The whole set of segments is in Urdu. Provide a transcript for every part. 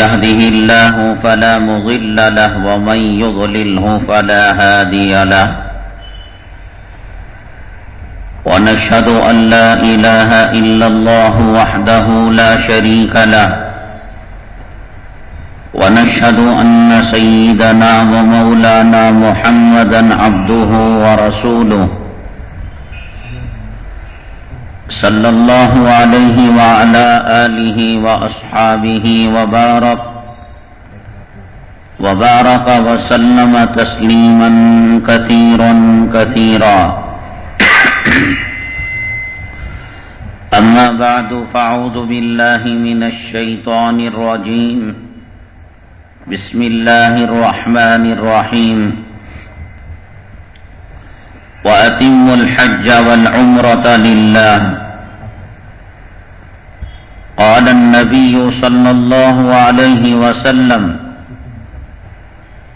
يهده الله فلا مضل له ومن يضلله فلا هادي له ونشهد أن لا إله إلا الله وحده لا شريك له ونشهد أن سيدنا ومولانا محمدا عبده ورسوله صلى الله عليه وعلى آله وأصحابه وبارك وبارك وسلم تسليما كثيرا كثيرا. أما بعد فأعوذ بالله من الشيطان الرجيم. بسم الله الرحمن الرحيم. وأتم الحج والعمرة لله. قال النبي صلى الله عليه وسلم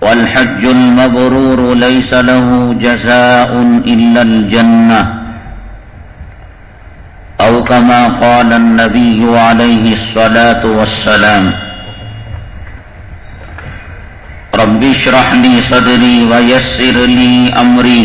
والحج المبرور ليس له جزاء إلا الجنة. أو كما قال النبي عليه الصلاة والسلام رب اشرح لي صدري ويسر لي أمري.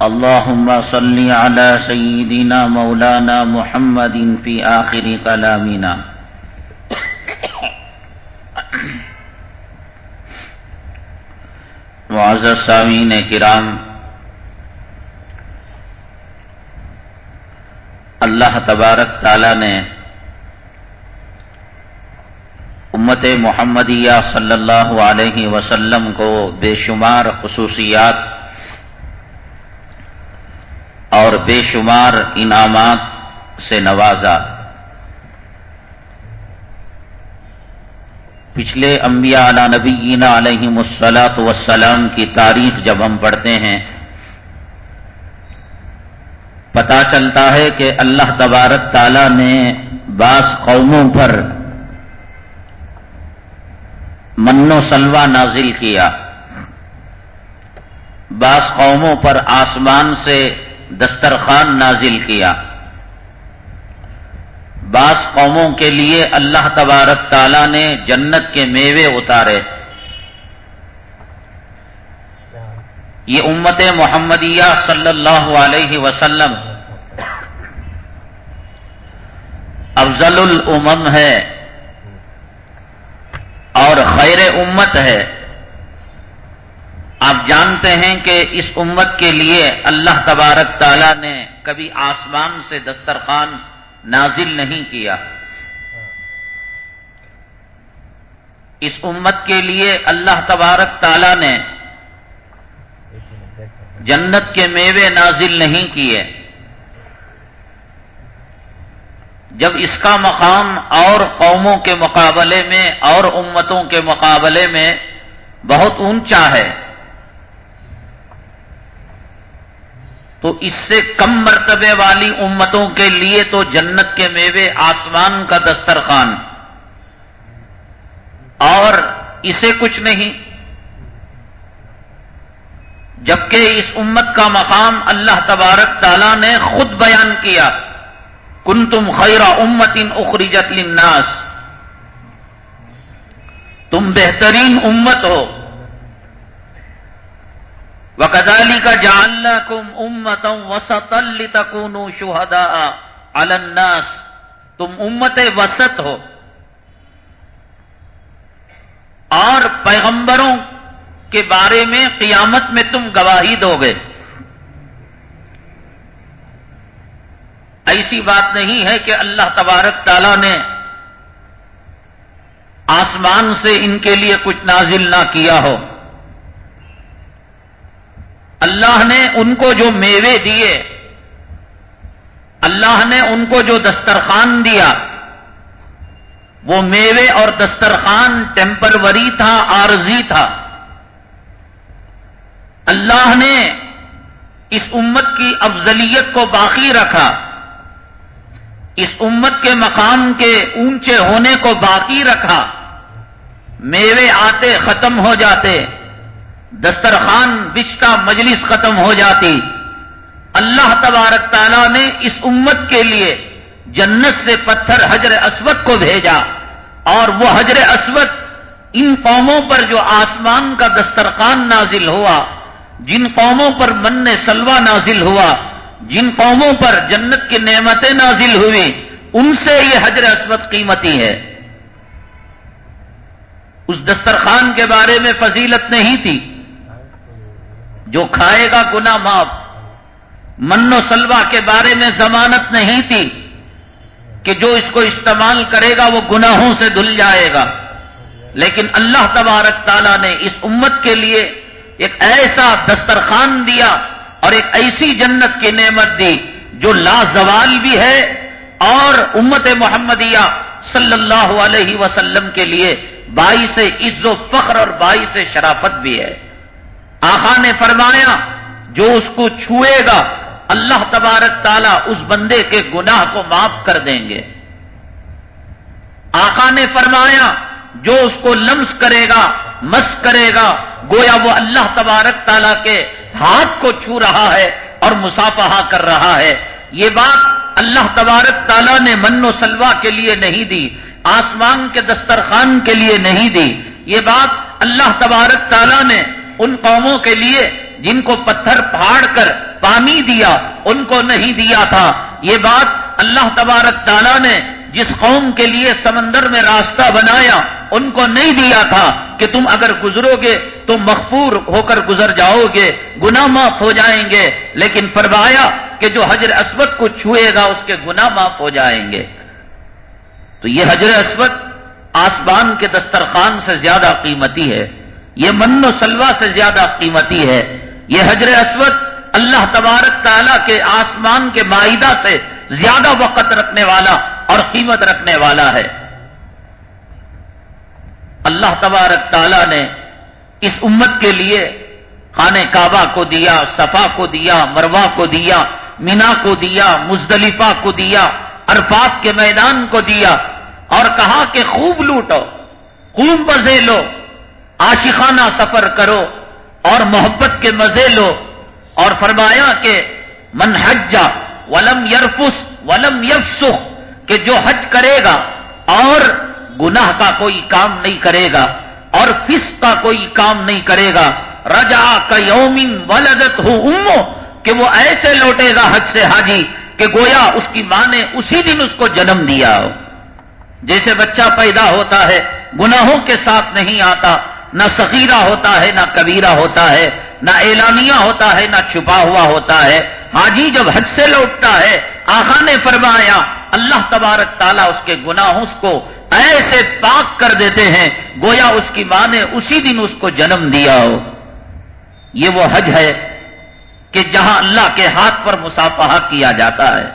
اللهم صل على سيدنا مولانا محمد في آخر كلامنا. معزز سامین کرام، اللہ تبارک تعالی نے امت محمدیہ صلی اللہ علیہ وسلم کو بے شمار خصوصیات اور بے شمار انعامات سے نوازا۔ پچھلے انبیاء علی نبینا علیہ مسلاط وسلام کی تاریخ جب ہم پڑھتے ہیں، پتا چلتا ہے کہ اللہ تبارک تعالی نے بعض قوموں پر من و سلوا نازل کیا۔ بعض قوموں پر آسمان سے دسترخوان نازل کیا۔ بعض قوموں کے لیے اللہ تبارک تعالیٰ نے جنت کے میوے اتارے۔ یہ امت محمدیہ صلی اللہ علیہ وسلم افضل الامم ہے اور خیر امت ہے۔ آپ جانتے ہیں کہ اس امت کے لیے اللہ تبارک تعالیٰ نے کبھی آسمان سے دسترخوان نازل نہیں کیا۔ اس امت کے لیے اللہ تبارک تعالیٰ نے جنت کے میوے نازل نہیں کیے۔ جب اس کا مقام اور قوموں کے مقابلے میں اور امتوں کے مقابلے میں بہت اونچا ہے۔ تو اس سے کم مرتبے والی امتوں کے لیے تو جنت کے میوے آسمان کا دسترخوان۔ اور اسے کچھ نہیں۔ جبکہ اس امت کا مقام اللہ تبارک تعالیٰ نے خود بیان کیا۔ کن تم خیر امت ان اخریجت للناس۔ تم بہترین امت ہو۔ وکدالی کا جال کم امتم وسط تکون شہدا الناس۔ تم امت وسط ہو۔ اور پیغمبروں کے بارے میں قیامت میں تم گواہی دو گے۔ ایسی بات نہیں ہے کہ اللہ تبارک تعالیٰ نے آسمان سے ان کے لیے کچھ نازل نہ کیا ہو۔ اللہ نے ان کو جو میوے دیے، اللہ نے ان کو جو دسترخوان دیا، وہ میوے اور دسترخوان ٹیمپروری تھا، عارضی تھا۔ اللہ نے اس امت کی افضلیت کو باقی رکھا، اس امت کے مقام کے اونچے ہونے کو باقی رکھا۔ میوے آتے ختم ہو جاتے۔ دسترخوان بچتا مجلس ختم ہو جاتی۔ اللہ تبارک تعالیٰ نے اس امت کے لیے جنت سے پتھر حجر اسود کو بھیجا اور وہ حجر اسود ان قوموں پر جو آسمان کا دسترخوان نازل ہوا، جن قوموں پر من سلوا نازل ہوا، جن قوموں پر جنت کی نعمتیں نازل ہوئی ان سے یہ حجر اسود قیمتی ہے۔ اس دسترخوان کے بارے میں فضیلت نہیں تھی۔ جو کھائے گا گنا معاف۔ من و سلوا کے بارے میں ضمانت نہیں تھی کہ جو اس کو استعمال کرے گا وہ گناہوں سے دھل جائے گا۔ لیکن اللہ تبارک تعالیٰ نے اس امت کے لیے ایک ایسا دسترخوان دیا اور ایک ایسی جنت کی نعمت دی جو لازوال بھی ہے اور امت محمدیہ صلی اللہ علیہ وسلم کے لیے باعث عز و فخر اور باعث شرافت بھی ہے۔ آخا نے فرمایا، جو اس کو چھوئے گا، اللہ تبارک تعالیٰ اس بندے کے گناہ کو معاف کر دیں گے۔ آقا نے فرمایا، جو اس کو لمس کرے گا، مس کرے گا، گویا وہ اللہ تبارک تعالیٰ کے ہاتھ کو چھو رہا ہے اور مسافہ کر رہا ہے۔ یہ بات اللہ تبارک تعالیٰ نے من و سلوا کے لیے نہیں دی، آسمان کے دسترخوان کے لیے نہیں دی۔ یہ بات اللہ تبارک تعالیٰ نے ان قوموں کے لیے جن کو پتھر پھاڑ کر پانی دیا، ان کو نہیں دیا تھا۔ یہ بات اللہ تبارک تعالیٰ نے جس قوم کے لیے سمندر میں راستہ بنایا، ان کو نہیں دیا تھا کہ تم اگر گزرو گے تو مخفور ہو کر گزر جاؤ گے گنا معاف ہو جائیں گے۔ لیکن فرمایا کہ جو حجر اسود کو چھوئے گا، اس کے گنا معاف ہو جائیں گے۔ تو یہ حجر اسود آسمان کے دسترخوان سے زیادہ قیمتی ہے۔ یہ من و سلوا سے زیادہ قیمتی ہے۔ یہ حجر اسود اللہ تبارک تعالیٰ کے آسمان کے معاہدہ سے زیادہ وقت رکھنے والا اور قیمت رکھنے والا ہے۔ اللہ تبارک تعالیٰ نے اس امت کے لیے خانے کعبہ کو دیا، صفا کو دیا مروا کو دیا، مینا کو دیا، مزدلفہ کو دیا، عرفات کے میدان کو دیا اور کہا کہ خوب لوٹو، خوب مزے لو۔ آشخانہ سفر کرو اور محبت کے مزے لو اور فرمایا کہ من حجا ولم یرفس ولم یفسخ کہ جو حج کرے گا اور گناہ کا کوئی کام نہیں کرے گا اور فس کا کوئی کام نہیں کرے گا رجا کا یومن ولدت ہو امو، کہ وہ ایسے لوٹے گا حج سے حاجی کہ گویا اس کی ماں نے اسی دن اس کو جنم دیا ہو۔ جیسے بچہ پیدا ہوتا ہے، گناہوں کے ساتھ نہیں آتا نہ سخیرہ ہوتا ہے، نہ کبیرہ ہوتا ہے، نہ اعلانیہ ہوتا ہے، نہ چھپا ہوا ہوتا ہے۔ حاجی جب حج سے لوٹتا ہے آخا نے فرمایا، اللہ تبارک تعالیٰ اس کے گناہوں کو ایسے پاک کر دیتے ہیں، گویا اس کی ماں نے اسی دن اس کو جنم دیا ہو۔ یہ وہ حج ہے کہ جہاں اللہ کے ہاتھ پر مسافہ کیا جاتا ہے۔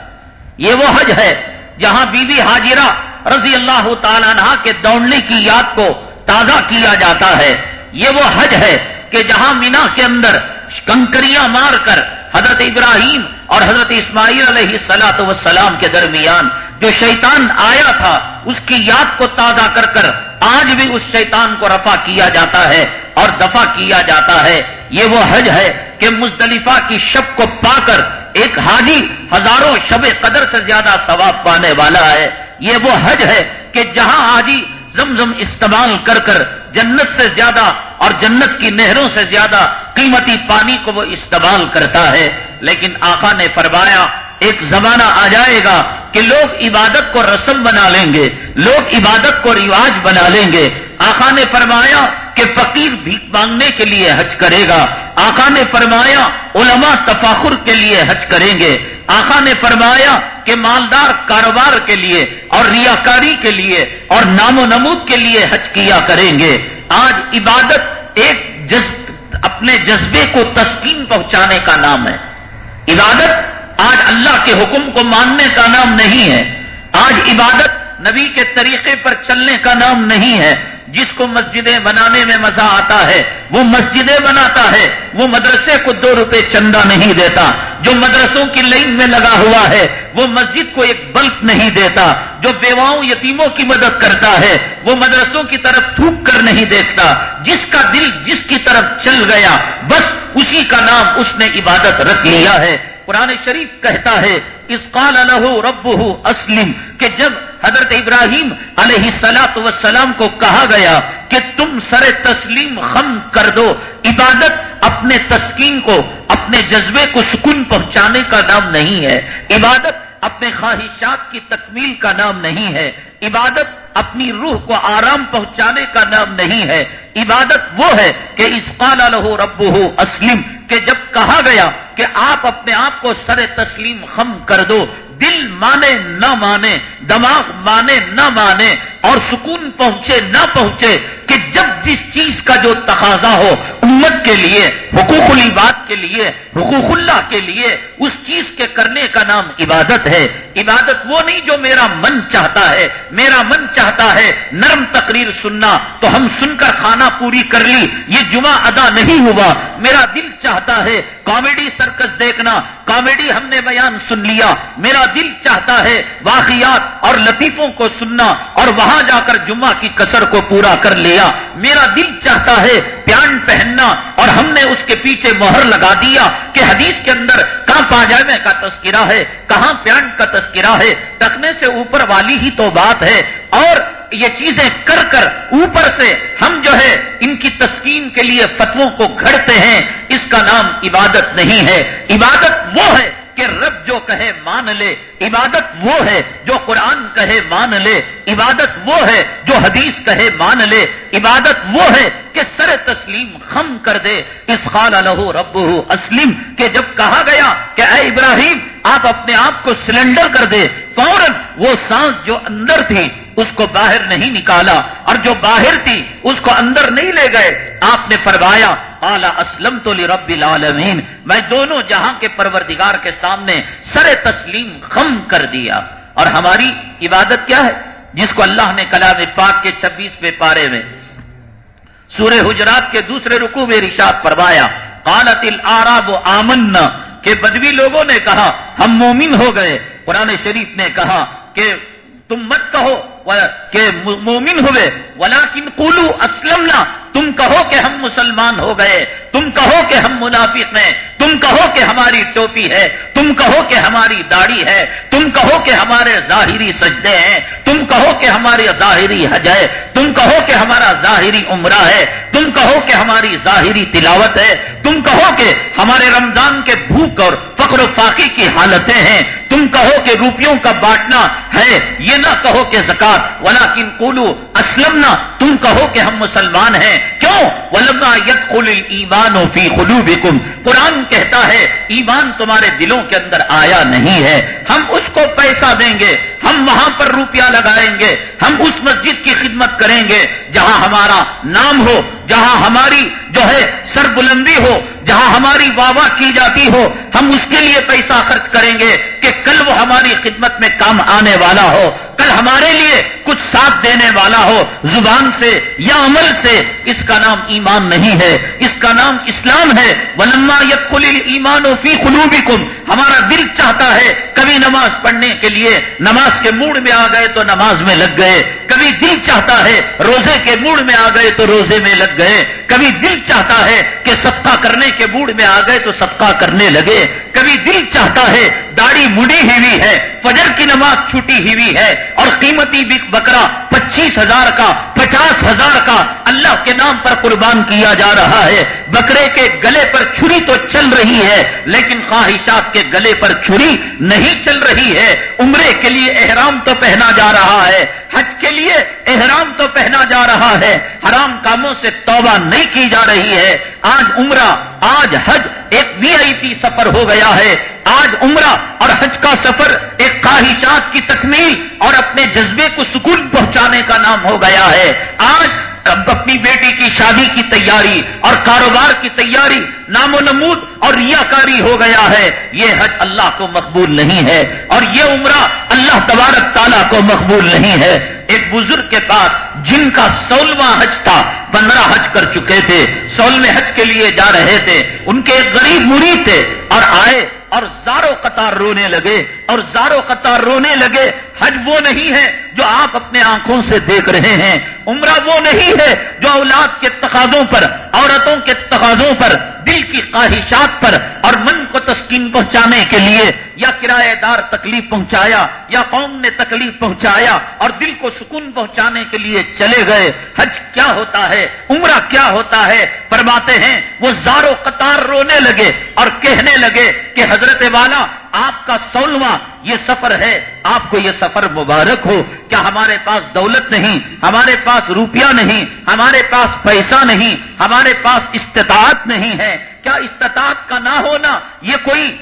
یہ وہ حج ہے جہاں بی بی حاجرہ رضی اللہ تعالیٰ عنہ کے دوڑنے کی یاد کو تازہ کیا جاتا ہے۔ یہ وہ حج ہے کہ جہاں مینا کے اندر کنکریاں مار کر حضرت ابراہیم اور حضرت اسماعیل علیہ سلاۃ وسلام کے درمیان جو شیطان آیا تھا، اس کی یاد کو تازہ کر کر آج بھی اس شیطان کو رفع کیا جاتا ہے اور دفع کیا جاتا ہے۔ یہ وہ حج ہے کہ مزدلفہ کی شب کو پا کر ایک حاجی ہزاروں شب قدر سے زیادہ ثواب پانے والا ہے۔ یہ وہ حج ہے کہ جہاں حاجی زمزم استعمال کر کر جنت سے زیادہ اور جنت کی نہروں سے زیادہ قیمتی پانی کو وہ استعمال کرتا ہے۔ لیکن آقا نے فرمایا، ایک زمانہ آ جائے گا کہ لوگ عبادت کو رسم بنا لیں گے، لوگ عبادت کو رواج بنا لیں گے۔ آقا نے فرمایا کہ فقیر بھی مانگنے کے لیے حج کرے گا۔ آقا نے فرمایا، علماء تفاخر کے لیے حج کریں گے۔ آقا نے فرمایا کہ مالدار کاروبار کے لیے اور ریاکاری کے لیے اور نام و نمود کے لیے حج کیا کریں گے۔ آج عبادت ایک جذب اپنے جذبے کو تسکین پہنچانے کا نام ہے۔ عبادت آج اللہ کے حکم کو ماننے کا نام نہیں ہے۔ آج عبادت نبی کے طریقے پر چلنے کا نام نہیں ہے۔ جس کو مسجدیں بنانے میں مزہ آتا ہے، وہ مسجدیں بناتا ہے۔ وہ مدرسے کو دو روپے چندہ نہیں دیتا۔ جو مدرسوں کی لائن میں لگا ہوا ہے، وہ مسجد کو ایک بلب نہیں دیتا۔ جو بیواؤں یتیموں کی مدد کرتا ہے، وہ مدرسوں کی طرف تھوک کر نہیں دیکھتا۔ جس کا دل جس کی طرف چل گیا، بس اسی کا نام اس نے عبادت رکھ لیا ہے۔ قرآن شریف کہتا ہے اس قال الح رب اسلم کہ جب حضرت ابراہیم علیہ سلاط وسلام کو کہا گیا کہ تم سر تسلیم خم کر دو، عبادت اپنے تسکین کو، اپنے جذبے کو سکون پہنچانے کا نام نہیں ہے، عبادت اپنے خواہشات کی تکمیل کا نام نہیں ہے، عبادت اپنی روح کو آرام پہنچانے کا نام نہیں ہے۔ عبادت وہ ہے کہ اس قال الح رب اسلم، کہ جب کہا گیا کہ آپ اپنے آپ کو سر تسلیم خم کر دو، دل مانے نہ مانے، دماغ مانے نہ مانے، اور سکون پہنچے نہ پہنچے کہ جب جس چیز کا جو تقاضا ہو امت کے لیے، حقوق العباد کے لیے، حقوق اللہ کے لیے اس چیز کے کرنے کا نام عبادت ہے۔ عبادت وہ نہیں جو میرا من چاہتا ہے۔ میرا من چاہتا ہے نرم تقریر سننا، تو ہم سن کر کھانا پوری کر لی، یہ جمعہ ادا نہیں ہوا۔ میرا دل چاہتا ہے کامیڈی سرکس دیکھنا، کامیڈی ہم نے بیان سن لیا۔ میرا دل چاہتا ہے واقعات اور لطیفوں کو سننا اور وہاں جا کر جمعہ کی کسر کو پورا کر لیا۔ میرا دل چاہتا ہے پیان پہننا اور ہم نے اس کے پیچھے مہر لگا دیا کہ حدیث کے اندر کہاں پاجامے کا تذکرہ ہے، کہاں پیان کا تذکرہ ہے۔ تکنے سے اوپر والی ہی تو بات ہے۔ اور یہ چیزیں کر کر اوپر سے ہم جو ہے ان کی تسکین کے لیے فتووں کو گھڑتے ہیں۔ اس کا نام عبادت نہیں ہے۔ عبادت وہ ہے کہ رب جو کہے مان لے، عبادت وہ ہے جو قرآن کہے مان لے، عبادت وہ ہے جو حدیث کہے مان لے، عبادت وہ ہے کہ سر تسلیم خم کر دے۔ اس خال الح رب اسلم، کہ جب کہا گیا کہ اے ابراہیم، آپ اپنے آپ کو سلنڈر کر دے، فوراً وہ سانس جو اندر تھی اس کو باہر نہیں نکالا اور جو باہر تھی اس کو اندر نہیں لے گئے۔ آپ نے فرمایا اعلی اسلم تو رب العالمین میں دونوں جہاں کے پروردگار کے سامنے سر تسلیم خم کر دیا۔ اور ہماری عبادت کیا ہے؟ جس کو اللہ نے کلام پاک کے چھبیسویں پارے میں سورہ حجرات کے دوسرے رکو میں رشاد فرمایا، قالت العراب آمن کہ بدوی لوگوں نے کہا، ہم مومن ہو گئے قرآن شریف نے کہا کہ تم مت کہو۔ کہ مومن ہوئے ولیکن قولو اسلمنا تم کہو کہ ہم مسلمان ہو گئے تم کہو کہ ہم منافق ہیں تم کہو کہ ہماری ٹوپی ہے تم کہو کہ ہماری داڑھی ہے تم کہو کہ ہمارے ظاہری سجدے ہیں تم کہو کہ ہماری ظاہری حج ہے تم کہو کہ ہمارا ظاہری عمرہ ہے تم کہو کہ ہماری ظاہری تلاوت ہے تم کہو کہ ہمارے رمضان کے بھوک اور فقر و فاقی کی حالتیں ہیں تم کہو کہ روپیوں کا بانٹنا ہے یہ نہ کہو کہ زکات ولا کن کولو اسلم تم کہو کہ ہم مسلمان ہیں۔ کیوں؟ ولما یت خل ایمان فی قلوبکم قرآن کہتا ہے، ایمان تمہارے دلوں کے اندر آیا نہیں ہے۔ ہم اس کو پیسہ دیں گے، ہم وہاں پر روپیہ لگائیں گے، ہم اس مسجد کی خدمت کریں گے، جہاں ہمارا نام ہو، جہاں ہماری جو ہے سر بلندی ہو، جہاں ہماری واہ کی جاتی ہو، ہم اس کے لیے پیسہ خرچ کریں گے۔ کہ کل وہ ہماری خدمت میں کام آنے والا ہو، کل ہمارے لیے کچھ ساتھ دینے والا ہو، زبان سے یا عمل سے، اس کا نام ایمان نہیں ہے، اس کا نام اسلام ہے۔ ولما یت کل ایمان و فی قلوبکم کم ہمارا دل چاہتا ہے کبھی نماز پڑھنے کے لیے، نماز کے موڈ میں آ گئے تو نماز میں لگ گئے۔ کبھی دل چاہتا ہے روزے کے موڈ میں آ گئے تو روزے میں لگ گئے۔ کبھی دل چاہتا ہے کہ صدقہ کرنے کے موڈ میں آ گئے تو صدقہ کرنے لگے۔ کبھی دل چاہتا ہے داڑھی مڑی ہوئی ہے فجر کی نماز چھٹی ہوئی ہے اور قیمتی بکرا پچیس ہزار کا، پچاس ہزار کا اللہ کے نام پر قربان کیا جا رہا ہے۔ بکرے کے گلے پر چھری تو چل رہی ہے، لیکن خواہشات کے گلے پر چھری نہیں چل رہی ہے۔ عمرے کے لیے احرام تو پہنا جا رہا ہے، حج کے لیے احرام تو پہنا جا رہا ہے۔ حرام کاموں سے توبہ نہیں کی جا رہی ہے۔ آج عمرہ، آج حج ایک وی آئی پی سفر ہو گیا ہے۔ آج عمرہ اور حج کا سفر ایک خواہشات کی تکمیل اور اپنے جذبے کو سکون پہنچانے کا نام ہو گیا ہے۔ آج اپنی بیٹی کی شادی کی تیاری اور کاروبار کی تیاری نام و نمود اور ریاکاری ہو گیا ہے۔ یہ حج اللہ کو مقبول نہیں ہے اور یہ عمرہ اللہ تبارک تعالیٰ کو مقبول نہیں ہے۔ ایک بزرگ کے پاس جن کا سولہواں حج تھا، پندرہ حج کر چکے تھے، سولہویں حج کے لیے جا رہے تھے۔ ان کے ایک غریب مری تھے اور آئے اور زاروں قطار رونے لگے اور زارو قطار رونے لگے، حج وہ نہیں ہے جو آپ اپنے آنکھوں سے دیکھ رہے ہیں، عمرہ وہ نہیں ہے جو اولاد کے تقاضوں پر، عورتوں کے تقاضوں پر، دل کی خواہشات پر اور من کو تسکین پہنچانے کے لیے یا کرایہ دار تکلیف پہنچایا یا قوم نے تکلیف پہنچایا اور دل کو سکون پہنچانے کے لیے چلے گئے۔ حج کیا ہوتا ہے؟ عمرہ کیا ہوتا ہے؟ فرماتے ہیں، وہ زارو قطار رونے لگے اور کہنے لگے کہ حضرت والا آپ کا سولواں یہ سفر ہے، آپ کو یہ سفر مبارک ہو۔ کیا ہمارے پاس دولت نہیں، ہمارے پاس روپیہ نہیں، ہمارے پاس پیسہ نہیں، ہمارے پاس استطاعت نہیں ہے۔ کیا استطاعت کا نہ ہونا یہ کوئی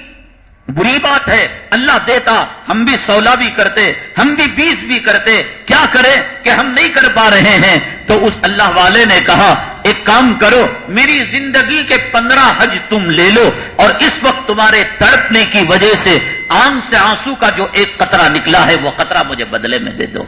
بری بات ہے؟ اللہ دیتا، ہم بھی سولہ بھی کرتے، ہم بھی بیس بھی کرتے۔ کیا کریں کہ ہم نہیں کر پا رہے ہیں؟ تو اس اللہ والے نے کہا ایک کام کرو، میری زندگی کے پندرہ حج تم لے لو اور اس وقت تمہارے تڑپنے کی وجہ سے آم سے آنسو کا جو ایک قطرہ نکلا ہے، وہ قطرہ مجھے بدلے میں دے دو۔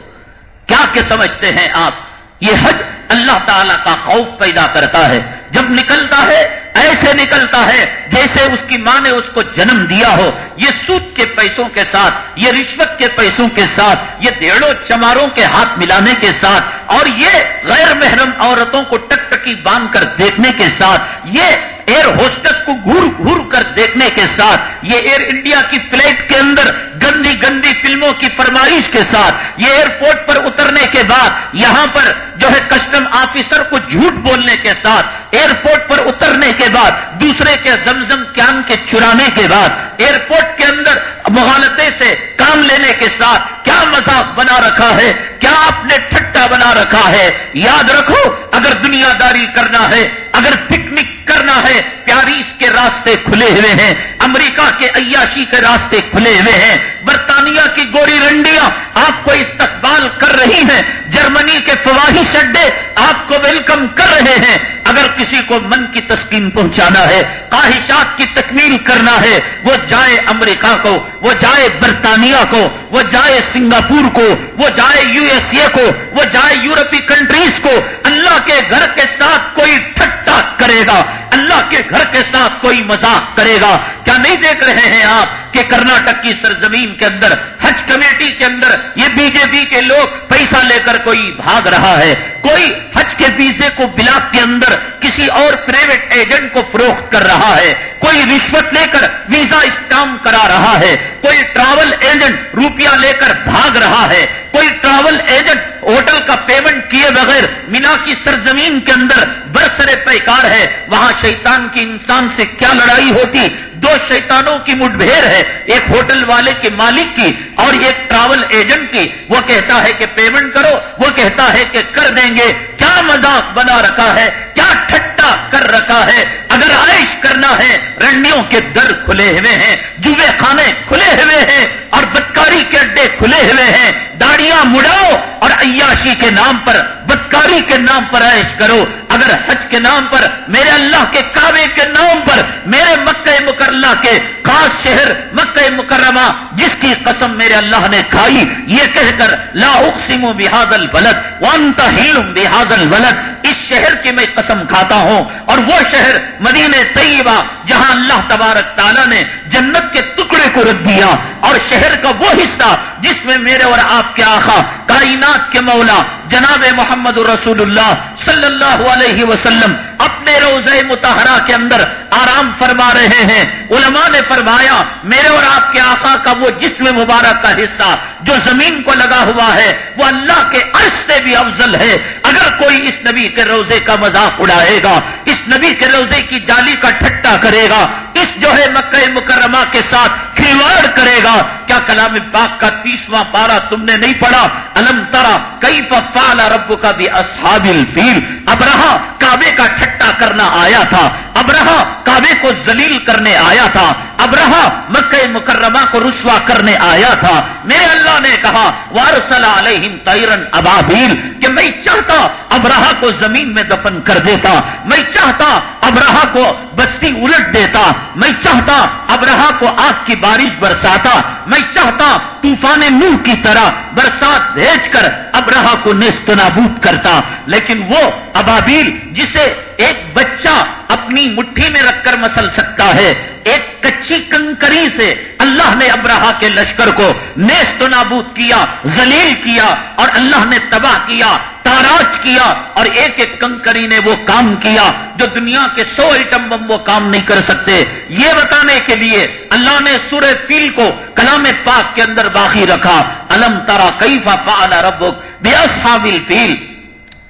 کیا کہ سمجھتے ہیں آپ؟ یہ حج اللہ تعالیٰ کا خوف پیدا کرتا ہے۔ جب نکلتا ہے، ایسے نکلتا ہے جیسے اس کی ماں نے اس کو جنم دیا ہو۔ یہ سود کے پیسوں کے ساتھ، یہ رشوت کے پیسوں کے ساتھ، یہ دیڑوں چماروں کے ہاتھ ملانے کے ساتھ اور یہ غیر محرم عورتوں کو ٹک ٹکی باندھ کر دیکھنے کے ساتھ، یہ ایئر ہوسٹس کو گور گور کر دیکھنے کے ساتھ، یہ ایئر انڈیا کی فلائٹ کے اندر گندی گندی فلموں کی فرمائش کے ساتھ، یہ ایئرپورٹ پر اترنے کے بعد، یہاں پر جو ہے کسٹم آفیسر کو جھوٹ بولنے کے ساتھ، ایئرپورٹ پر اترنے کے بعد، دوسرے کے زمزم کیان کے چرانے کے بعد، ایئرپورٹ کے اندر مغالطے سے کام لینے کے ساتھ کیا مذاق بنا رکھا ہے، کیا آپ نے ٹھٹا بنا رکھا ہے؟ یاد رکھو، اگر دنیا داری کرنا ہے، اگر پکنک کرنا ہے پیارس کے راستے کھلے ہوئے ہیں، امریکہ کے عیاشی کے راستے کھلے ہوئے ہیں، برطانیہ کی گوری رنڈیاں آپ کو استقبال کر رہی ہیں، جرمنی کے فواہش اڈے آپ کو ویلکم کر رہے ہیں۔ اگر کسی کو من کی تسکین پہنچانا ہے خواہشات کی تکمیل کرنا ہے، وہ جائے امریکہ کو، وہ جائے برطانیہ کو، وہ جائے سنگاپور کو، وہ جائے یو ایس اے کو، وہ جائے یورپی کنٹریز کو، اللہ کے گھر کے ساتھ کوئی ٹھٹا کرے گا۔ اللہ کے گھر کے ساتھ کوئی مذاق کرے گا؟ کیا نہیں دیکھ رہے ہیں آپ کہ کرناٹک کی سرزمین کے اندر، حج کمیٹی کے اندر یہ بی جے پی کے لوگ پیسہ لے کر کوئی بھاگ رہا ہے؟ کوئی حج کے ویزے کو بلاک کے اندر کسی اور پرائیویٹ ایجنٹ کو فروخت کر رہا ہے؟ کوئی رشوت لے کر ویزا اسٹام کرا رہا ہے؟ کوئی ٹریول ایجنٹ روپیہ لے کر بھاگ رہا ہے؟ کوئی ٹراول ایجنٹ ہوٹل کا پیمنٹ کیے بغیر مینا کی سرزمین کے اندر برسرے پیکار ہے، وہاں شیطان کی انسان سے کیا لڑائی ہوتی؟ دو شیطانوں کی مٹ بھیڑ ہے، ایک ہوٹل والے کے مالک کی اور ایک ٹریول ایجنٹ کی۔ وہ کہتا ہے کہ پیمنٹ کرو، وہ کہتا ہے کہ کر دیں گے۔ کیا مذاق بنا رکھا ہے؟ کیا ٹھٹا کر رکھا ہے؟ اگر عائش کرنا ہے، رنڈیوں کے در کھلے ہوئے ہیں جوے خانے کھلے ہوئے ہیں اور بدکاری کے اڈے کھلے ہوئے ہیں۔ داڑیاں مڑاؤ اور عیاشی کے نام پر، بدکاری کے نام پر عائش کرو۔ اگر حج کے نام پر، میرے اللہ کے کعبے کے نام پر، میرے مکہ مکرلہ کے خاص شہر مکہ مکرمہ جس کی قسم میرے اللہ نے کھائی، یہ کہہ کر لا اقسم بحاد البلد وانت ہیلم بحاد البلد اس شہر کی میں قسم کھاتا ہوں اور وہ شہر مدینہ طیبہ، جہاں اللہ تبارک تعالیٰ نے جنت کے ٹکڑے کو رکھ دیا۔ اور شہر کا وہ حصہ جس میں میرے اور آپ کے آخا کائنات کے مولا جناب محمد رسول اللہ صلی اللہ علیہ وسلم اپنے روزے متحرہ کے اندر آرام فرما رہے ہیں۔ علماء نے فرمایا، میرے اور آپ کے آقا کا وہ جسم مبارک کا حصہ جو زمین کو لگا ہوا ہے، وہ اللہ کے عرش سے بھی افضل ہے۔ اگر کوئی اس نبی کے روزے کا مذاق اڑائے گا، اس نبی کے روزے کی جالی کا ٹھٹا کرے گا، اس جو ہے مکہ مکرمہ کے ساتھ کھلواڑ کرے گا کیا کلام پاک کا تیسواں پارا تم نے نہیں پڑھا؟ الم ترا کئی فال رب کا بھی اصحاب الفیل؟ اب رہا، کعبے کا ٹھٹا کرنا آیا تھا۔ اب رہا، کعبے کو ذلیل کرنے آیا تھا۔ اب رہا، مکہ مکرمہ کو رسوا کرنے آیا تھا۔ میرے اللہ نے کہا، وارسل علیہم تیرن ابابیل، کہ میں چاہتا اب رہا کو زمین میں دفن کر دیتا۔ میں چاہتا اب رہا کو بستی الٹ دیتا۔ میں چاہتا اب رہا کو آگ کی بارش برساتا۔ میں چاہتا طوفان نوح کی طرح برسات بھیج کر ابراہ کو نیست نابود کرتا، لیکن وہ ابابیل جسے ایک بچہ اپنی مٹھی میں رکھ کر مسل سکتا ہے، ایک کچی کنکری سے اللہ نے ابراہ کے لشکر کو نیست و نابود کیا، ذلیل کیا اور اللہ نے تباہ کیا، تاراج کیا اور ایک ایک کنکری نے وہ کام کیا جو دنیا کے سو ایٹم بم وہ کام نہیں کر سکتے۔ یہ بتانے کے لیے اللہ نے سورہ فیل کو کلام پاک کے اندر باقی رکھا۔ الم ترا کئی فا ربک بے اصحاب فیل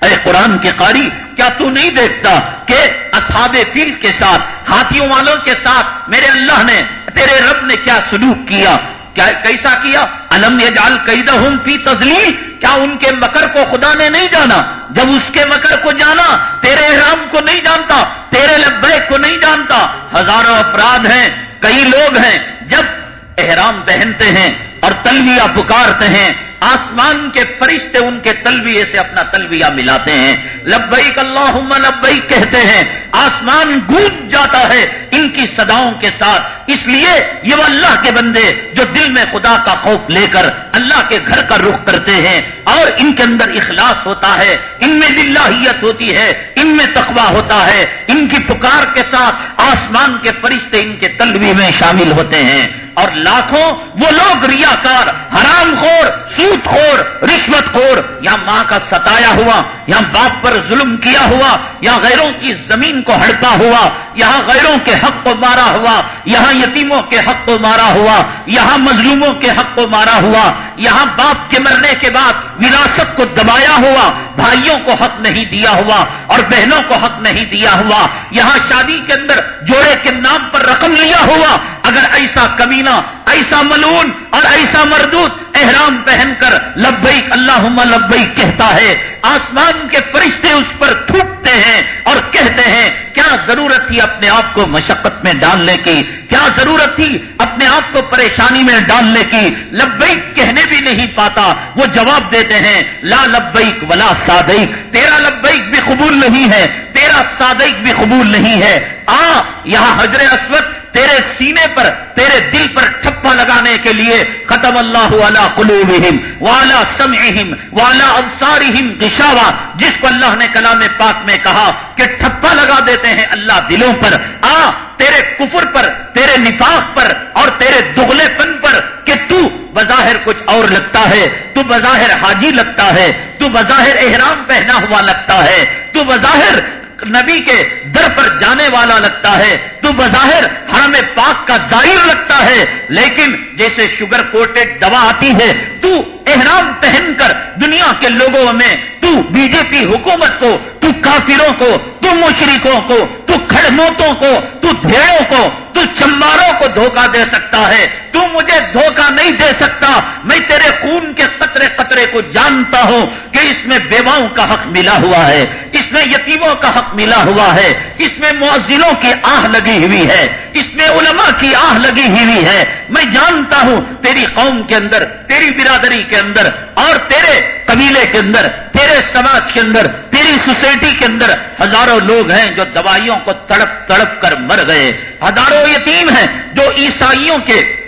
اے قرآن کے قاری، کیا تو نہیں دیکھتا کہ اصحاب فیل کے ساتھ، ہاتھیوں والوں کے ساتھ میرے اللہ نے تیرے رب نے کیا سلوک کیا؟ کیا کیسا کیا؟ الم یہ جال قیدہ فی تزلیل کیا ان کے مکر کو خدا نے نہیں جانا؟ جب اس کے مکر کو جانا، تیرے احرام کو نہیں جانتا، تیرے لبیک کو نہیں جانتا۔ ہزاروں افراد ہیں، کئی لوگ ہیں، جب احرام پہنتے ہیں اور تلویہ پکارتے ہیں آسمان کے فرشتے ان کے تلبیے سے اپنا تلبیہ ملاتے ہیں۔ لبیک اللہ لبیک کہتے ہیں، آسمان گونج جاتا ہے ان کی صداؤں کے ساتھ۔ اس لیے یہ وہ اللہ کے بندے جو دل میں خدا کا خوف لے کر اللہ کے گھر کا رخ کرتے ہیں۔ اور ان کے اندر اخلاص ہوتا ہے، ان میں للہیت ہوتی ہے، ان میں تقوی ہوتا ہے۔ ان کی پکار کے ساتھ آسمان کے فرشتے ان کے تلوی میں شامل ہوتے ہیں۔ اور لاکھوں وہ لوگ ریاکار، حرام خور، سوت خور، رشوت خور، یا ماں کا ستایا ہوا، یا باپ پر ظلم کیا ہوا، یا غیروں کی زمین کو ہڑتا ہوا، یہاں غیروں کے حق کو مارا ہوا، یہاں یتیموں کے حق کو مارا ہوا، یہاں مظلوموں کے حق کو مارا ہوا یہاں باپ کے مرنے کے بعد وراثت کو دبایا ہوا، بھائیوں کو حق نہیں دیا ہوا اور بہنوں کو حق نہیں دیا ہوا۔ یہاں شادی کے اندر جوڑے کے نام پر رقم لیا ہوا۔ اگر ایسا کمینہ، ایسا ملون اور ایسا مردود احرام پہن کر لبیک اللہ لبیک کہتا ہے، آسمان کے فرشتے اس پر تھوکتے ہیں اور کہتے ہیں، کیا ضرورت تھی اپنے آپ کو مشقت میں ڈالنے کی؟ کیا ضرورت تھی اپنے آپ کو پریشانی میں ڈالنے کی؟ لبیک کہنے بھی نہیں پاتا۔ وہ جواب دیتے ہیں، لا لبیک ولا سادیک تیرا لبیک بھی قبول نہیں ہے، تیرا سادیک بھی قبول نہیں ہے۔ آ، یہاں حضر اسود تیرے سینے پر، تیرے دل پر ٹھپا لگانے کے لیے ختم اللہ والا قلوبہم والا سمعہم والا ابصارہم غشاوہ، جس کو اللہ نے کلام پاک میں کہا کہ ٹھپا لگا دیتے ہیں اللہ دلوں پر۔ آ، تیرے کفر پر، تیرے نفاق پر اور تیرے دغلے پن پر کہ تو بظاہر کچھ اور لگتا ہے، تو بظاہر حاجی لگتا ہے، تو بظاہر احرام پہنا ہوا لگتا ہے، تو بظاہر نبی کے در پر جانے والا لگتا ہے تو بظاہر حرم پاک کا ظاہر لگتا ہے لیکن جیسے شوگر کوٹڈ دوا آتی ہے تو احرام پہن کر دنیا کے لوگوں میں تو بی جے پی حکومت کو، تو کافروں کو، تو مشرقوں کو، تو کھڑموتوں کو، تو بھیڑوں کو، تو چمباروں کو دھوکہ دے سکتا ہے۔ تو مجھے دھوکہ نہیں دے سکتا۔ میں تیرے خون کے قطرے قطرے کو جانتا ہوں کہ اس میں بیواؤں کا حق ملا ہوا ہے۔ اس میں یتیموں کا حق ملا ہوا ہے۔ اس میں معذروں کی آہ لگی ہوئی ہے۔ اس میں علماء کی آہ لگی ہوئی ہے۔ میں جانتا ہوں تیری قوم کے اندر، تیری برادری کے اندر اور تیرے قبیلے کے اندر، تیرے سماج کے اندر، تیری سوسائٹی کے اندر ہزاروں لوگ ہیں جو دوائیوں کو تڑپ تڑپ کر مر گئے۔ ہزاروں یتیم ہیں جو عیسائیوں کے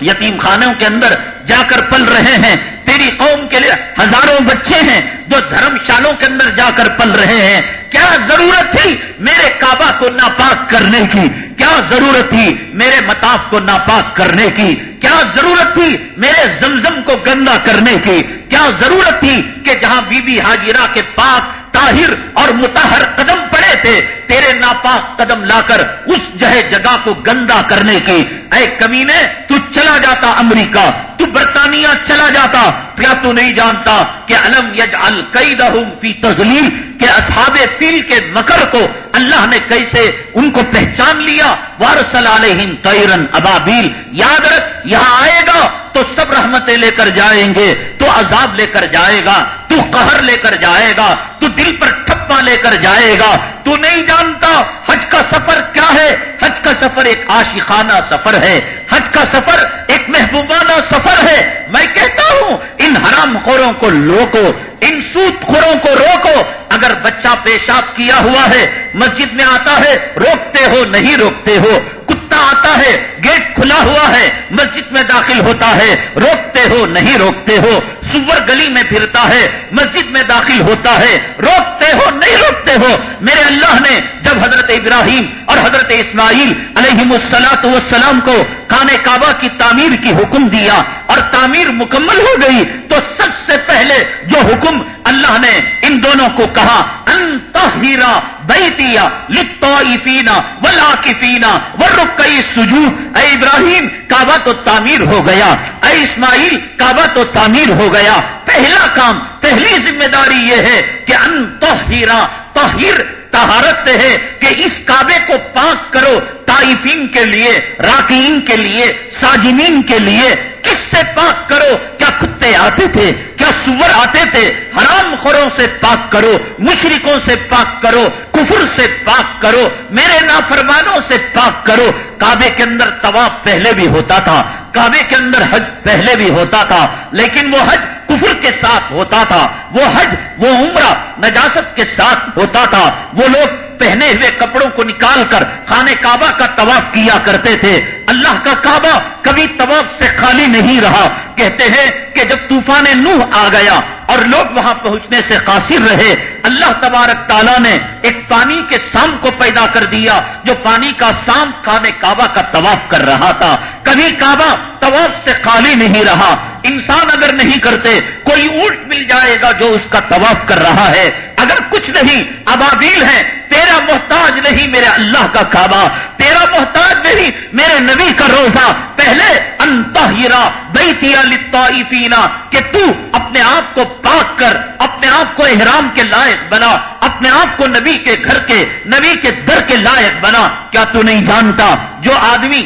یتیم خانوں کے اندر جا کر پل رہے ہیں۔ تیری قوم کے لیے ہزاروں بچے ہیں۔ جو دھرم شالوں کے اندر جا کر پل رہے ہیں، کیا ضرورت تھی میرے کعبہ کو ناپاک کرنے کی؟ کیا ضرورت تھی میرے متاف کو ناپاک کرنے کی؟ کیا ضرورت تھی میرے زمزم کو گندا کرنے کی؟ کیا ضرورت تھی کہ جہاں بی بی حاجرہ کے پاک طاہر اور متحر قدم پڑے تھے، تیرے ناپاک قدم لا کر اس جہے جگہ کو گندا کرنے کی؟ اے کمینے، تو چلا جاتا امریکہ، تو برطانیہ چلا جاتا کیا تو نہیں جانتا کہ علم یج القیدہم فی تزلیل کہ اصحاب فیل کے مکر کو اللہ نے کیسے ان کو پہچان لیا؟ وارسل علیہم تیرن ابابیل۔ یاد رکھ، یہاں آئے گا تو سب رحمتیں لے کر جائیں گے، تو عذاب لے کر جائے گا۔ تو قہر لے کر جائے گا، تو دل پر ٹھپا لے کر جائے گا۔ تو نہیں جانتا حج کا سفر کیا ہے۔ حج کا سفر ایک عاشقانہ سفر ہے۔ حج کا سفر ایک محبوبانہ سفر ہے۔ میں کہتا ہوں، ان حرام خوروں کو لوکو، ان سوت خوروں کو روکو۔ اگر بچہ پیشاب کیا ہوا ہے، مسجد میں آتا ہے، روکتے ہو، نہیں روکتے ہو۔ کتا آتا ہے، گیٹ کھلا ہوا ہے، مسجد میں داخل ہوتا ہے، روکتے ہو، نہیں روکتے ہو، سور گلی میں پھرتا ہے، مسجد میں داخل ہوتا ہے، روکتے ہو، نہیں روکتے ہو۔ میرے اللہ نے جب حضرت ابراہیم اور حضرت اسماعیل علیہ السلاط والسلام کو کانے کعبہ کی تعمیر کی حکم دیا اور تعمیر مکمل ہو گئی، تو سب سے پہلے جو حکم اللہ نے ان دونوں کو کہا انتہیرا بیتیا لطائفینا ولاکفینا ورکئی سجود اے ابراہیم، کعبہ تو تعمیر ہو گیا۔ اے اسماعیل، کعبہ تو تعمیر ہو گیا۔ پہلا کام، پہلی ذمہ داری یہ ہے کہ انتہیرا توہیر تہارت سے ہے کہ اس کعبے کو پاک کرو تائفین کے لیے راکین کے لیے ساجمین کے لیے کس سے پاک کرو؟ کیا کتے آتے تھے؟ کیا سور آتے تھے؟ حرام خوروں سے پاک کرو، مشرکوں سے پاک کرو، کفر سے پاک کرو، میرے نافرمانوں سے پاک کرو۔ کعبے کے اندر طواف پہلے بھی ہوتا تھا، کعبے کے اندر حج پہلے بھی ہوتا تھا، لیکن وہ حج کفر کے ساتھ ہوتا تھا، وہ حج، وہ عمرہ نجاست کے ساتھ ہوتا تھا۔ وہ لوگ پہنے ہوئے کپڑوں کو نکال کر خانے کعبہ کا طواف کیا کرتے تھے۔ اللہ کا کعبہ کبھی طواف سے خالی نہیں رہا۔ کہتے ہیں کہ جب طوفان نوح آ گیا اور لوگ وہاں پہنچنے سے قاصر رہے، اللہ تبارک تعالیٰ نے ایک پانی کے سام کو پیدا کر دیا، جو پانی کا سام خانے کعبہ کا طواف کر رہا تھا۔ کبھی کعبہ طواف سے خالی نہیں رہا۔ انسان اگر نہیں کرتے، کوئی اونٹ مل جائے گا جو اس کا طواف کر رہا ہے۔ اگر کچھ نہیں، ابابیل ہے تیرا محتاج نہیں میرے اللہ کا کعبہ۔ تیرا محتاج نہیں میرے نبی کا روزہ پہلے انتہرا بیتیا لطائفینا کہ تو اپنے آپ کو پاک کر، اپنے آپ کو احرام کے لائق بنا، اپنے آپ کو نبی کے گھر کے، نبی کے در کے لائق بنا۔ کیا تو نہیں جانتا؟ جو آدمی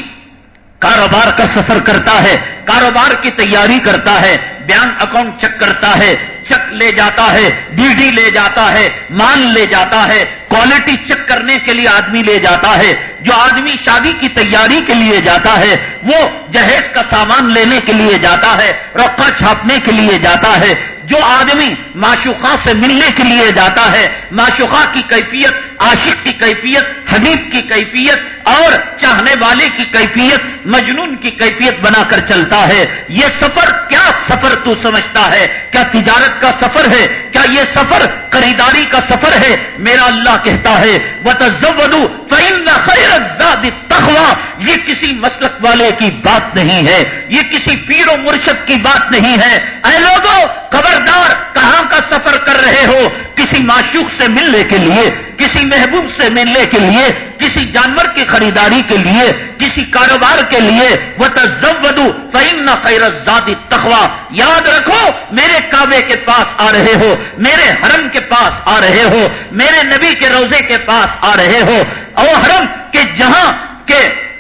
کاروبار کا سفر کرتا ہے، کاروبار کی تیاری کرتا ہے بینک اکاؤنٹ چیک کرتا ہے، چیک لے جاتا ہے ڈی ڈی لے جاتا ہے مان لے جاتا ہے، کوالٹی چیک کرنے کے لیے آدمی لے جاتا ہے، جو آدمی شادی کی تیاری کے لیے جاتا ہے، وہ جہیز کا سامان لینے کے لیے جاتا ہے رقا چھاپنے کے لیے جاتا ہے جو آدمی معشوقہ سے ملنے کے لیے جاتا ہے معشوقہ کی کیفیت، عاشق کی کیفیت، حبیب کی کیفیت اور چاہنے والے کی کیفیت، مجنون کی کیفیت بنا کر چلتا ہے۔ یہ سفر کیا سفر تو سمجھتا ہے؟ کیا تجارت کا سفر ہے؟ کیا یہ سفر خریداری کا سفر ہے؟ میرا اللہ کہتا ہے وہ تزودو خیر تخوا یہ کسی مسلک والے کی بات نہیں ہے، یہ کسی پیر و مرشد کی بات نہیں ہے۔ اے لوگوں خبردار کہاں کا سفر کر رہے ہو؟ کسی معشوق سے ملنے کے لیے، کسی محبوب سے ملنے کے لیے، کسی جانور کی خریداری کے لیے، کسی کاروبار کے لیے۔ وہ تزودو فعم نہ خیر ذاتی تخوا یاد رکھو، میرے کعبے کے پاس آ رہے ہو، میرے حرم کے پاس آ رہے ہو، میرے نبی کے روزے کے پاس آ رہے ہو۔ او حرم کے جہاں کے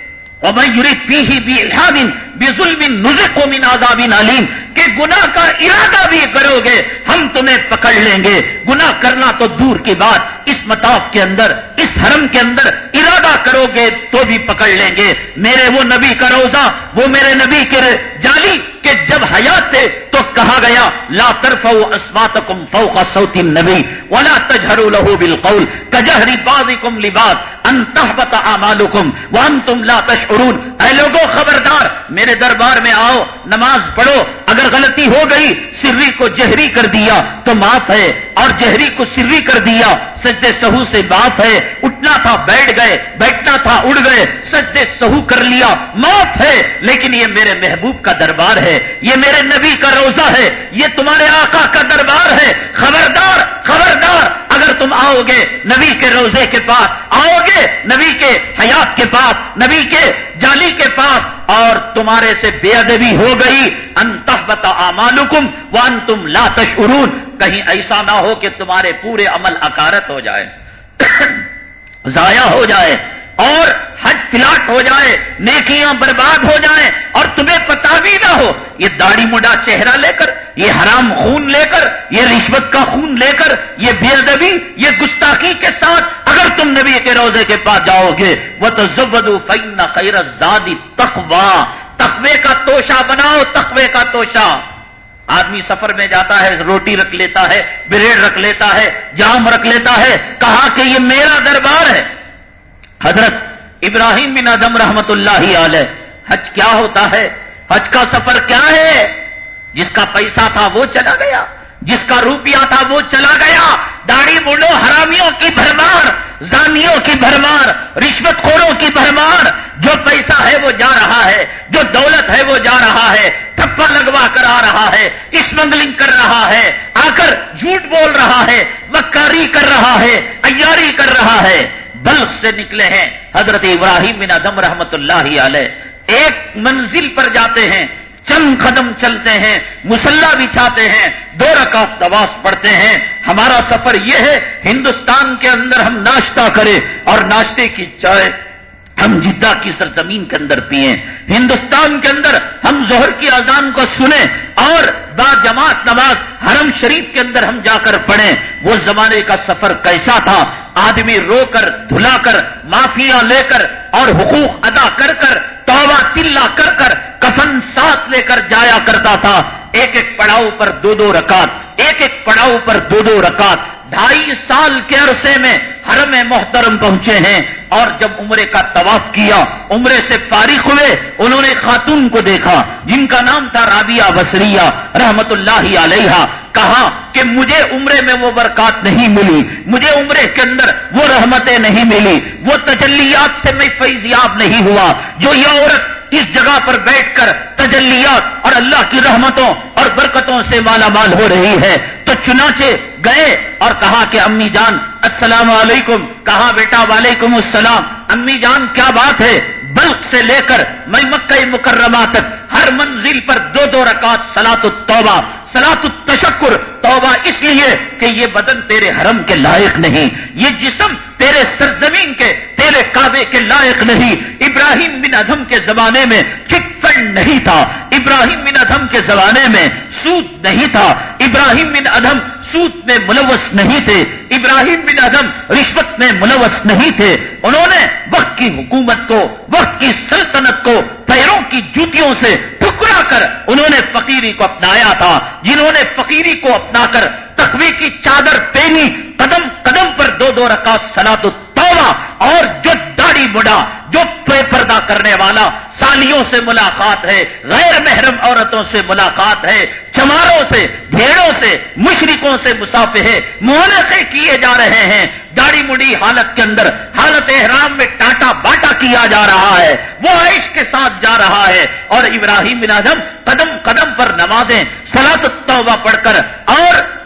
ظلم کو من عذاب علیم۔ کہ گناہ کا ارادہ بھی کرو گے، ہم تمہیں پکڑ لیں گے۔ گناہ کرنا تو دور کی بات، اس متاف کے اندر، اس حرم کے اندر ارادہ کرو گے تو بھی پکڑ لیں گے۔ میرے وہ نبی کا روزہ، وہ میرے نبی کے جالی کہ جب حیات تھے تو کہا گیا، لا طرف اسمات کم فو کا سوتی نبی ولا تجہر لہو بالقول کجہری بازی کم لباس انتہبت آمالکم وان تم لا تشعرون۔ اے لوگوں خبردار، میرے دربار میں آؤ، نماز پڑھو، اگر غلطی ہو گئی سری کو جہری کر دیا تو معاف ہے، اور جہری کو سری کر دیا، سجدے سہو سے معاف ہے۔ اٹھنا تھا، بیٹھ گئے، بیٹھنا تھا، اڑ گئے، سجدے سہو کر لیا، معاف ہے۔ لیکن یہ میرے محبوب کا دربار ہے، یہ میرے نبی کا روزہ ہے، یہ تمہارے آقا کا دربار ہے۔ خبردار خبردار، اگر تم آؤ گے نبی کے روزے کے پاس، آؤ گے نبی کے حیات کے پاس، نبی کے جالی کے پاس، اور تمہارے سے بے ادبی ہو گئی۔ انتہبتا آمالکم وان تم لا تشعرون۔ کہیں ایسا نہ ہو کہ تمہارے پورے عمل اکارت ہو جائے ضائع ہو جائے اور حج فلاٹ ہو جائے نیکیاں برباد ہو جائیں اور تمہیں پتا بھی نہ ہو۔ یہ داڑھی مڈا چہرہ لے کر، یہ حرام خون لے کر، یہ رشوت کا خون لے کر، یہ بے ادبی یہ گستاخی کے ساتھ اگر تم نبی کے روزے کے پاس جاؤ گے۔ وہ تو زبد فین خیر زادی تقوا کا توشا بناؤ، تقوی کا توشا آدمی سفر میں جاتا ہے، روٹی رکھ لیتا ہے بریڈ رکھ لیتا ہے، جام رکھ لیتا ہے، کہا کہ یہ میرا دربار ہے۔ حضرت ابراہیم بن ادم رحمت اللہ علیہ، حج کیا ہوتا ہے؟ حج کا سفر کیا ہے؟ جس کا پیسہ تھا وہ چلا گیا۔ جس کا روپیہ تھا وہ چلا گیا۔ داڑھی بوڑھو حرامیوں کی بھرمار، زانیوں کی بھرمار رشوت خوروں کی بھرمار۔ جو پیسہ ہے وہ جا رہا ہے، جو دولت ہے وہ جا رہا ہے۔ تھپا لگوا کر آ رہا ہے، اسمگلنگ کر رہا ہے، آ کر جھوٹ بول رہا ہے مکاری کر رہا ہے ایاری کر رہا ہے۔ بلخ سے نکلے ہیں حضرت ابراہیم بن ادم رحمت اللہ علیہ۔ ایک منزل پر جاتے ہیں۔ چند قدم چلتے ہیں، مسلح بچھاتے ہیں، دو رکعت تواس پڑھتے ہیں۔ ہمارا سفر یہ ہے، ہندوستان کے اندر ہم ناشتہ کریں اور ناشتے کی چائے ہم جدہ کی سرزمین کے اندر پیئیں، ہندوستان کے اندر ہم زہر کی اذان کو سنیں اور با جماعت نماز حرم شریف کے اندر ہم جا کر پڑھیں۔ وہ زمانے کا سفر کیسا تھا؟ آدمی رو کر، دھلا کر معافیا لے کر اور حقوق ادا کر کر، توبہ تلا کر کر، کفن ساتھ لے کر جایا کرتا تھا۔ ایک ایک پڑاؤ پر دو دو رکعت، ایک ایک پڑاؤ پر دو دو رکعت۔ ڈھائی سال کے عرصے میں حرم محترم پہنچے ہیں اور جب عمرے کا طواف کیا، عمرے سے فارغ ہوئے، انہوں نے خاتون کو دیکھا، جن کا نام تھا رابعہ بسریہ رحمت اللہ علیہ کہا کہ مجھے عمرے میں وہ برکات نہیں ملی، مجھے عمرے کے اندر وہ رحمتیں نہیں ملی، وہ تجلیات سے میں فیضیاب نہیں ہوا، جو یہ عورت اس جگہ پر بیٹھ کر تجلیات اور اللہ کی رحمتوں اور برکتوں سے مالا مال ہو رہی ہے۔ تو چنانچہ گئے اور کہا کہ امی جان، السلام علیکم۔ کہا بیٹا، وعلیکم السلام۔ امی جان، کیا بات ہے؟ بلک سے لے کر میں مکہ مکرمہ تک ہر منزل پر دو دو رکعت سلاط التوبہ سلاط التشکر۔ توبہ اس لیے کہ یہ بدن تیرے حرم کے لائق نہیں، یہ جسم تیرے سرزمین کے، تیرے کعبے کے لائق نہیں۔ ابراہیم بن ادم کے زمانے میں چٹ فنڈ نہیں تھا۔ ابراہیم بن ادم کے زمانے میں سود نہیں تھا۔ ابراہیم بن ادم سود میں ملوث نہیں تھے، ابراہیم بن ادم رشوت میں ملوث نہیں تھے، انہوں نے وقت کی حکومت کو، وقت کی سلطنت کو پیروں کی جوتیوں سے ٹکرا کر انہوں نے فقیری کو اپنایا تھا، جنہوں نے فقیری کو اپنا کر تخوی کی چادر پہنی، قدم قدم پر دو دو رکعت سلا تو اور جو داڑھی بڑا جو پے پردہ کرنے والا سالیوں سے ملاقات ہے، غیر محرم عورتوں سے ملاقات ہے، چماروں سے، بھیڑوں سے مشرقوں سے مسافے ہے مولقے کیے جا رہے ہیں۔ داڑھی مڑی حالت کے اندر، حالت احرام میں ٹاٹا باٹا کیا جا رہا ہے۔ وہ عائش کے ساتھ جا رہا ہے۔ اور ابراہیم بن اعظم قدم قدم پر نمازیں سلاد توبہ پڑھ کر اور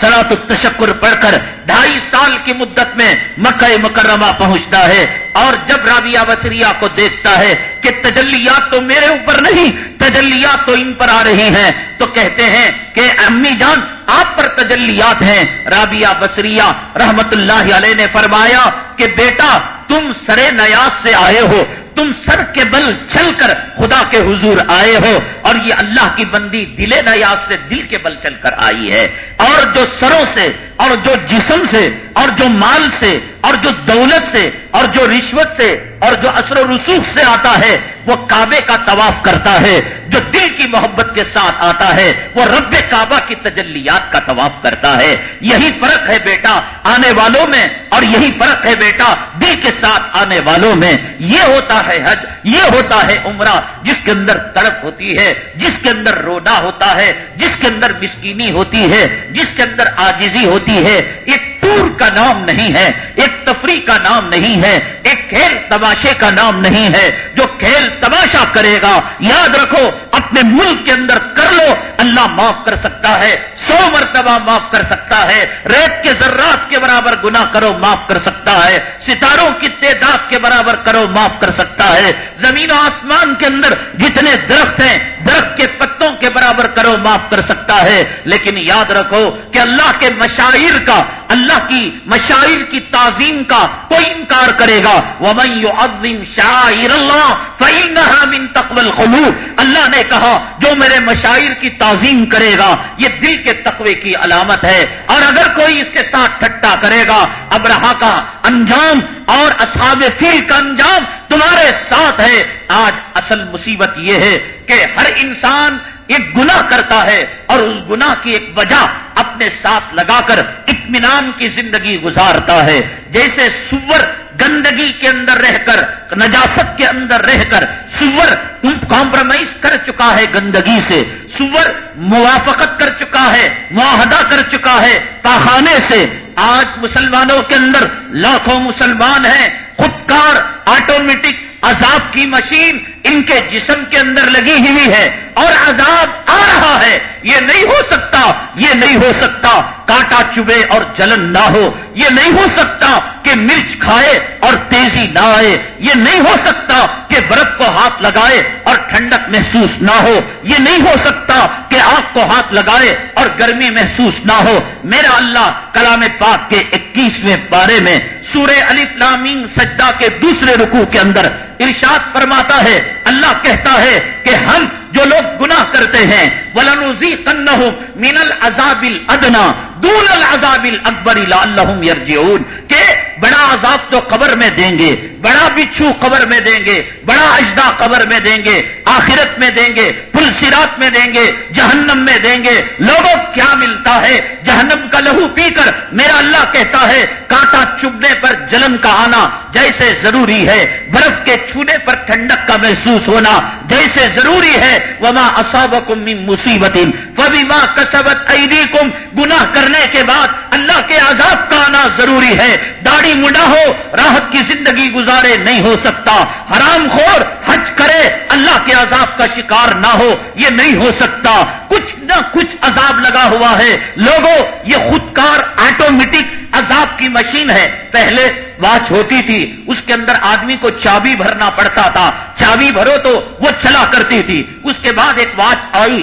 سلاط التشکر پڑھ کر ڈھائی سال کی مدت میں مکہ مکرمہ پہنچتا ہے اور جب رابعہ وسریہ کو دیکھتا ہے کہ تجلیات تو میرے اوپر نہیں، تجلیات تو ان پر آ رہی ہیں، تو کہتے ہیں کہ امی جان، آپ پر تجلیات ہیں۔ رابعہ بسریہ رحمت اللہ علیہ نے فرمایا کہ بیٹا، تم سرے نیاز سے آئے ہو۔ تم سر کے بل چل کر خدا کے حضور آئے ہو اور یہ اللہ کی بندی دل نیاز سے دل کے بل چل کر آئی ہے۔ اور جو سروں سے، اور جو جسم سے، اور جو مال سے، اور جو دولت سے، اور جو رشوت سے، اور جو اثر و رسوخ سے آتا ہے وہ کعبے کا طواف کرتا ہے، جو دل کی محبت کے ساتھ آتا ہے، وہ رب کعبہ کی تجلیات کا طواف کرتا ہے۔ یہی فرق ہے بیٹا آنے والوں میں اور یہی فرق ہے بیٹا دل کے ساتھ آنے والوں میں۔ یہ ہوتا ہے حج، یہ ہوتا ہے عمرہ، جس کے اندر تڑپ ہوتی ہے، جس کے اندر روڈا ہوتا ہے، جس کے اندر مسکینی ہوتی ہے، جس کے اندر آجزی ہوتی ہے۔ ایک ٹور کا نام نہیں ہے، ایک تفریح کا نام نہیں ہے، ایک کھیل تماشے کا نام نہیں ہے، جو کھیل تماشا کرے گا۔ یاد رکھو، اپنے ملک کے اندر کر لو، اللہ معاف کر سکتا ہے، سو مرتبہ معاف کر سکتا ہے، ریت کے ذرات کے برابر گنا کرو، معاف کر سکتا ہے، ستاروں کی تعداد کے برابر برابر کرو، معاف کر سکتا ہے۔ زمین و آسمان کے اندر جتنے درخت ہیں، درخت کے پتوں کے برابر کرو، معاف کر سکتا ہے۔ لیکن یاد رکھو کہ اللہ کے مشاعر کا، اللہ کی مشاعر کی تعظیم کا کوئی انکار کرے گا۔ وہ عظیم شاعر اللہ فعین تقبل خلو اللہ نے کہا، جو میرے مشاعر کی تعظیم کرے گا، یہ دل کے تقوی کی علامت ہے۔ اور اگر کوئی اس کے ساتھ ٹھٹا کرے گا ابراہ کا انجام اور اصحاب فیل کا انجام تمہارے ساتھ ہے۔ آج اصل مصیبت یہ ہے کہ ہر انسان ایک گناہ کرتا ہے اور اس گناہ کی ایک وجہ اپنے ساتھ لگا کر اطمینان کی زندگی گزارتا ہے۔ جیسے سور گندگی کے اندر رہ کر، نجاست کے اندر رہ کر سور کمپرومائز کر چکا ہے گندگی سے، سور موافقت کر چکا ہے، معاہدہ کر چکا ہے پاخانے سے۔ آج مسلمانوں کے اندر لاکھوں مسلمان ہیں، خودکار آٹومیٹک عذاب کی مشین ان کے جسم کے اندر لگی ہوئی ہے اور عذاب آ رہا ہے۔ یہ نہیں ہو سکتا، یہ نہیں ہو سکتا کاٹا چبے اور جلن نہ ہو۔ یہ نہیں ہو سکتا کہ مرچ کھائے اور تیزی نہ آئے۔ یہ نہیں ہو سکتا کہ برف کو ہاتھ لگائے اور ٹھنڈک محسوس نہ ہو۔ یہ نہیں ہو سکتا کہ آگ کو ہاتھ لگائے اور گرمی محسوس نہ ہو۔ میرا اللہ کلام پاک کے اکیسویں پارے میں سورہ علی فلامین سجدہ کے دوسرے رکوع کے اندر ارشاد فرماتا ہے، اللہ کہتا ہے کہ ہم جو لوگ گناہ کرتے ہیں ولنوزی کنہ مین العذاب الادنا دون العذاب الاکبر لعلہم یرجعون کہ بڑا عذاب تو قبر میں دیں گے، بڑا بچھو قبر میں دیں گے، بڑا اجدا قبر میں دیں گے، آخرت میں دیں گے پل سرات میں دیں گے، جہنم میں دیں گے۔ لوگوں کیا ملتا ہے؟ جہنم کا لہو پی کر میرا اللہ کہتا ہے، کانٹا چبنے پر جلن کا آنا جیسے ضروری ہے، برف کے چھونے پر ٹھنڈک کا محسوس ہونا جیسے ضروری ہے، وما اصابکم من مصیبت فبما کسبت ایدیکم گناہ کرنے کے بعد اللہ کے عذاب کا آنا ضروری ہے۔ داڑھی مڈا ہو، راحت کی زندگی گزارے نہیں ہو سکتا۔ حرام خور، حج کرے، اللہ کے عذاب کا شکار نہ ہو، یہ نہیں ہو سکتا۔ کچھ نہ کچھ عذاب لگا ہوا ہے۔ لوگوں، یہ خودکار آٹومیٹک عذاب کی مشین ہے۔ پہلے واچ ہوتی تھی، اس کے اندر آدمی کو چابی بھرنا پڑتا تھا۔ چابی بھرو تو وہ چلا کرتی تھی۔ اس کے بعد ایک واچ آئی۔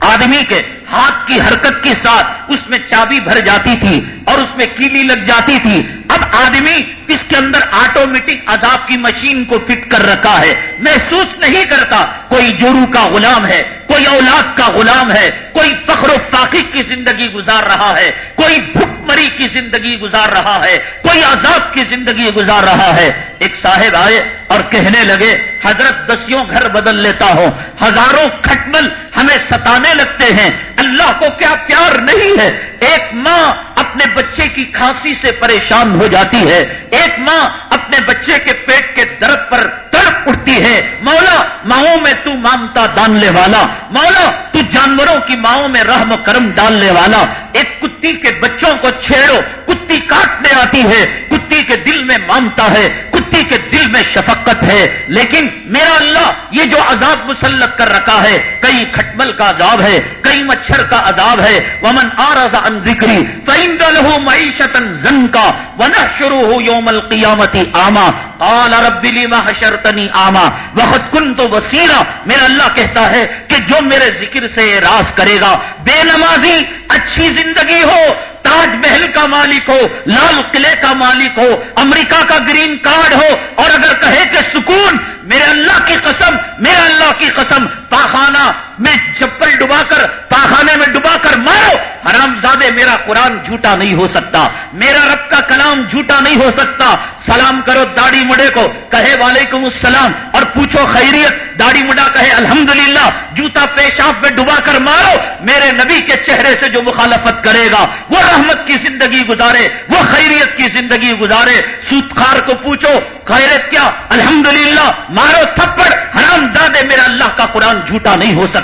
آدمی کے ہاتھ کی حرکت کے ساتھ اس میں چابی بھر جاتی تھی اور اس میں کیلی لگ جاتی تھی۔ اب آدمی اس کے اندر آٹومیٹک عذاب کی مشین کو فٹ کر رکھا ہے۔ محسوس نہیں کرتا کوئی جورو کا غلام ہے، کوئی اولاد کا غلام ہے، کوئی فخر و فاقی کی زندگی گزار رہا ہے، کوئی بھوک مری کی زندگی گزار رہا ہے، کوئی عذاب کی زندگی گزار رہا ہے۔ ایک صاحب آئے اور کہنے لگے، حضرت دسیوں گھر بدل لیتا ہوں۔ ہزاروں کھٹمل ہمیں ستانے لگتے ہیں۔ اللہ کو کیا پیار نہیں ہے۔ ایک ماں اپنے بچے کی کھانسی سے پریشان ہو جاتی ہے۔ ایک ماں اپنے بچے کے پیٹ کے درد پر تڑپ اٹھتی ہے۔ مولا، ماؤں میں تو مامتا ڈالنے والا۔ مولا، تو جانوروں کی ماؤں میں رحم کرم ڈالنے والا۔ ایک کتی کے بچوں کو چھیڑو، کتی کاٹنے آتی ہے۔ کتی کے دل میں مامتا ہے، کتی کے دل میں شفقت ہے۔ لیکن میرا اللہ، یہ جو عذاب مسلط کر رکھا ہے، کئی کھٹمل کا عذاب ہے، کئی مچھر کا عذاب ہے۔ ومن آرزا ان ذکری، فإن له معیشتا زنکا ونحشره يوم القیامت آما قال رب لما حشرتنی آما وقت کن تو وسیلہ میرا اللہ کہتا ہے کہ جو میرے ذکر سے راز کرے گا۔ بے نمازی، اچھی زندگی ہو تاج محل کا مالک ہو، لال قلعے کا مالک ہو، امریکہ کا گرین کارڈ ہو، اور اگر کہے کہ سکون، میرے اللہ کی قسم، میرے اللہ کی قسم، پاخانہ میں چپل ڈبا کر، پاخانے میں ڈبا کر مارو۔ حرام زادے، میرا قرآن جھوٹا نہیں ہو سکتا۔ میرا رب کا کلام جھوٹا نہیں ہو سکتا۔ سلام کرو داڑی مڈے کو، کہے وعلیکم السلام اور پوچھو خیریت۔ داڑی مڈا کہے الحمدللہ، جوتا پیشاب میں ڈبا کر مارو۔ میرے نبی کے چہرے سے جو مخالفت کرے گا، وہ رحمت کی زندگی گزارے، وہ خیریت کی زندگی گزارے۔ سوتخار کو پوچھو خیرت کیا؟ الحمدللہ، مارو تھپڑ۔ حرام دادے میرا اللہ کا قرآن جھوٹا نہیں ہو سکتا۔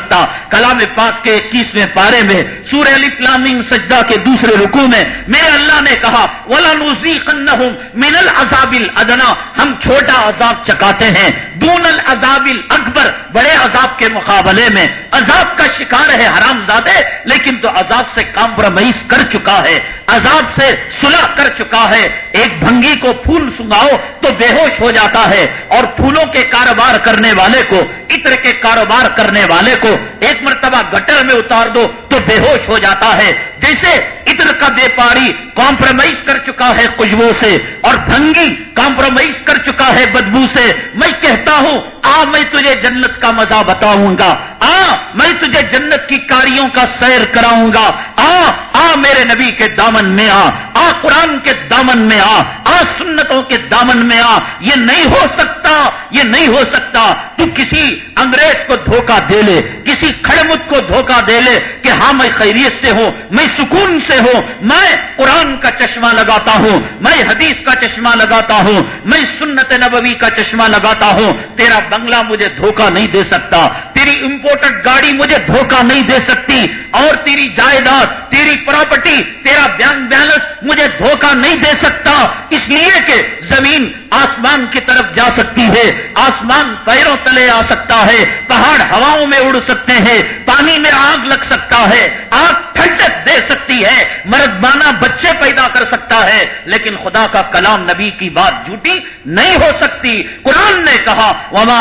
کلام پاک کے اکیسویں پارے میں سورہ علی سجدہ کے دوسرے رکو میں میرے اللہ نے کہا ولا نوزی من العذاب الادنا. ہم چھوٹا عذاب چکاتے ہیں، دون العذاب اکبر بڑے عذاب کے مقابلے میں۔ عذاب کا شکار ہے حرام زادے، لیکن تو عذاب سے کمپرومائز کر چکا ہے۔ عذاب سے صلح کر چکا ہے۔ ایک بھنگی کو پھول سنگاؤ تو بے ہوش ہو جاتا ہے۔ اور پھولوں کے کاروبار کرنے والے کو، عطر کے کاروبار کرنے والے کو ایک مرتبہ گٹر میں اتار دو تو بے ہوش ہو جاتا ہے۔ جیسے عطر کا بیپاری کمپرومائز کر چکا ہے خوشبو سے اور بھنگی کمپرومائز کر چکا ہے بدبو سے۔ میں کہتا ہوں، آ، میں تجھے جنت کا مزہ بتاؤں گا۔ آ، میں تجھے جنت کی کاریوں کا سیر کراؤں گا۔ آ آ، میرے نبی کے دامن میں آ۔ آ، قرآن کے دامن میں آ۔ آ، سنتوں کے دامن میں آ۔ یہ نہیں ہو سکتا، یہ نہیں ہو سکتا۔ تو کسی انگریز کو دھوکہ دے لے، کسی کھڑمت کو دھوکہ دے لے کہ ہاں میں خیریت سے ہوں، میں سکون سے ہوں میں قرآن کا چشمہ لگاتا ہوں میں حدیث کا چشمہ لگاتا ہوں میں سنت نبوی کا چشمہ لگاتا ہوں تیرا بنگلہ مجھے دھوکہ نہیں دے سکتا تیری امپورٹڈ گاڑی مجھے دھوکہ نہیں دے سکتی اور تیری جائیداد تیری پراپرٹی تیرا بینک بیلنس مجھے دھوکہ نہیں دے سکتا اس لیے کہ زمین آسمان کی طرف جا سکتی ہے آسمان پیروں تلے آ سکتا ہے پہاڑ ہواؤں میں اڑ سکتے ہیں پانی میں آگ لگ سکتا ہے آگ ٹھنڈک دے سکتی ہے مرد بانا بچے پیدا کر سکتا ہے، لیکن خدا کا کلام نبی کی بات جھوٹی نہیں ہو سکتی۔ قرآن نے کہا، وما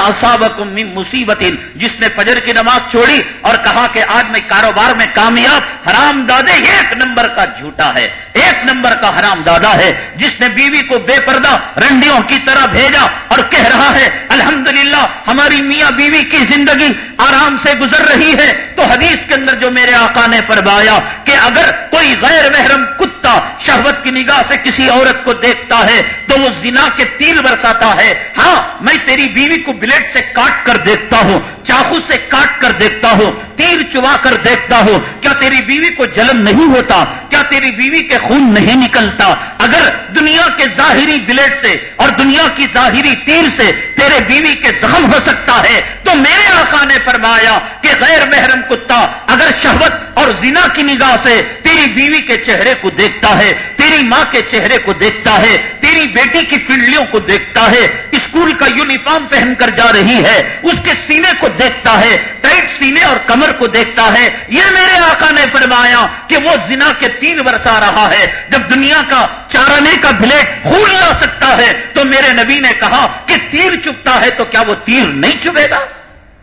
من مصیبت جس نے فجر کی نماز چھوڑی اور کہا کہ آج میں کاروبار میں کامیاب، حرام دادے ایک نمبر کا جھوٹا ہے۔ ایک نمبر کا حرام دادا ہے۔ جس نے بیوی کو بے پردہ رنڈیوں کی طرح بھیجا اور کہہ رہا ہے، الحمدللہ، ہماری میاں بیوی کی زندگی آرام سے گزر رہی ہے۔ تو حدیث کے اندر جو میرے آقا نے فرمایا کہ اگر کوئی کوئی غیر محرم کتا شہوت کی نگاہ سے کسی عورت کو دیکھتا ہے تو وہ زنا کے تیر برساتا ہے۔ ہاں میں تیری بیوی کو بلیٹ سے کاٹ کر دیکھتا ہوں، چاقو سے کاٹ کر دیکھتا ہوں، تیر چوا کر دیکھتا ہوں۔ کیا تیری بیوی کو جلن نہیں ہوتا؟ کیا تیری بیوی کے خون نہیں نکلتا؟ اگر دنیا کے ظاہری بلیٹ سے اور دنیا کی ظاہری تیر سے تیرے بیوی کے زخم ہو سکتا ہے، تو میرے آقا نے فرمایا کہ غیر محرم کتا اگر شہوت اور زنا کی نگاہ سے تیری بیوی کے چہرے کو دیکھتا ہے، تیری ماں کے چہرے کو دیکھتا ہے، تیری بیٹی کی پنڈلیوں کو دیکھتا ہے، اسکول کا یونیفارم پہن کر جا رہی ہے، اس کے سینے کو دیکھتا ہے، ٹائٹ سینے اور کمر کو دیکھتا ہے۔ یہ میرے آقا نے فرمایا کہ وہ زنا کے تین برسا رہا ہے۔ جب دنیا کا چارنے کا بلیٹ خون لا سکتا ہے، تو میرے نبی نے کہا کہ تیر چپتا ہے تو کیا وہ تیر نہیں چبے گا؟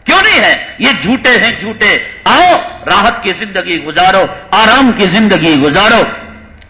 کیوں نہیں ہے؟ یہ جھوٹے ہیں، جھوٹے۔ آؤ، راحت کی زندگی گزارو، آرام کی زندگی گزارو۔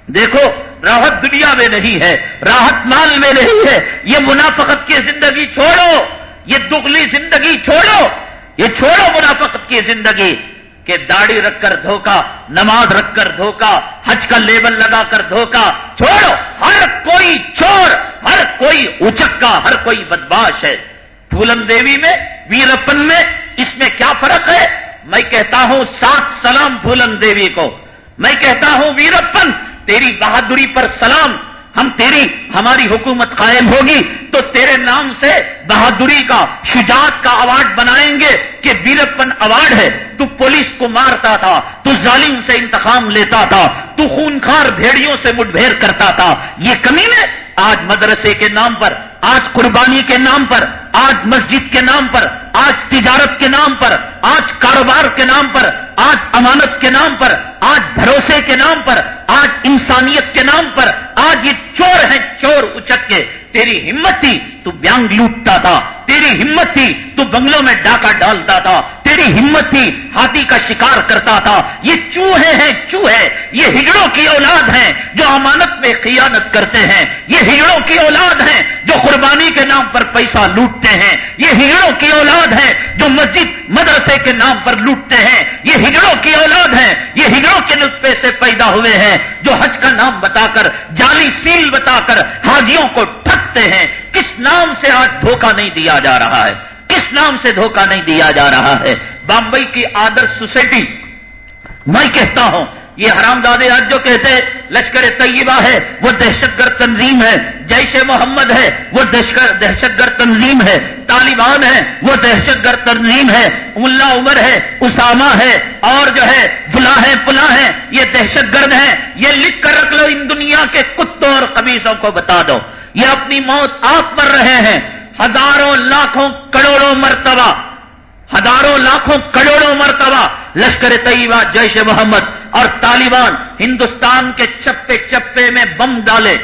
دیکھو، راحت دنیا میں نہیں ہے، راحت مال میں نہیں ہے۔ یہ منافقت کی زندگی چھوڑو، یہ دگلی زندگی چھوڑو۔ یہ چھوڑو منافقت کی زندگی، کہ داڑھی رکھ کر دھوکا، نماز رکھ کر دھوکا، حج کا لیبل لگا کر دھوکا۔ چھوڑو، ہر کوئی چور ہر کوئی اچکا، ہر کوئی بدباش ہے۔ پھولن دیوی میں، ویرپن میں، اس میں کیا فرق ہے؟ میں کہتا ہوں سات سلام پھولن دیوی کو۔ میں کہتا ہوں ویرپن، تیری بہادری پر سلام۔ ہم تیری، ہماری حکومت قائم ہوگی تو تیرے نام سے بہادری کا، شجاعت کا اوارڈ بنائیں گے کہ ویرپن اوارڈ ہے۔ تو پولیس کو مارتا تھا، تو ظالم سے انتخاب لیتا تھا، تو خونخار بھیڑیوں سے مٹ بھیڑ کرتا تھا۔ یہ کمی نے آج مدرسے کے نام پر آج قربانی کے نام پر، آج مسجد کے نام پر، آج تجارت کے نام پر، آج کاروبار کے نام پر، آج امانت کے نام پر، آج بھروسے کے نام پر، آج انسانیت کے نام پر، آج یہ چور ہے چور اچک کے۔ تیری ہمت تھی تو بیانگ لوٹتا تھا، تیری ہمت تھی تو بنگلوں میں ڈاکہ ڈالتا تھا۔ تیری ہمت تھی، ہاتھی کا شکار کرتا تھا۔ یہ چوہے ہیں، چوہے۔ یہ ہجڑوں کی اولاد ہیں جو امانت میں خیانت کرتے ہیں۔ یہ ہجڑوں کی اولاد ہیں جو قربانی کے نام پر پیسہ لوٹتے ہیں۔ یہ ہجڑوں کی اولاد ہیں جو مسجد، مدرسے کے نام پر لوٹتے ہیں۔ یہ ہجڑوں کی اولاد ہیں، یہ ہجڑوں کے نسخے سے پیدا ہوئے ہیں جو حج کا نام بتا کر جعلی سیل بتا کر حاجیوں کو ٹھکتے ہیں۔ کس نام سے آج دھوکہ نہیں دیا جا رہا ہے؟ کس نام سے دھوکہ نہیں دیا جا رہا ہے۔ بامبئی کی آدر سوسائٹی، میں کہتا ہوں، یہ حرام دادے آج جو کہتے لشکر طیبہ ہے، وہ دہشت گرد تنظیم ہے۔ جیش محمد ہے، وہ دہشت گرد تنظیم ہے۔ طالبان ہے، وہ دہشت گرد تنظیم ہے۔ ملا عمر ہے، اسامہ ہے، اور جو ہے فلاں ہے پلا ہے یہ دہشت گرد ہے یہ لکھ کر رکھ لو ان دنیا کے کتوں اور قبیصوں کو بتا دو۔ یہ اپنی موت آپ پر رہے ہیں۔ ہزاروں لاکھوں کروڑوں مرتبہ، ہزاروں لاکھوں کروڑوں مرتبہ لشکر طیبہ جیش محمد اور طالبان ہندوستان کے چپے چپے میں بم ڈالے،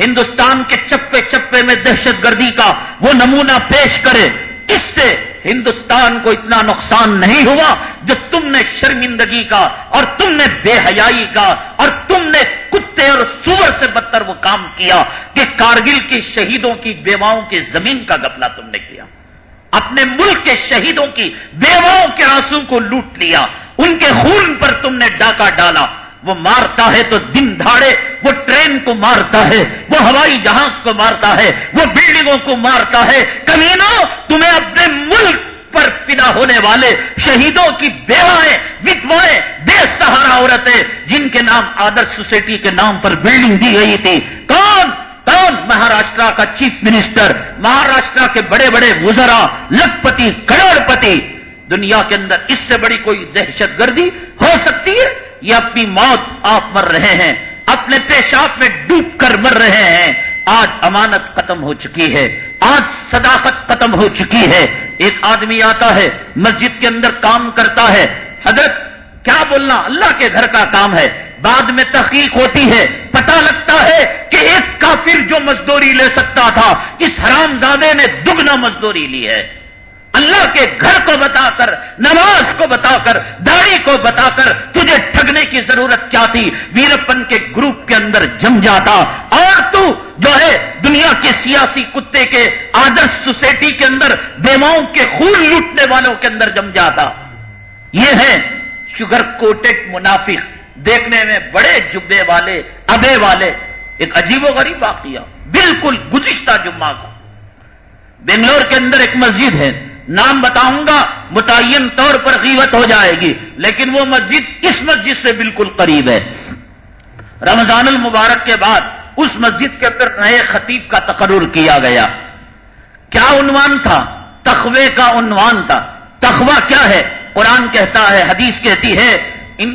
ہندوستان کے چپے چپے میں دہشت گردی کا وہ نمونہ پیش کرے۔ اس سے ہندوستان کو اتنا نقصان نہیں ہوا جو تم نے شرمندگی کا اور تم نے بے حیائی کا اور تم نے کتے اور سور سے بدتر وہ کام کیا کہ کارگل کی شہیدوں کی بیواؤں کی زمین کا گپلا تم نے کیا۔ اپنے ملک کے شہیدوں کی بیواؤں کے آنسو کو لوٹ لیا۔ ان کے خون پر تم نے ڈاکہ ڈالا۔ وہ مارتا ہے تو دن دھاڑے، وہ ٹرین کو مارتا ہے، وہ ہوائی جہاز کو مارتا ہے، وہ بلڈنگوں کو مارتا ہے۔ کمینوں، تمہیں اپنے ملک پر پیدا ہونے والے شہیدوں کی بیوائیں وٹوائیں بے سہارا عورتیں، جن کے نام آدر سوسائٹی کے نام پر بلڈنگ دی گئی تھی۔ کون؟ کون؟ مہاراشٹرا کا چیف منسٹر، مہاراشٹرا کے بڑے بڑے گزرا لکھپتی کروڑ پتی دنیا کے اندر اس سے بڑی کوئی دہشت گردی ہو سکتی ہے؟ یہ اپنی موت آپ مر رہے ہیں، اپنے پیشاب میں ڈوب کر مر رہے ہیں۔ آج امانت ختم ہو چکی ہے، آج صداقت ختم ہو چکی ہے۔ ایک آدمی آتا ہے، مسجد کے اندر کام کرتا ہے۔ حضرت، کیا بولنا؟ اللہ کے گھر کا کام ہے۔ بعد میں تحقیق ہوتی ہے پتا لگتا ہے کہ ایک کافر جو مزدوری لے سکتا تھا، اس حرام زادے نے دگنا مزدوری لی ہے۔ اللہ کے گھر کو بتا کر نماز کو بتا کر داڑھی کو بتا کر تجھے ٹھگنے کی ضرورت کیا تھی؟ ویرپن کے گروپ کے اندر جم جاتا۔ اور تو جو ہے دنیا کے سیاسی کتے کے آدرش سوسائٹی کے اندر بیواؤں کے خون لوٹنے والوں کے اندر جم جاتا۔ یہ ہے شوگر کوٹڈ منافق۔ دیکھنے میں بڑے جبے والے، ابے والے۔ ایک عجیب و غریب واقعہ۔ بالکل گزشتہ جمعہ کا بنگلور کے اندر ایک مسجد ہے۔ نام بتاؤں گا، متعین طور پر قیمت ہو جائے گی۔ لیکن وہ مسجد اس مسجد سے بالکل قریب ہے۔ رمضان المبارک کے بعد اس مسجد کے اندر نئے خطیب کا تقرر کیا گیا۔ کیا عنوان تھا؟ تخوے کا عنوان تھا۔ تخوا کیا ہے؟ قرآن کہتا ہے، حدیث کہتی ہے، ان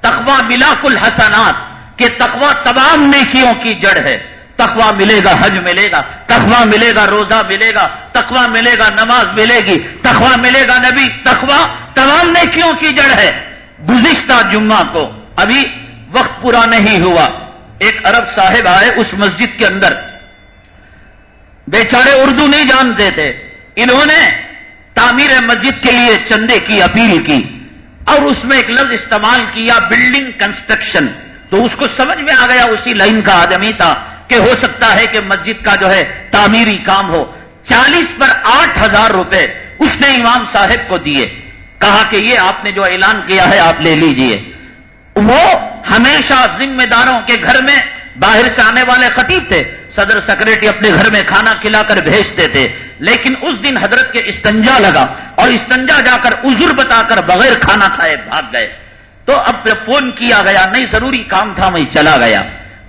تخوا ملاک الحسنات کہ تخوا تمام نیکیوں کی جڑ ہے۔ تخوا ملے گا، حج ملے گا تخوا ملے گا، روزہ ملے گا تخوا ملے گا، نماز ملے گی تخوا ملے گا نبی تخوا تمام نیکیوں کی جڑ ہے۔ گزشتہ جمعہ کو ابھی وقت پورا نہیں ہوا۔ ایک عرب صاحب آئے اس مسجد کے اندر۔ بیچارے اردو نہیں جانتے تھے۔ انہوں نے تعمیر مسجد کے لیے چندے کی اپیل کی اور اس میں ایک لفظ استعمال کیا بلڈنگ کنسٹرکشن تو اس کو سمجھ میں آ گیا، اسی لائن کا آدمی تھا۔ کہ ہو سکتا ہے کہ مسجد کا جو ہے تعمیری کام ہو۔ چالیس پر آٹھ ہزار روپے اس نے امام صاحب کو دیے۔ کہا کہ یہ آپ نے جو اعلان کیا ہے آپ لے لیجیے۔ وہ ہمیشہ ذمہ داروں کے گھر میں باہر سے آنے والے خطیب تھے۔ صدر سیکرٹری اپنے گھر میں کھانا کھلا کر بھیجتے تھے۔ لیکن اس دن حضرت کے استنجا لگا اور استنجا جا کر عذر بتا کر بغیر کھانا کھائے بھاگ گئے۔ تو اب فون کیا گیا۔ نہیں، ضروری کام تھا میں چلا گیا۔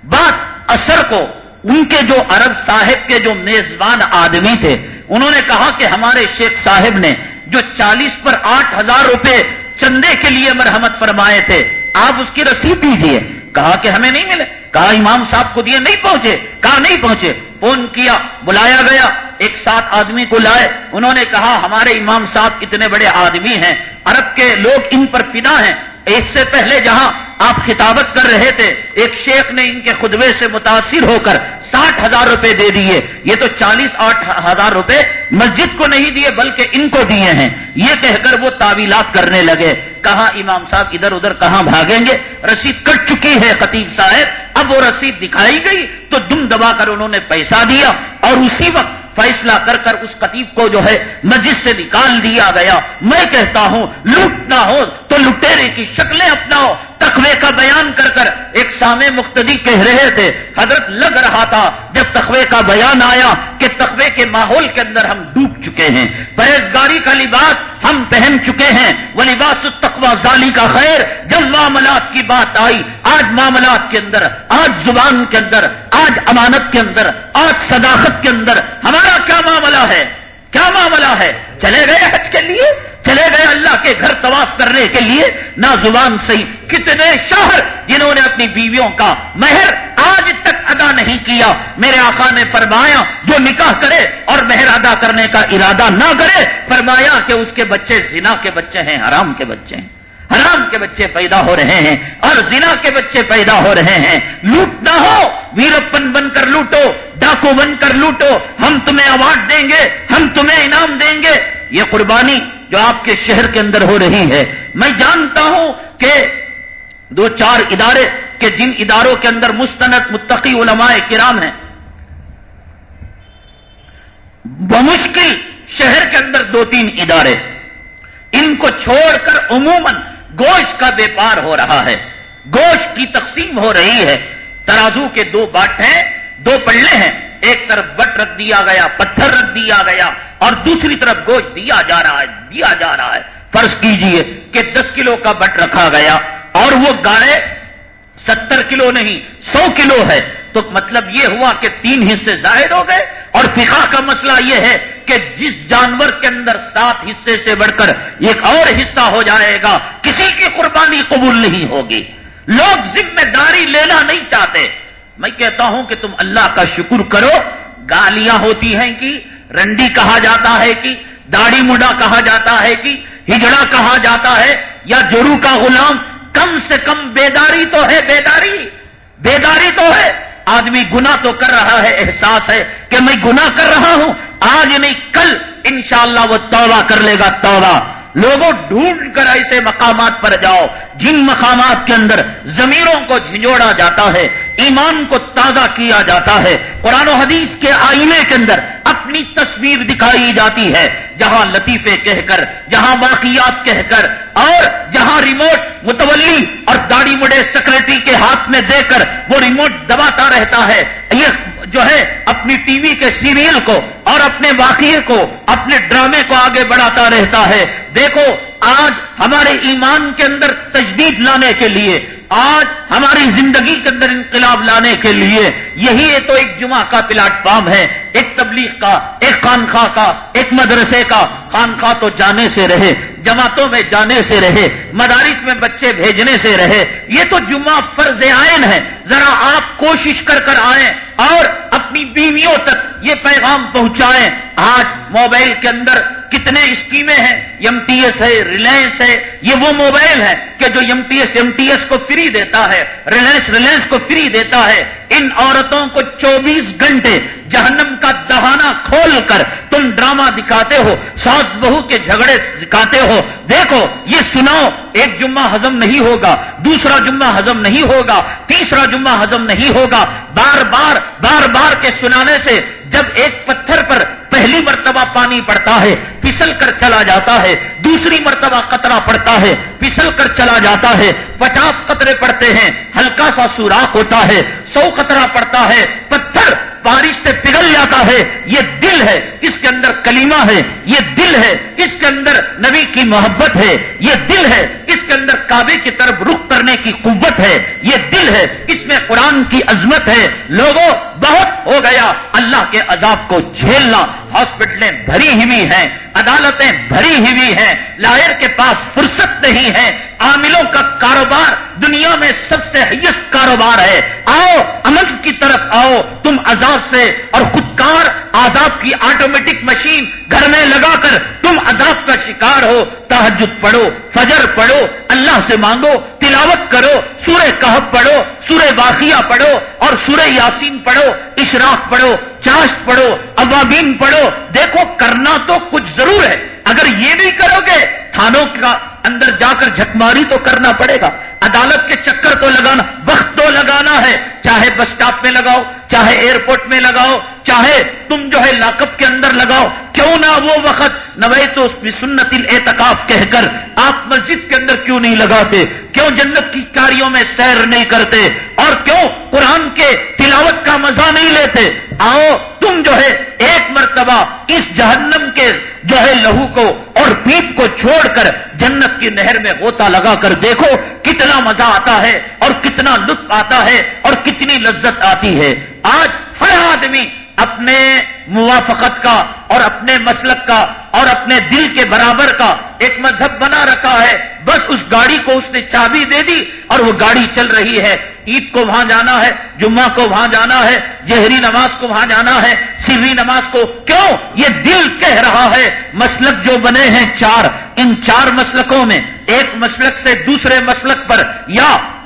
بات اثر کو، ان کے جو عرب صاحب کے جو میزبان آدمی تھے، انہوں نے کہا کہ ہمارے شیخ صاحب نے جو چالیس پر آٹھ ہزار روپے چندے کے لیے مرحمت فرمائے تھے، آپ اس کی رسید دیجیے کہا کہ ہمیں نہیں ملے۔ کہا امام صاحب کو دیے نہیں پہنچے۔ کہا نہیں پہنچے۔ فون کیا، بلایا گیا۔ ایک ساتھ آدمی کو لائے۔ انہوں نے کہا، ہمارے امام صاحب اتنے بڑے آدمی ہیں، عرب کے لوگ ان پر فدا ہیں۔ اس سے پہلے جہاں آپ خطابت کر رہے تھے، ایک شیخ نے ان کے خطبے سے متاثر ہو کر ساٹھ ہزار روپے دے دیے۔ یہ تو چالیس آٹھ ہزار روپے مسجد کو نہیں دیے، بلکہ ان کو دیے ہیں۔ یہ کہہ کر وہ تعویلات کرنے لگے۔ کہاں امام صاحب ادھر ادھر کہاں بھاگیں گے؟ رسید کٹ چکی ہے خطیب صاحب۔ اب وہ رسید دکھائی گئی تو دم دبا کر انہوں نے پیسہ دیا اور اسی وقت فیصلہ کر کر اس قطیب کو جو ہے مسجد سے نکال دیا گیا۔ میں کہتا ہوں لوٹنا ہو تو لٹیرے کی شکلیں اپناؤ۔ تخوے کا بیان کر کر ایک سامع مقتدی کہہ رہے تھے۔ حضرت لگ رہا تھا جب تخوے کا بیان آیا کہ تخوے کے ماحول کے اندر ہم ڈوب چکے ہیں۔ پرہیزگاری کا لباس ہم پہن چکے ہیں۔ وہ لباس تخوا ظالی کا خیر۔ جب معاملات کی بات آئی، آج معاملات کے اندر، آج زبان کے اندر، آج امانت کے اندر، آج صداقت کے اندر ہمارا کیا معاملہ ہے؟ کیا معاملہ ہے؟ چلے گئے حج کے لیے؟ چلے گئے اللہ کے گھر طواف کرنے کے لیے نہ زبان صحیح۔ کتنے شہر جنہوں نے اپنی بیویوں کا مہر آج تک ادا نہیں کیا، میرے آقا نے فرمایا، جو نکاح کرے اور مہر ادا کرنے کا ارادہ نہ کرے، فرمایا کہ اس کے بچے زنا کے بچے ہیں، حرام کے بچے ہیں۔ حرام کے بچے پیدا ہو رہے ہیں اور زنا کے بچے پیدا ہو رہے ہیں۔ لوٹ نہ ہو، ویرپن بن کر لوٹو، ڈاکو بن کر لوٹو۔ ہم تمہیں اوارڈ دیں گے، ہم تمہیں انعام دیں گے۔ یہ قربانی جو آپ کے شہر کے اندر ہو رہی ہے میں جانتا ہوں کہ دو چار ادارے کہ جن اداروں کے اندر مستند متقی علماء کرام ہیں۔ بمشکل شہر کے اندر دو تین ادارے۔ ان کو چھوڑ کر عموماً گوشت کا بیپار ہو رہا ہے۔ گوشت کی تقسیم ہو رہی ہے۔ ترازو کے دو باٹ ہیں دو پلے ہیں۔ ایک طرف بٹ رکھ دیا گیا، پتھر رکھ دیا گیا، اور دوسری طرف گوشت دیا جا رہا ہے، دیا جا رہا ہے۔ فرض کیجیے کہ دس کلو کا بٹ رکھا گیا اور وہ گائے ستر کلو نہیں، سو کلو ہے۔ تو مطلب یہ ہوا کہ تین حصے ظاہر ہو گئے، اور فقہ کا مسئلہ یہ ہے کہ جس جانور کے اندر سات حصے سے بڑھ کر ایک اور حصہ ہو جائے گا، کسی کی قربانی قبول نہیں ہوگی۔ لوگ ذمہ داری لینا نہیں چاہتے۔ میں کہتا ہوں کہ تم اللہ کا شکر کرو، گالیاں ہوتی ہیں کہ، رنڈی کہا جاتا ہے کہ، داڑھی مڈا کہا جاتا ہے کہ، ہجڑا کہا جاتا ہے، یا جرو کا غلام، کم سے کم بیداری تو ہے، بیداری بیداری تو ہے۔ آدمی گنا تو کر رہا ہے، احساس ہے کہ میں گنا کر رہا ہوں۔ آج نہیں، کل انشاءاللہ وہ توبہ کر لے گا، توبہ۔ لوگوں ڈھونڈ کر ایسے مقامات پر جاؤ، جن مقامات کے اندر زمینوں کو جھنجوڑا جاتا ہے، ایمان کو تازہ کیا جاتا ہے۔ قرآن و حدیث کے آئینے کے اندر اپنی تصویر دکھائی جاتی ہے۔ جہاں لطیفے کہہ کر، جہاں واقعات کہہ کر، اور جہاں ریموٹ متولی اور داڑی مڑے سیکرٹری کے ہاتھ میں دے کر وہ ریموٹ دباتا رہتا ہے۔ یہ جو ہے اپنی ٹی وی کے سیریل کو اور اپنے واقعے کو، اپنے ڈرامے کو آگے بڑھاتا رہتا ہے۔ دیکھو آج ہمارے ایمان کے اندر تجدید لانے کے لیے، آج ہماری زندگی کے اندر انقلاب لانے کے لیے، یہی تو ایک جمعہ کا پلاٹ فارم ہے، ایک تبلیغ کا، ایک خانخواہ کا، ایک مدرسے کا۔ خانخواہ تو جانے سے رہے، جماعتوں میں جانے سے رہے، مدارس میں بچے بھیجنے سے رہے۔ یہ تو جمعہ فرض آئن ہے۔ ذرا آپ کوشش کر کر آئیں اور اپنی بیویوں تک یہ پیغام پہنچائیں۔ آج موبائل کے اندر کتنے اسکیمیں ہیں؟ ایم ٹی ایس ہے ریلائنس ہے، یہ وہ موبائل ہے کہ جو M T S M T S کو فری دیتا ہے ریلائنس ریلائنس کو فری دیتا ہے۔ ان عورتوں کو چوبیس گھنٹے جہنم کا دہانا کھول کر تم ڈرامہ دکھاتے ہو، ساس بہو کے جھگڑے دکھاتے ہو۔ دیکھو، یہ سناؤ، ایک جمعہ ہزم نہیں ہوگا، دوسرا جمعہ ہزم نہیں ہوگا، تیسرا جمعہ ہزم نہیں ہوگا۔ بار بار بار بار کے سنانے سے جب ایک پتھر پر پہلی مرتبہ پانی پڑتا ہے، پھسل کر چلا جاتا ہے، دوسری مرتبہ قطرہ پڑتا ہے، پھسل کر چلا جاتا ہے، پچاس قطرے پڑتے ہیں، ہلکا سا سوراخ ہوتا ہے سو قطرہ پڑتا ہے، پتھر بارش سے پگھل جاتا ہے۔ یہ دل ہے، اس کے اندر کلیمہ ہے۔ یہ دل ہے، اس کے اندر نبی کی محبت ہے۔ یہ دل ہے، اس کے اندر کعبے کی طرف رخ کرنے کی قوت ہے۔ یہ دل ہے، اس میں قرآن کی عظمت ہے۔ لوگوں، بہت ہو گیا۔ اللہ کے عذاب کو جھیلنا۔ ہاسپٹلیں بھری ہوئی ہیں، عدالتیں بھری ہوئی ہیں۔ لائر کے پاس فرصت نہیں ہے۔ عاملوں کا کاروبار دنیا میں سب سے حیث کاروبار ہے۔ آؤ امن کی طرف آؤ۔ تم عذاب سے اور خودکار آزاد کی آٹومیٹک مشین گھر میں لگا کر تم عذاب کا شکار ہو۔ تحجد پڑھو، فجر پڑھو، اللہ سے مانگو، تلاوت کرو، سورہ کہب پڑھو، سورہ واقعہ پڑھو اور سورہ یاسین پڑھو، اشراق پڑھو۔ چاش پڑھو عوامین پڑھو، دیکھو کرنا تو کچھ ضرور ہے۔ اگر یہ بھی کرو گے، تھانوں کا اندر جا کر جھکماری تو کرنا پڑے گا۔ عدالت کے چکر تو لگانا، وقت تو لگانا ہے۔ چاہے بس اسٹاپ میں لگاؤ، چاہے ایئرپورٹ میں لگاؤ چاہے تم جو ہے لاکپ کے اندر لگاؤ۔ کیوں نہ وہ وقت نوے تو سنت اعتکاف کہہ کر آپ مسجد کے اندر کیوں نہیں لگاتے؟ کیوں جنت کی کاریوں میں سیر نہیں کرتے؟ اور کیوں قرآن کے تلاوت کا مزہ نہیں لیتے؟ آؤ، تم جو ہے ایک مرتبہ اس جہنم کے جو ہے لہو کو اور پیپ کو چھوڑ کر جنت کی نہر میں غوطہ لگا کر دیکھو کتنا مزہ آتا ہے اور کتنا لطف آتا ہے اور کتنی لذت آتی ہے۔ آج ہر آدمی اپنے موافقت کا اور اپنے مسلک کا اور اپنے دل کے برابر کا ایک مذہب بنا رکھا ہے۔ بس اس گاڑی کو اس نے چابی دے دی اور وہ گاڑی چل رہی ہے۔ عید کو وہاں جانا ہے، جمعہ کو وہاں جانا ہے جہری نماز کو وہاں جانا ہے سری نماز کو۔ کیوں؟ یہ دل کہہ رہا ہے۔ مسلک جو بنے ہیں چار، ان چار مسلکوں میں، ایک مسلک سے دوسرے مسلک پر، یا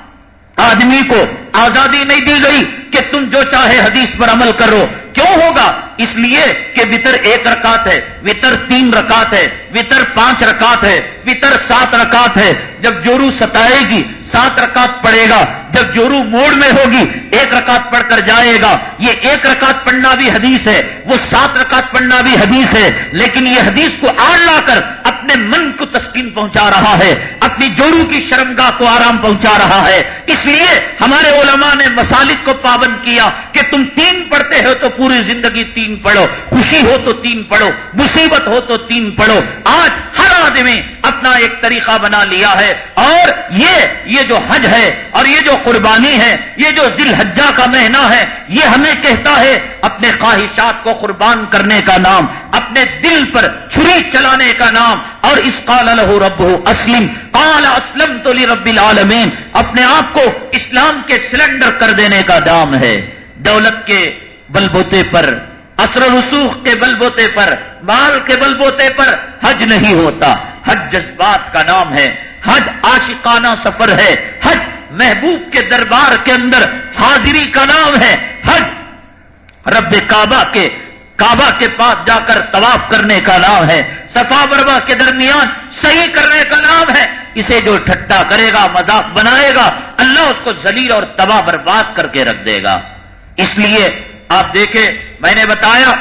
آدمی کو آزادی نہیں دی گئی کہ تم جو چاہے حدیث پر عمل کرو۔ کیوں ہوگا؟ اس لیے کہ وطر ایک رکعت ہے، وطر تین رکعت ہے، وطر پانچ رکعت ہے، وطر سات رکعت ہے۔ جب جورو ستائے گی، سات رکعت پڑے گا۔ جب جورو موڑ میں ہوگی، ایک رکعت پڑھ کر جائے گا۔ یہ ایک رکعت پڑھنا بھی حدیث ہے، وہ سات رکعت پڑھنا بھی حدیث ہے، لیکن یہ حدیث کو آڑ لا کر اپنے من کو تسکین پہنچا رہا ہے، اپنی جورو کی شرمگاہ کو آرام پہنچا رہا ہے۔ اس لیے ہمارے علماء نے مسالک کو پابند کیا کہ تم تین پڑھتے ہو تو پوری زندگی تین پڑھو، خوشی ہو تو تین پڑھو، مصیبت ہو تو تین پڑھو۔ آج ہر آدمی اپنا ایک طریقہ بنا لیا ہے اور یہ یہ جو حج ہے اور یہ جو قربانی ہے، یہ جو ذل حجا کا مہینہ ہے، یہ ہمیں کہتا ہے اپنے خواہشات کو قربان کرنے کا نام، اپنے دل پر چھری چلانے کا نام، اور اس قال الح رب اسلم، قال اسلم تو رب العالمین، اپنے آپ کو اسلام کے سلنڈر کر دینے کا نام ہے۔ دولت کے بل بوتے پر اثر رسوخ کے بل بوتے پر، مال کے بل بوتے پر حج نہیں ہوتا۔ حج جذبات کا نام ہے۔ حج عاشقانہ سفر ہے۔ حج محبوب کے دربار کے اندر حاضری کا نام ہے۔ حج رب کعبہ کے کعبہ کے پاس جا کر طواف کرنے کا نام ہے۔ صفا بربا کے درمیان صحیح کرنے کا نام ہے۔ اسے جو ٹھٹا کرے گا، مذاق بنائے گا، اللہ اس کو ذلیل اور تباہ برباد کر کے رکھ دے گا۔ اس لیے آپ دیکھیں میں نے بتایا،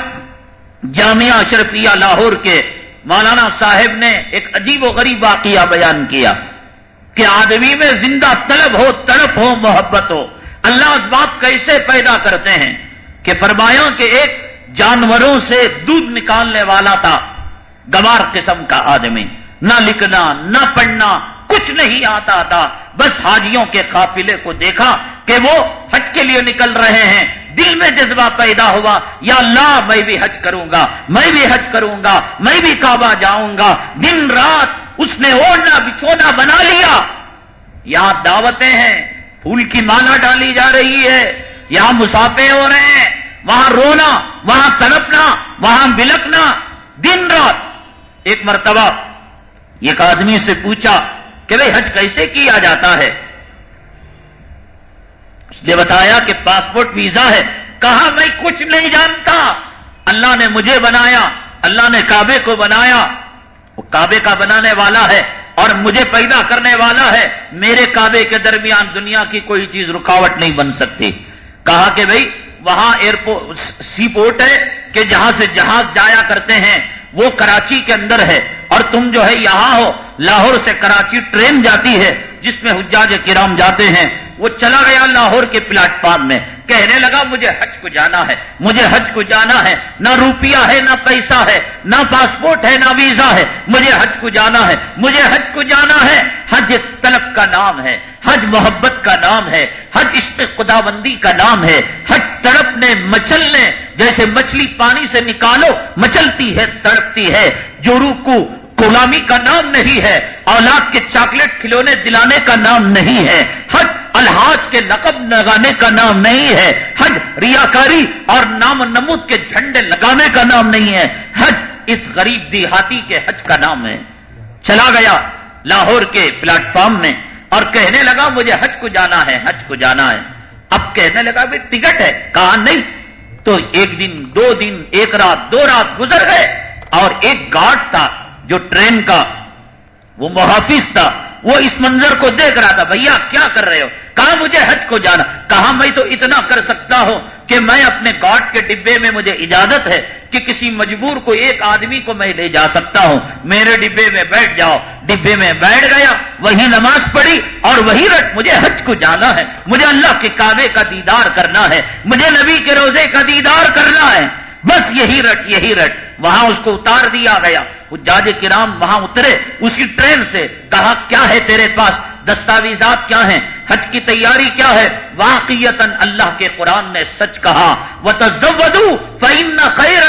جامعہ اشرفیہ لاہور کے مولانا صاحب نے ایک عجیب و غریب واقعہ بیان کیا کہ آدمی میں زندہ طلب ہو، تڑپ ہو، محبت ہو۔ اللہ اس بات کیسے پیدا کرتے ہیں کہ فرمایا کہ ایک جانوروں سے دودھ نکالنے والا تھا، گوار قسم کا آدمی۔ نہ لکھنا، نہ پڑھنا، کچھ نہیں آتا تھا۔ بس حاجیوں کے قافلے کو دیکھا کہ وہ حج کے لیے نکل رہے ہیں۔ دل میں جذبہ پیدا ہوا، یا اللہ میں بھی حج کروں گا، میں بھی حج کروں گا، میں بھی کعبہ جاؤں گا۔ دن رات اس نے اوڑھنا، بچھونا بنا لیا۔ یہاں دعوتیں ہیں، پھول کی مالا ڈالی جا رہی ہے۔ یہاں مسافے ہو رہے ہیں، وہاں رونا، وہاں تڑپنا، وہاں بلکنا۔ دن رات ایک مرتبہ ایک آدمی سے پوچھا کہ بھائی حج کیسے کیا جاتا ہے؟ اس نے بتایا کہ پاسپورٹ ویزا ہے۔ کہا میں کچھ نہیں جانتا۔ اللہ نے مجھے بنایا۔ اللہ نے کعبے کو بنایا۔ وہ کعبے کا بنانے والا ہے اور مجھے پیدا کرنے والا ہے۔ میرے کعبے کے درمیان دنیا کی کوئی چیز رکاوٹ نہیں بن سکتی۔ کہا کہ بھائی وہاں ایئرپورٹ، سی پورٹ ہے کہ جہاں سے جہاز جایا کرتے ہیں۔ وہ کراچی کے اندر ہے۔ اور تم جو ہے، یہاں ہو۔ لاہور سے کراچی ٹرین جاتی ہے، جس میں حجاج کرام جاتے ہیں۔ وہ چلا گیا لاہور کے پلیٹ فارم میں۔ کہنے لگا، مجھے حج کو جانا ہے، مجھے حج کو جانا ہے۔ نہ روپیہ ہے، نہ پیسہ ہے، نہ پاسپورٹ ہے، نہ ویزا ہے۔ مجھے حج کو جانا ہے، مجھے حج کو جانا ہے۔ حج طلب کا نام ہے، حج محبت کا نام ہے، حج عشق خدا بندی کا نام ہے۔ حج تڑپنے مچلنے جیسے مچھلی پانی سے نکالو، مچلتی ہے، تڑپتی ہے۔ جو روکو غلامی کا نام نہیں ہے، اولاد کے چاکلیٹ کھلونے دلانے کا نام نہیں ہے، حج الحاج کے نقب لگانے کا نام نہیں ہے، حج ریاکاری اور نام نمود کے جھنڈے لگانے کا نام نہیں ہے، حج اس غریب دیہاتی کے حج کا نام ہے۔ چلا گیا لاہور کے پلیٹ فارم میں اور کہنے لگا، مجھے حج کو جانا ہے، حج کو جانا ہے۔ اب کہنے لگا، بھائی، ٹکٹ ہے۔ کہا، نہیں۔ تو ایک دن، دو دن، ایک رات، دو رات گزر گئے اور ایک گارڈ تھا۔ جو ٹرین کا وہ محافظ تھا، وہ اس منظر کو دیکھ رہا تھا، بھیا کیا کر رہے ہو؟ کہا مجھے حج کو جانا؟ کہا میں تو اتنا کر سکتا ہوں کہ میں اپنے گاٹ کے ڈبے میں مجھے اجازت ہے کہ کسی مجبور کو، ایک آدمی کو میں لے جا سکتا ہوں۔ میرے ڈبے میں بیٹھ جاؤ۔ ڈبے میں بیٹھ گیا، وہی نماز پڑھی اور وہی رٹ، مجھے حج کو جانا ہے۔ مجھے اللہ کے کعبے کا دیدار کرنا ہے۔ مجھے نبی کے روزے کا دیدار کرنا ہے۔ بس یہی رٹ یہی رٹ۔ وہاں اس کو اتار دیا گیا۔ وہ جاج کرام وہاں اترے اسی ٹرین سے، کہا، کیا ہے تیرے پاس؟ دستاویزات کیا ہیں؟ حج کی تیاری کیا ہے؟ واقعیت اللہ کے قرآن نے سچ کہا وہ فعن خیر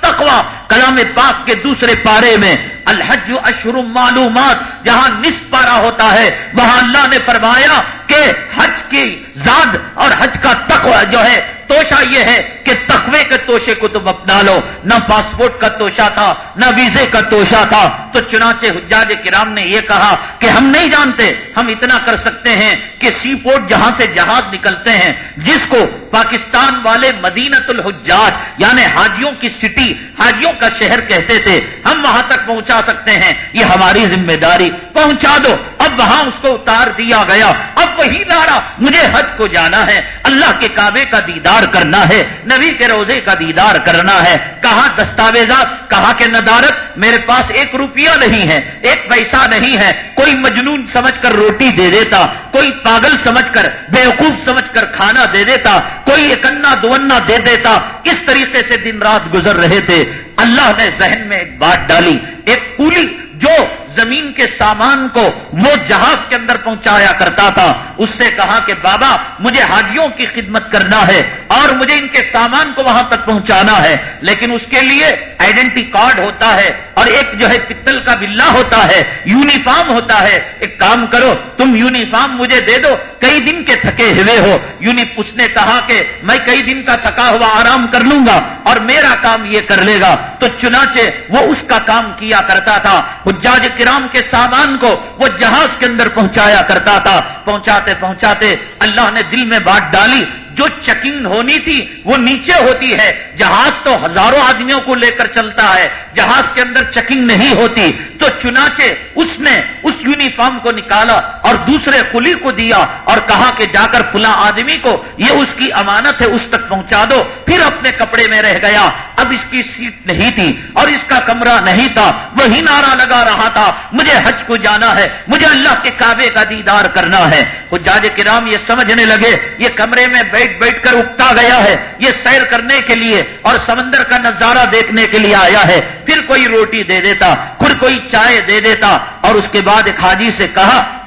تقوا کلام پاک کے دوسرے پارے میں، الحج اشر معلومات جہاں نس پارا ہوتا ہے، وہاں اللہ نے فرمایا کہ حج کی زاد اور حج کا تقوی جو ہے توشا یہ ہے کہ تقوی کے توشے کو تم اپنا لو۔ نہ پاسپورٹ کا توشا تھا، نہ ویزے کا توشا تھا۔ تو چنانچہ حجاج کرام نے یہ کہا کہ ہم نہیں جانتے، ہم اتنا کر سکتے ہیں کہ سی پورٹ جہاں سے جہاز نکلتے ہیں، جس کو پاکستان والے مدینت الحجاج یعنی حاجیوں کی سٹی، حاجیوں کا شہر کہتے تھے۔ ہم وہاں تک پہنچا سکتے ہیں۔ یہ ہماری ذمہ داری۔ پہنچا دو۔ اب وہاں اس کو اتار دیا گیا۔ اب وہی نارا مجھے حج کو جانا ہے۔ اللہ کے کعبے کا دیدار کرنا ہے۔ نبی کے روزے کا دیدار کرنا ہے۔ کہاں دستاویزات؟ کہا کہ ندارت؟ میرے پاس ایک روپیہ نہیں ہے، ایک پیسہ نہیں ہے۔ کوئی مجنون سمجھ کر روٹی دے دیتا، کوئی پاگل سمجھ کر بیوقوف سمجھ کر کھانا دے دیتا، کوئی اکنا دوننا دے دیتا۔ کس طریقے سے دن رات گزر رہے تھے؟ اللہ نے ذہن میں ایک بات ڈالی، ایک پولی جو زمین کے سامان کو وہ جہاز کے اندر پہنچایا کرتا تھا۔ اس سے کہا کہ بابا، مجھے حاجیوں کی خدمت کرنا ہے اور مجھے ان کے سامان کو وہاں تک پہنچانا ہے۔ لیکن اس کے لیے آئیڈینٹی کارڈ ہوتا ہے اور ایک جو ہے پتل کا بلا ہوتا ہے، یونیفارم ہوتا ہے۔ ایک کام کرو، تم یونیفارم مجھے دے دو۔ کئی دن کے تھکے ہوئے ہو۔ یونی اس نے کہا کہ میں کئی دن کا تھکا ہوا آرام کر لوں گا اور میرا کام یہ کر لے گا۔ تو چنانچہ وہ اس کا کام کیا کرتا تھا۔ حجاج کرام کے سامان کو وہ جہاز کے اندر پہنچایا کرتا تھا۔ پہنچاتے پہنچاتے اللہ نے دل میں بات ڈالی۔ جو چیکنگ ہونی تھی وہ نیچے ہوتی ہے۔ جہاز تو ہزاروں آدمیوں کو لے کر چلتا ہے۔ جہاز کے اندر چیکنگ نہیں ہوتی۔ تو چنانچہ اس نے اس یونیفارم کو نکالا اور دوسرے کلی کو دیا اور کہا کہ جا کر فلاں آدمی کو یہ اس کی امانت ہے، اس تک پہنچا دو۔ پھر اپنے کپڑے میں رہ گیا۔ اب اس کی سیٹ نہیں تھی اور اس کا کمرہ نہیں تھا۔ وہی نعرہ لگا رہا تھا۔ مجھے حج کو جانا ہے۔ مجھے اللہ کے کعبے کا دیدار کرنا ہے۔ حجاج کرام یہ سمجھنے لگے، یہ کمرے میں بیٹھ بیٹھ بیٹھ کر اگتا گیا ہے۔ یہ سیر کرنے کے لیے اور سمندر کا نظارہ دیکھنے کے لیے آیا ہے۔ پھر کوئی روٹی دے دیتا، پھر کوئی چائے دے دیتا اور اس کے بعد ایک حاجی سے کہا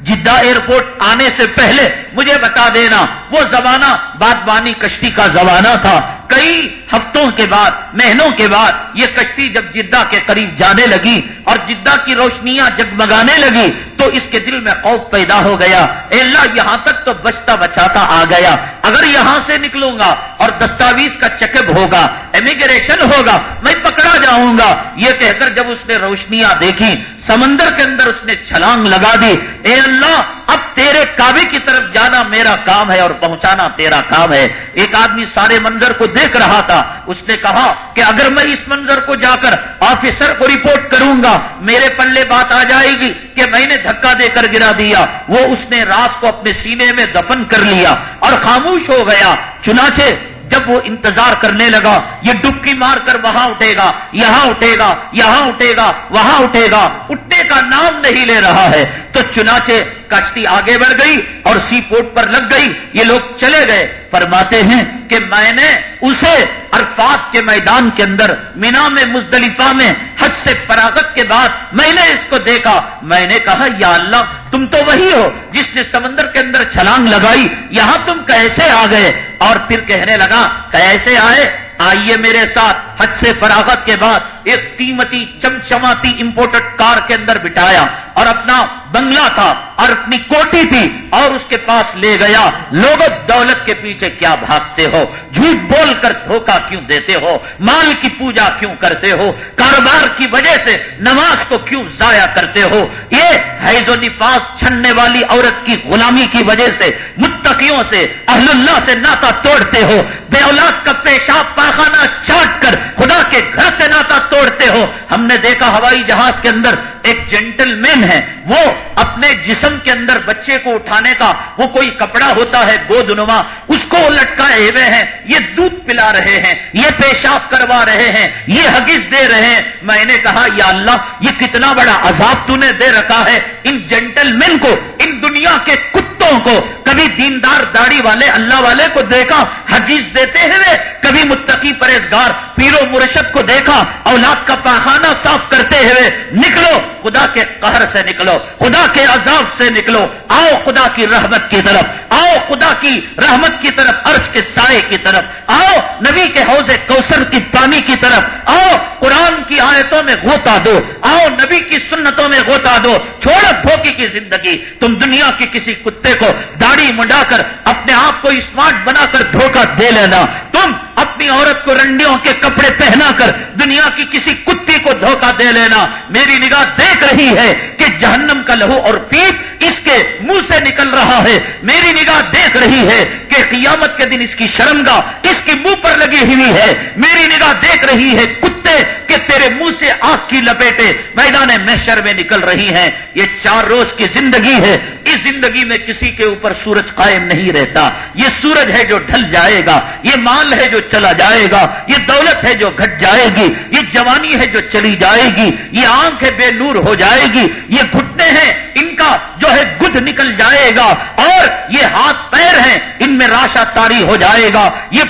جدہ ایئرپورٹ آنے سے پہلے مجھے بتا دینا، وہ زمانہ بادبانی کشتی کا زمانہ تھا۔ کئی ہفتوں کے بعد، مہینوں کے بعد یہ کشتی جب جدہ کے قریب جانے لگی اور جدہ کی روشنیاں جگمگانے لگی، تو اس کے دل میں خوف پیدا ہو گیا۔ اے اللہ، یہاں تک تو بچتا بچاتا آ گیا۔ اگر یہاں سے نکلوں گا اور دستاویز کا چیکب ہوگا، امیگریشن ہوگا، میں پکڑا جاؤں گا۔ یہ کہہ کر جب اس نے روشنیاں دیکھی سمندر کے اندر اس نے چھلانگ لگا دی۔ اے اللہ، اب تیرے کعبے کی طرف جانا میرا کام ہے اور پہنچانا تیرا کام ہے۔ ایک آدمی سارے منظر کو دیکھ رہا تھا۔ اس نے کہا کہ اگر میں اس منظر کو جا کر آفیسر کو رپورٹ کروں گا، میرے پلے بات آ جائے گی کہ میں نے دھکا دے کر گرا دیا۔ وہ اس نے رات کو اپنے سینے میں دفن کر لیا اور خاموش ہو گیا۔ چنانچہ جب وہ انتظار کرنے لگا، یہ ڈبکی مار کر وہاں اٹھے گا، یہاں اٹھے گا، یہاں اٹھے گا، وہاں اٹھے گا، اٹھنے کا نام نہیں لے رہا ہے۔ تو چنانچہ کشتی آگے بڑھ گئی اور سی پورٹ پر لگ گئی۔ یہ لوگ چلے گئے۔ فرماتے ہیں کہ میں نے اسے عرفات کے میدان کے اندر، مینا میں، مزدلفہ میں، حج سے پراغت کے بعد میں نے اس کو دیکھا۔ میں نے کہا، یا اللہ، تم تو وہی ہو جس نے سمندر کے اندر چھلانگ لگائی، یہاں تم کیسے آ گئے؟ اور پھر کہنے لگا، کیسے آئے؟ آئیے میرے ساتھ۔ حج سے فراغت کے بعد ایک قیمتی، چمچماتی امپورٹڈ کار کے اندر بٹایا اور اپنا بنگلہ تھا، اور اپنی کوٹی تھی، اور اس کے پاس لے گیا۔ لوگ دولت کے پیچھے کیا بھاگتے ہو؟ جھوٹ بول کر دھوکا کیوں دیتے ہو؟ مال کی پوجا کیوں کرتے ہو؟ کاروبار کی وجہ سے نماز کو کیوں ضائع کرتے ہو؟ یہ حیض و نفاس چھننے والی عورت کی غلامی کی وجہ سے متقیوں سے، اہل اللہ سے ناتا توڑتے ہو۔ بے اولاد کا پیشاب پاخانہ چاٹ کر خدا کے گھر سے ناتا توڑتے ہو۔ ہم نے دیکھا ہوائی جہاز کے اندر ایک جینٹل مین ہے۔ وہ اپنے جسم کے اندر بچے کو اٹھانے کا وہ کوئی کپڑا ہوتا ہے گود نما اس کو لٹکائے ہوئے ہیں، یہ دودھ پلا رہے ہیں، یہ پیشاب کروا رہے ہیں، یہ حگیز دے رہے ہیں۔ میں نے کہا، یا اللہ، یہ کتنا بڑا عذاب تو نے دے رکھا ہے ان جینٹل مین کو، ان دنیا کے کتوں کو۔ کبھی دیندار داڑھی والے، اللہ والے کو دیکھا حگیز دیتے ہوئے، کبھی متقی پرہیزگار پیرو مرشد کو دیکھا، اولاد کا پاخانہ صاف کرتے ہوئے، نکلو، خدا کے قہر سے نکلو۔ خدا کے عذاب سے نکلو۔ آؤ خدا کی رحمت کی طرف۔ آؤ خدا کی رحمت کی طرف، عرش کے سائے کی طرف۔ آؤ نبی کے حوض کوثر کی پانی کی طرف۔ آؤ قرآن کی آیتوں میں غوطہ دو۔ آؤ نبی کی سنتوں میں غوطہ دو۔ چھوڑ دھوکی کی زندگی۔ تم دنیا کے کسی کتے کو داڑھی منڈا کر اپنے آپ کو اسمارٹ بنا کر دھوکہ دے لینا۔ تم اپنی عورت کو رنڈیوں کے کپڑے پہنا کر دنیا کی کسی کتی کو دھوکہ دے لینا۔ میری نگاہ دیکھ رہی ہے کہ جہنم کا لہو اور پیپ اس کے منہ سے نکل رہا ہے۔ میری نگاہ دیکھ رہی ہے کہ قیامت کے دن اس کی شرمگا اس کی منہ پر لگی ہوئی ہے۔ میری نگاہ دیکھ رہی ہے کتے کہ تیرے منہ سے آگ کی لپیٹے میدان محشر میں نکل رہی ہیں۔ یہ چار روز کی زندگی ہے۔ اس زندگی میں کسی کے اوپر سورج قائم نہیں رہتا۔ یہ سورج ہے جو ڈھل جائے گا۔ یہ مال ہے جو چلا جائے گا۔ یہ دولت ہے جو گھٹ جائے گی۔ یہ جوانی ہے جو چلی جائے گی۔ یہ آنکھ ہے بے نور ہو جائے گی۔ یہ گھٹنے ہیں، ان کا جو ہے گد نکل جائے گا اور یہ ہاتھ پیر ہیں، ان میں راشا تاری ہو جائے گا، یہ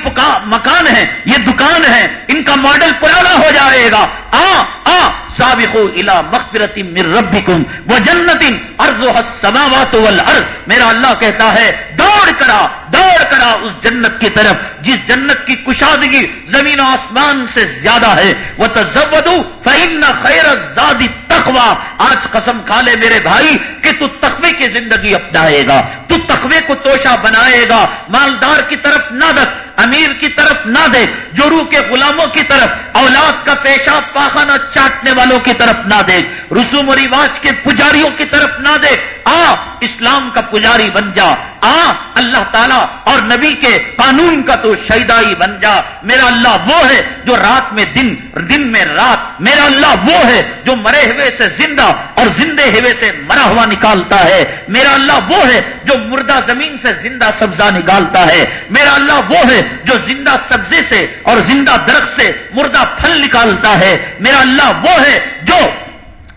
مکان ہے یہ دکان ہے ان کا ماڈل پرانا ہو جائے گا۔ آ آ، سابقو الى مغفرت من ربکم و جنت ارضها السماوات والارض۔ میرا اللہ کہتا ہے، دوڑ کرا دوڑ کرا اس جنت کی طرف، جس جنت کی کشادگی زمین و آسمان سے زیادہ ہے۔ وہ تزودو فإن خیر الزاد تقوی آج قسم کھا لے میرے بھائی کہ تو تقوی کی زندگی اپنائے گا، تو تقوی کو توشا بنائے گا۔ مالدار کی طرف نہ دک امیر کی طرف نہ دے جرو کے غلاموں کی طرف، اولاد کا پیشاب پاخانہ چاٹنے والوں کی طرف نہ دے، رسوم و رواج کے پجاریوں کی طرف نہ دے۔ آ، اسلام کا پجاری بن جا۔ آ، اللہ تعالیٰ اور نبی کے قانون کا تو شہیدائی بن جا۔ میرا اللہ وہ ہے جو رات میں دن دن میں رات۔ میرا اللہ وہ ہے جو مرے ہوئے سے زندہ اور زندے ہوئے سے مرا ہوا نکالتا ہے۔ میرا اللہ وہ ہے جو مردہ زمین سے زندہ سبزہ نکالتا ہے۔ میرا اللہ وہ ہے جو زندہ سبزے سے اور زندہ درخت سے مردہ پھل نکالتا ہے۔ میرا اللہ وہ ہے جو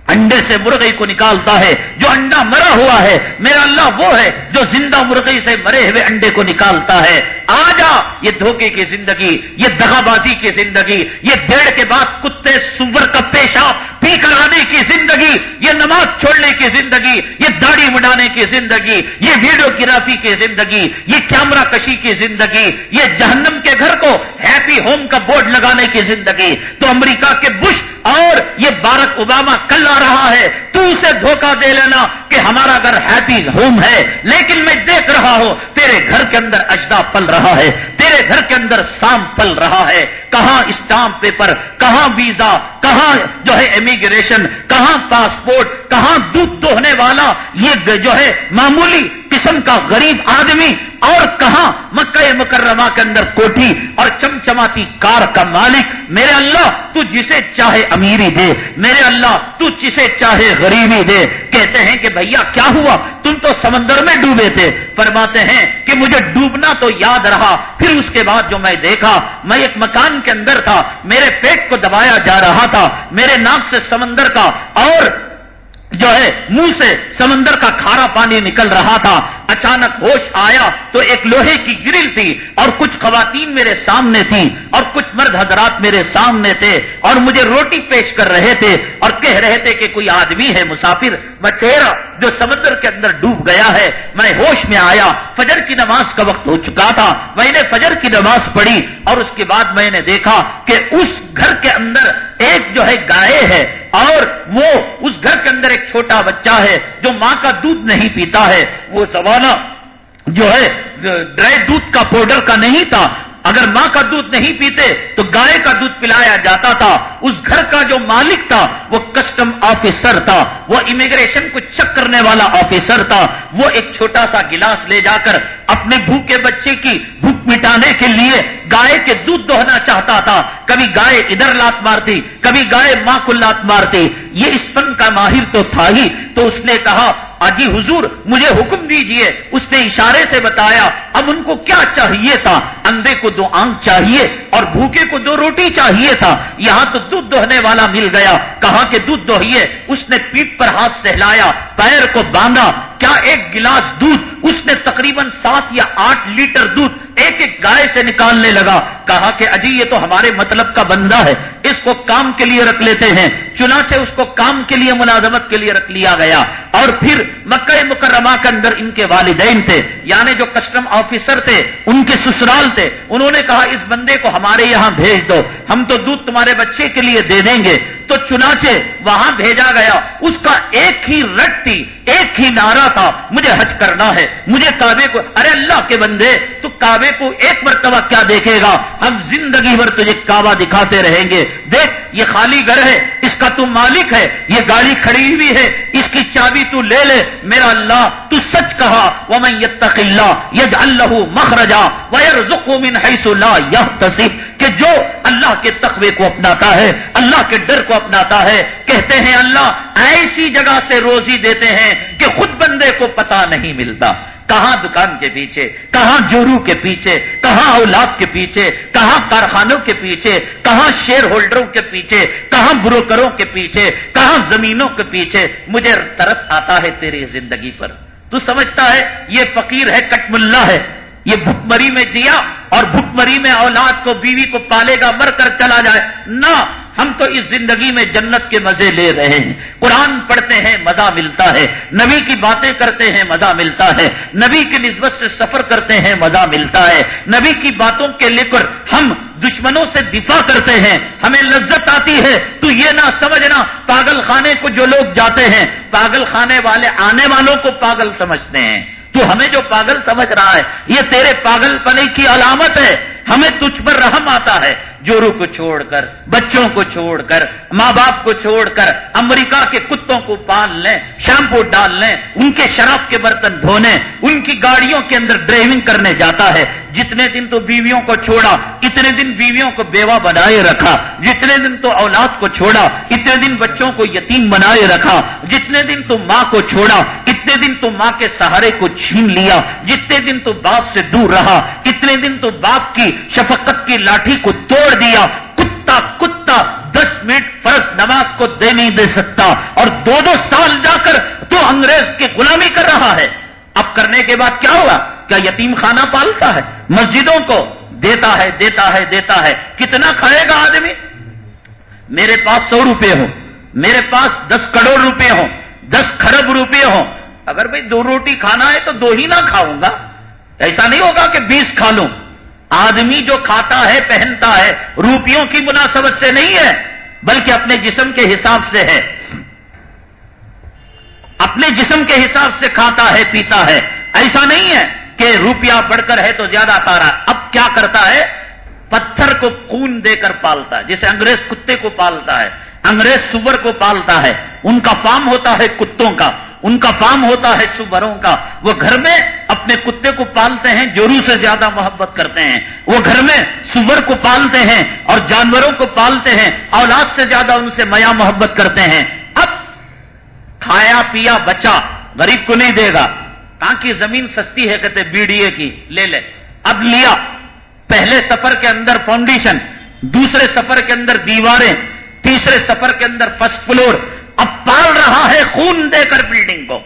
انڈے سے مرغی کو نکالتا ہے، جو انڈا مرا ہوا ہے، میرا اللہ وہ ہے جو زندہ مرغی سے مرے ہوئے انڈے کو نکالتا ہے۔ آ جا، یہ دھوکے کی زندگی، یہ دگا بازی کی زندگی، یہ ڈیڑھ کے بعد کتے سور کا پیشاب پی کر آنے کی زندگی، یہ نماز چھوڑنے کی زندگی، یہ داڑھی مڈانے کی زندگی، یہ ویڈیو گرافی کی زندگی، یہ کیمرہ کشی کی زندگی، یہ جہنم کے گھر کو ہیپی ہوم کا بورڈ لگانے کی زندگی۔ تو امریکہ کے بش اور یہ بارک اوباما کل آ رہا ہے، تو اسے دھوکہ دے لینا کہ ہمارا گھر ہیپی ہوم ہے۔ لیکن میں دیکھ رہا ہوں، تیرے گھر کے اندر اجدا پل رہا ہے، تیرے گھر کے اندر سام پل رہا ہے۔ کہاں اسٹامپ پیپر، کہاں ویزا، کہاں جو ہے امیگریشن، کہاں پاسپورٹ، کہاں دودھ دوہنے والا، یہ جو ہے معمولی قسم کا غریب آدمی اور کہاں مکہ مکرمہ کے اندر کوٹھی اور چمچماتی کار کا مالک؟ میرے اللہ، تو جسے چاہے امیری دے۔ میرے اللہ، تو جسے چاہے غریبی دے۔ کہتے ہیں کہ بھیا، کیا ہوا؟ تم تو سمندر میں ڈوبے تھے۔ فرماتے ہیں کہ مجھے ڈوبنا تو یاد رہا۔ پھر اس کے بعد جو میں دیکھا، میں ایک مکان کے اندر تھا۔ میرے پیٹ کو دبایا جا رہا تھا۔ میرے ناک سے سمندر کا اور جو ہے منہ سے سمندر کا کھارا پانی نکل رہا تھا، اچانک ہوش آیا تو ایک لوہے کی گرل تھی اور کچھ خواتین میرے سامنے تھی اور کچھ مرد حضرات میرے سامنے تھے اور مجھے روٹی پیش کر رہے تھے اور کہہ رہے تھے کہ کوئی آدمی ہے مسافر بچیرا جو سمندر کے اندر ڈوب گیا ہے، میں ہوش میں آیا، فجر کی نماز کا وقت ہو چکا تھا، میں نے فجر کی نماز پڑھی اور اس کے بعد میں نے دیکھا کہ اس گھر کے اندر ایک جو ہے گائے ہے اور وہ اس گھر کے اندر ایک چھوٹا بچہ ہے جو ماں کا دودھ نہیں پیتا ہے، وہ زمانہ جو ہے، ڈرائی دودھ کا پاؤڈر کا نہیں تھا اگر ماں کا دودھ نہیں پیتے تو گائے کا دودھ پلایا جاتا تھا، اس گھر کا جو مالک تھا، وہ کسٹم آفیسر تھا، وہ امیگریشن کو چیک کرنے والا آفیسر تھا۔ وہ ایک چھوٹا سا گلاس لے جا کر اپنے بھوکے بچے کی بھوک مٹانے کے لیے گائے کے دودھ دوہنا چاہتا تھا۔ کبھی گائے ادھر لات مارتی، کبھی گائے ماں کو لات مارتی۔ یہ اس فن کا ماہر تو تھا ہی۔ تو اس نے کہا آجی حضور مجھے حکم دیجیے، اس نے اشارے سے بتایا، اب ان کو کیا چاہیے تھا؟ اندھے کو دو آنکھ چاہیے اور بھوکے کو دو روٹی چاہیے تھا۔ یہاں تو دودھ دوہنے والا مل گیا۔ کہا کہ دودھ دوہیے؟ اس نے پیٹ پر ہاتھ سہلایا۔ پیر کو باندھا، کیا ایک گلاس دودھ اس نے تقریباً سات یا آٹھ لیٹر دودھ ایک ایک گائے سے نکالنے لگا؟ کہا کہ اجی، یہ تو ہمارے مطلب کا بندہ ہے، اس کو کام کے لیے رکھ لیتے ہیں۔ چنانچہ اس کو کام کے لیے ملازمت کے لیے رکھ لیا گیا۔ اور پھر مکہ مکرمہ کے اندر ان کے والدین تھے یعنی جو کسٹم آفیسر تھے، ان کے سسرال تھے۔ انہوں نے کہا، اس بندے کو ہمارے یہاں بھیج دو، ہم تو دودھ تمہارے بچے کے لیے دے دیں گے۔ تو چنانچہ وہاں بھیجا گیا۔ اس کا ایک ہی رٹ تھی، ایک ہی نعرہ تھا۔ مجھے حج کرنا ہے، مجھے کعبے کو، ارے اللہ کے بندے، تو کعبے کو ایک مرتبہ کیا دیکھے گا؟ ہم زندگی بھر تجھے کعبہ دکھاتے رہیں گے۔ دیکھ، یہ خالی گھر ہے، اس کا تو مالک ہے، یہ گاڑی کھڑی ہوئی ہے، اس کی چابی تو لے لے۔ میرا اللہ، تو سچ کہا وہ میں اللہ یج اللہ مخرجا ویر زخومن حیث اللہ یہ کہ جو اللہ کے تقوی کو اپناتا ہے، اللہ کے ڈر کو اپناتا ہے، کہتے ہیں اللہ، ایسی جگہ سے روزی دیتے ہیں کہ خود بندے کو پتا نہیں ملتا۔ کہاں دکان کے پیچھے، کہاں جورو کے پیچھے، کہاں اولاد کے پیچھے، کہاں کارخانوں کے پیچھے، کہاں شیئر ہولڈروں کے پیچھے، کہاں بروکروں کے پیچھے، کہاں زمینوں کے پیچھے۔ مجھے ترس آتا ہے تیری زندگی پر۔ تو سمجھتا ہے، یہ فقیر ہے کٹ ملا ہے۔ یہ بھک مری میں جیا اور بھک مری میں اولاد کو، بیوی کو پالے گا، مر کر چلا جائے۔ نہ ہم تو اس زندگی میں جنت کے مزے لے رہے ہیں۔ قرآن پڑھتے ہیں، مزہ ملتا ہے۔ نبی کی باتیں کرتے ہیں، مزہ ملتا ہے۔ نبی کی نسبت سے سفر کرتے ہیں، مزہ ملتا ہے۔ نبی کی باتوں کے لے کر ہم دشمنوں سے دفاع کرتے ہیں۔ ہمیں لذت آتی ہے۔ تو یہ نہ سمجھنا، پاگل خانے کو جو لوگ جاتے ہیں، پاگل خانے والے آنے والوں کو پاگل سمجھتے ہیں۔ تو ہمیں جو پاگل سمجھ رہا ہے، یہ تیرے پاگل پنے کی علامت ہے۔ ہمیں تجھ پر رحم آتا ہے۔ جورو کو چھوڑ کر بچوں کو چھوڑ کر ماں باپ کو چھوڑ کر امریکہ کے کتوں کو پال لیں، شیمپو ڈال لیں، ان کے شراب کے برتن دھونے، ان کی گاڑیوں کے اندر ڈرائیونگ کرنے جاتا ہے۔ جتنے دن تو بیویوں کو چھوڑا، اتنے دن بیویوں کو بیوہ بنائے رکھا۔ جتنے دن تو اولاد کو چھوڑا، اتنے دن بچوں کو یتیم بنائے رکھا۔ جتنے دن تو ماں کو چھوڑا، اتنے دن تو ماں کے سہارے کو چھین لیا۔ جتنے دن تو باپ سے دور رہا، اتنے دن تو باپ کی شفقت کی لاٹھی کو توڑ دیا۔ کتا کتا دس منٹ فرض نماز کو دے نہیں دے سکتا اور دو دو سال جا کر تو انگریز کی غلامی کر رہا ہے۔ اب کرنے کے بعد کیا ہوا؟ کیا یتیم خانہ پالتا ہے؟ مسجدوں کو دیتا ہے دیتا ہے دیتا ہے۔ کتنا کھائے گا آدمی؟ میرے پاس سو روپے ہو میرے پاس دس کروڑ روپے ہوں۔ دس خرب روپے ہوں۔ اگر بھائی دو روٹی کھانا ہے تو دو ہی نہ کھاؤں گا۔ ایسا نہیں ہوگا کہ بیس کھا لوں۔ آدمی جو کھاتا ہے، پہنتا ہے، روپیوں کی مناسبت سے نہیں ہے، بلکہ اپنے جسم کے حساب سے ہے۔ اپنے جسم کے حساب سے کھاتا ہے، پیتا ہے۔ ایسا نہیں ہے کہ روپیہ بڑھ کر ہے تو زیادہ تارا۔ اب کیا کرتا ہے؟ پتھر کو خون دے کر پالتا ہے جیسے انگریز کتے کو پالتا ہے۔ انگریز سور کو پالتا ہے۔ ان کا فارم ہوتا ہے کتوں کا۔ ان کا فارم ہوتا ہے سوروں کا۔ وہ گھر میں اپنے کتے کو پالتے ہیں، جورو سے زیادہ محبت کرتے ہیں۔ وہ گھر میں سور کو پالتے ہیں اور جانوروں کو پالتے ہیں، اولاد سے زیادہ ان سے میا محبت کرتے ہیں۔ اب کھایا پیا بچا، غریب کو نہیں دے گا۔ تاکہ زمین سستی ہے، کہتے بی ڈی اے کی۔ لے لے۔ اب لیا۔ پہلے سفر کے اندر فاؤنڈیشن، دوسرے سفر کے اندر دیواریں، تیسرے سفر کے اندر فرسٹ فلور۔ اب پال رہا ہے خون دے کر بلڈنگ کو۔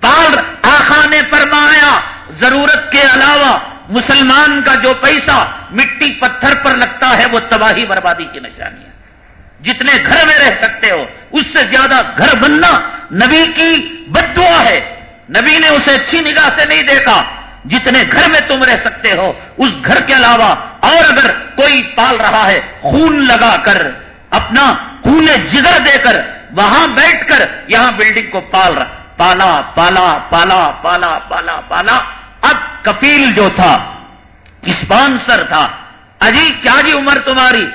پال آخا نے فرمایا، ضرورت کے علاوہ مسلمان کا جو پیسہ مٹی پتھر پر لگتا ہے، وہ تباہی بربادی کی نشانی ہے۔ جتنے گھر میں رہ سکتے ہو، اس سے زیادہ گھر بننا نبی کی بدعا ہے۔ نبی نے اسے اچھی نگاہ سے نہیں دیکھا۔ جتنے گھر میں تم رہ سکتے ہو، اس گھر کے علاوہ اور اگر کوئی پال رہا ہے، خون لگا کر، اپنا خون جگر دے کر وہاں بیٹھ کر یہاں بلڈنگ کو پال رہا، پالا پالا پالا پالا پالا پالا۔ اب کپیل جو تھا، اسپانسر تھا۔ اجی کیا جی عمر تمہاری؟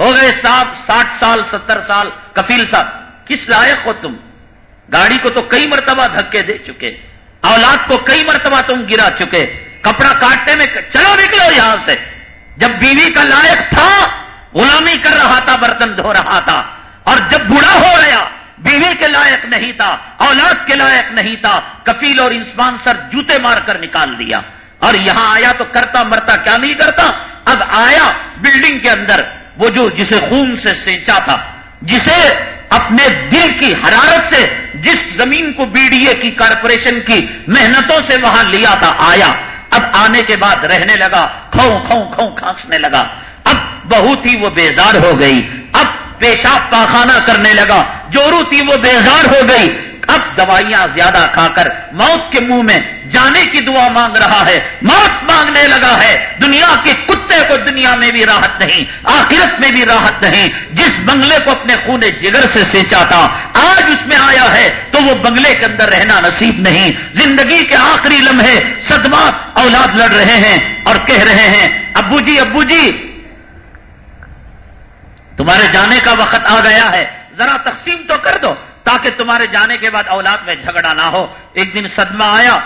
ہو گئے صاحب ساٹھ سال، ستر سال۔ کپیل صاحب، کس لائق ہو تم؟ گاڑی کو تو کئی مرتبہ دھکے دے چکے۔ اولاد کو کئی مرتبہ تم گرا چکے۔ کپڑا کاٹنے میں چلو نکلو یہاں سے۔ جب بیوی کا لائق تھا، غلامی کر رہا تھا، برتن دھو رہا تھا۔ اور جب بوڑھا ہو گیا، بیوی کے لائق نہیں تھا، اولاد کے لائق نہیں تھا، کفیل اور انسپانسر جوتے مار کر نکال دیا۔ اور یہاں آیا تو کرتا مرتا کیا نہیں کرتا؟ اب آیا بلڈنگ کے اندر، وہ جو جسے خون سے سینچا تھا، جسے اپنے دل کی حرارت سے جس زمین کو بی ڈی اے کی، کارپوریشن کی محنتوں سے وہاں لیا تھا، آیا۔ اب آنے کے بعد رہنے لگا کھو کھو کھو کھانسنے لگا۔ اب بہت ہی وہ بیزار ہو گئی۔ اب پیشاب پاخانہ کرنے لگا۔ جورو تھی وہ بیزار ہو گئی۔ اب دوائیاں زیادہ کھا کر موت کے منہ میں جانے کی دعا مانگ رہا ہے۔ موت مانگنے لگا ہے۔ دنیا کے کتے کو دنیا میں بھی راحت نہیں، آخرت میں بھی راحت نہیں۔ جس بنگلے کو اپنے خون جگر سے سینچا تھا، آج اس میں آیا ہے تو وہ بنگلے کے اندر رہنا نصیب نہیں۔ زندگی کے آخری لمحے صدمات اولاد لڑ رہے ہیں اور کہہ رہے ہیں، ابو جی ابو جی تمہارے جانے کا وقت آ گیا ہے، ذرا تقسیم تو کر دو تاکہ تمہارے جانے کے بعد اولاد میں جھگڑا نہ ہو۔ ایک دن صدمہ آیا،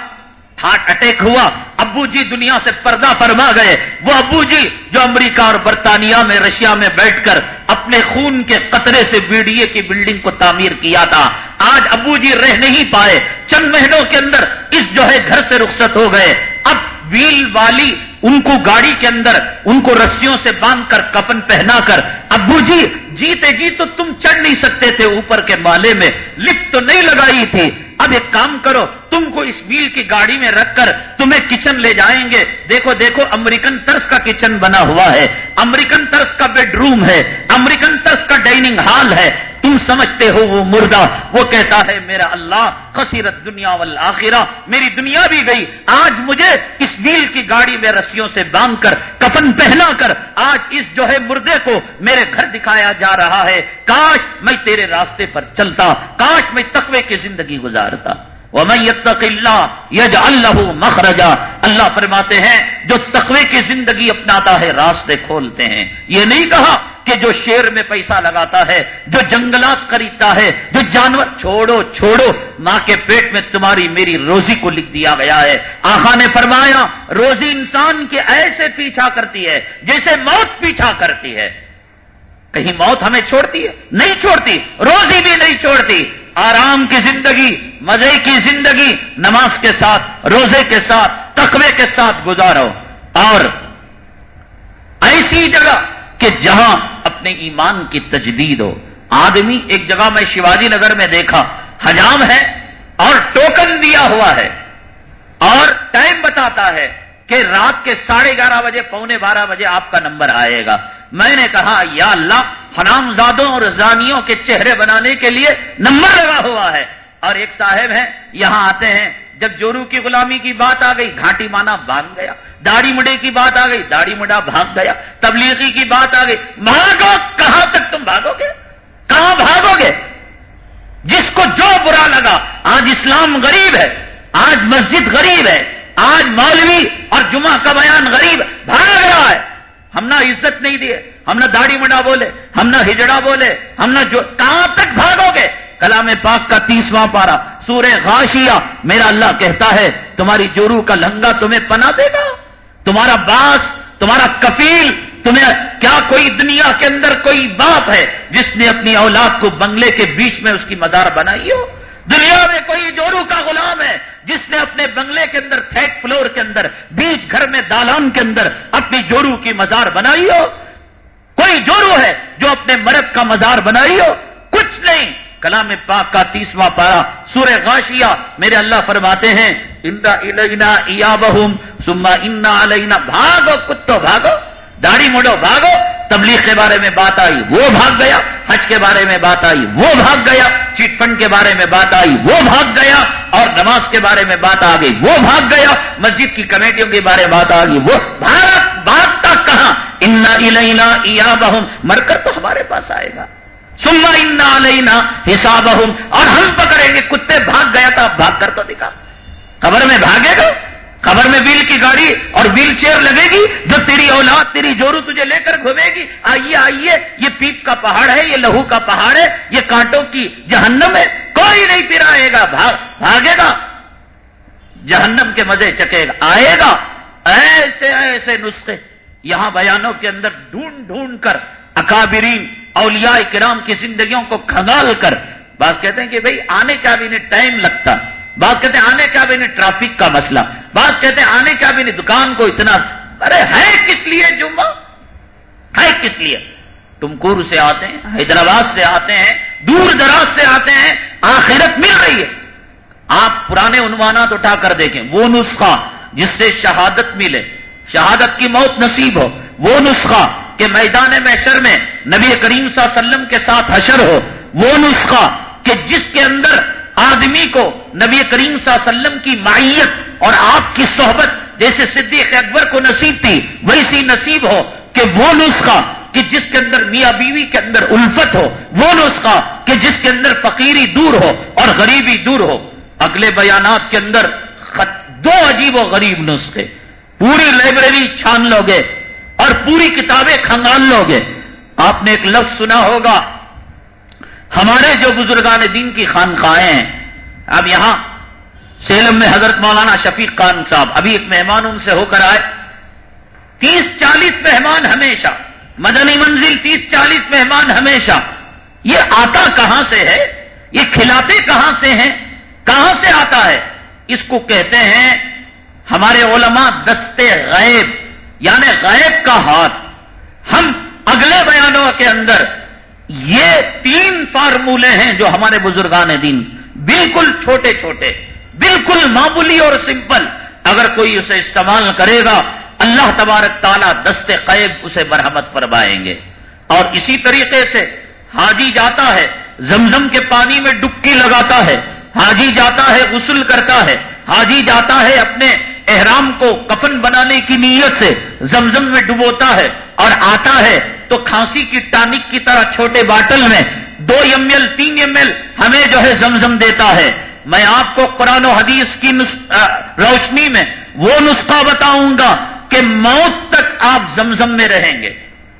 ہارٹ اٹیک ہوا، ابو جی دنیا سے پردہ فرما گئے۔ وہ ابو جی جو امریکہ اور برطانیہ میں، رشیا میں بیٹھ کر اپنے خون کے قطرے سے بی ڈی اے کی بلڈنگ کو تعمیر کیا تھا، آج ابو جی رہ نہیں پائے۔ چند مہینوں کے اندر اس جو ہے گھر سے رخصت ہو گئے۔ اب ویل والی ان کو گاڑی کے اندر ان کو رسیوں سے باندھ کر کپن پہنا کر، ابو جی جیتے جی تو تم چڑھ نہیں سکتے تھے اوپر کے مالے میں، لفٹ تو نہیں لگائی تھی۔ اب ایک کام کرو، تم کو اس ویل کی گاڑی میں رکھ کر تمہیں کچن لے جائیں گے۔ دیکھو دیکھو، امریکن ترس کا کچن بنا ہوا ہے۔ امریکن ترس کا بیڈ روم ہے۔ امریکن ترس کا ڈائننگ ہال ہے۔ تم سمجھتے ہو وہ مردہ؟ وہ کہتا ہے، میرا اللہ خصیرت دنیا والآخرہ، میری دنیا بھی گئی۔ آج مجھے اس نیل کی گاڑی میں رسیوں سے باندھ کر، کفن پہنا کر، آج اس جو ہے مردے کو میرے گھر دکھایا جا رہا ہے۔ کاش میں تیرے راستے پر چلتا، کاش میں تقوی کی زندگی گزارتا۔ وہ میں اللہ یج اللہ مخرجا اللہ فرماتے ہیں، جو تقوی کی زندگی اپناتا ہے، راستے کھولتے ہیں۔ یہ نہیں کہا کہ جو شیر میں پیسہ لگاتا ہے، جو جنگلات خریدتا ہے، جو جانور، چھوڑو چھوڑو، ماں کے پیٹ میں تمہاری میری روزی کو لکھ دیا گیا ہے۔ آخا نے فرمایا، روزی انسان کے ایسے پیچھا کرتی ہے، جیسے موت پیچھا کرتی ہے۔ کہیں موت ہمیں چھوڑتی ہے؟ نہیں چھوڑتی۔ روزی بھی نہیں چھوڑتی۔ آرام کی زندگی، مزے کی زندگی، نماز کے ساتھ، روزے کے ساتھ، تقوی کے ساتھ گزارو۔ اور ایسی جگہ کہ جہاں اپنے ایمان کی تجدید ہو۔ آدمی ایک جگہ میں شیواجی نگر میں دیکھا، حجام ہے اور ٹوکن دیا ہوا ہے۔ اور ٹائم بتاتا ہے کہ رات کے ساڑھے گیارہ بجے، پونے بارہ بجے آپ کا نمبر آئے گا۔ میں نے کہا، یا اللہ حرام زادوں اور زانیوں کے چہرے بنانے کے لیے نمبر لگا ہوا ہے۔ اور ایک صاحب ہیں، یہاں آتے ہیں۔ جب جورو کی غلامی کی بات آ گئی، گھاٹی مانا باندھ گیا۔ داڑھی مڈے کی بات آ گئی، داڑھی مڈا بھاگ گیا۔ تبلیغی کی بات آ گئی۔ بھاگو! کہاں تک تم بھاگو گے؟ کہاں بھاگو گے؟ جس کو جو برا لگا، آج اسلام غریب ہے، آج مسجد غریب ہے، آج مولوی اور جمعہ کا بیان غریب بھاگ رہا ہے۔ ہم نہ عزت نہیں دیے، ہم نہ داڑھی مڈا بولے، ہم نہ ہجڑا بولے، ہم نہ جو، کہاں تک بھاگو گے؟ کلام پاک کا تیسواں پارا سورہ غاشیہ، میرا اللہ کہتا ہے، تمہاری جورو کا لنگا تمہیں پنا دے گا، تمہارا باس، تمہارا کفیل، تمہیں کیا کوئی دنیا کے اندر کوئی باپ ہے جس نے اپنی اولاد کو بنگلے کے بیچ میں اس کی مزار بنائی ہو؟ دنیا میں کوئی جورو کا غلام ہے جس نے اپنے بنگلے کے اندر تھرڈ فلور کے اندر بیچ گھر میں دالان کے اندر اپنی جورو کی مزار بنائی ہو؟ کوئی جورو ہے جو اپنے مرد کا مزار بنائی ہو؟ کچھ نہیں۔ کلام پاک کا تیسواں پارا سورہ غاشیہ، میرے اللہ فرماتے ہیں الینا ایا بہم سما انا علینا بھاگو کتو، بھاگو۔ داڑھی مڑو بھاگو، تبلیغ کے بارے میں بات آئی، وہ بھاگ گیا، حج کے بارے میں بات آئی، وہ بھاگ گیا، چیٹ فنڈ کے بارے میں بات آئی، وہ بھاگ گیا، اور نماز کے بارے میں بات آ گئی، وہ بھاگ گیا، مسجد کی کمیٹیوں کے بارے میں بات آ گئی، وہ بھارت بھاگتا کہاں؟ انا الینا ایا بہم مر کر تو ہمارے پاس آئے گا۔ سما انا علینا حساب اور ہم پکڑیں گے، کتے بھاگ گیا تھا، بھاگ کر تو دکھا۔ خبر میں بھاگے گا؟ خبر میں ویل کی گاڑی اور ویل چیئر لگے گی، جو تیری اولاد، تیری جورو تجھے لے کر گھومے گی۔ آئیے آئیے، یہ پیپ کا پہاڑ ہے، یہ لہو کا پہاڑ ہے، یہ کانٹوں کی جہنم ہے۔ کوئی نہیں پھر آئے گا بھاگے گا۔ جہنم کے مزے چکے گا۔ آئے گا۔ ایسے ایسے نسخے یہاں بیانوں کے اندر ڈھونڈ ڈھونڈ کر اکابرین، اولیاء کرام کی زندگیوں کو کھنگال کر۔ بات کہتے ہیں کہ بھئی آنے کا بھی نہیں ٹائم لگتا۔ بات کہتے ہیں، آنے کا بھی نہیں، ٹرافک کا مسئلہ۔ بات کہتے ہیں، آنے کا بھی نہیں، دکان کو اتنا۔ ارے، ہے کس لیے جمعہ؟ ہے کس لیے؟ تمکور سے آتے ہیں حیدرآباد سے آتے ہیں، دور دراز سے آتے ہیں، آخرت مل رہی ہے۔ آپ پرانے عنوانات اٹھا کر دیکھیں، وہ نسخہ جس سے شہادت ملے۔ شہادت کی موت نصیب ہو۔ وہ نسخہ کہ میدان محشر میں نبی کریم صلی اللہ علیہ وسلم کے ساتھ حشر ہو۔ وہ نسخہ کہ جس کے اندر آدمی کو نبی کریم صلی اللہ علیہ وسلم کی معیت اور آپ کی صحبت جیسے صدیق اکبر کو نصیب تھی، ویسی نصیب ہو کہ وہ نسخہ کہ جس کے اندر میاں بیوی کے اندر الفت ہو، وہ نسخہ کہ جس کے اندر فقیری دور ہو اور غریبی دور ہو۔ اگلے بیانات کے اندر دو عجیب و غریب نسخے۔ پوری لائبریری چھان لو گے اور پوری کتابیں کھنگال لو گے آپ نے ایک لفظ سنا ہوگا، ہمارے جو بزرگان دین کی خانقاہیں ہیں اب یہاں سیلم میں حضرت مولانا شفیق خان صاحب ابھی ایک مہمان ان سے ہو کر آئے۔ تیس چالیس مہمان ہمیشہ۔ مدنی منزل تیس چالیس مہمان ہمیشہ۔ یہ آتا کہاں سے ہے؟ یہ کھلاتے کہاں سے ہیں؟ کہاں سے آتا ہے؟ اس کو کہتے ہیں ہمارے علماء دستے غیب یعنی غیب کا ہاتھ۔ ہم اگلے بیانوں کے اندر یہ تین فارمولے ہیں جو ہمارے بزرگان دین بالکل چھوٹے چھوٹے، بالکل معمولی اور سمپل۔ اگر کوئی اسے استعمال کرے گا، اللہ تبارک تعالیٰ دست قیب اسے مرحمت فرمائیں گے۔ اور اسی طریقے سے حاجی جاتا ہے، زمزم کے پانی میں ڈبکی لگاتا ہے، حاجی جاتا ہے، غسل کرتا ہے۔ حاجی جاتا ہے اپنے احرام کو کفن بنانے کی نیت سے، زمزم میں ڈبوتا ہے اور آتا ہے تو کھانسی کی ٹانک کی طرح چھوٹے باٹل میں دو ایم ایل تین ایم ایل ہمیں جو ہے زمزم دیتا ہے۔ میں آپ کو قرآن و حدیث کی روشنی میں وہ نسخہ بتاؤں گا کہ موت تک آپ زمزم میں رہیں گے۔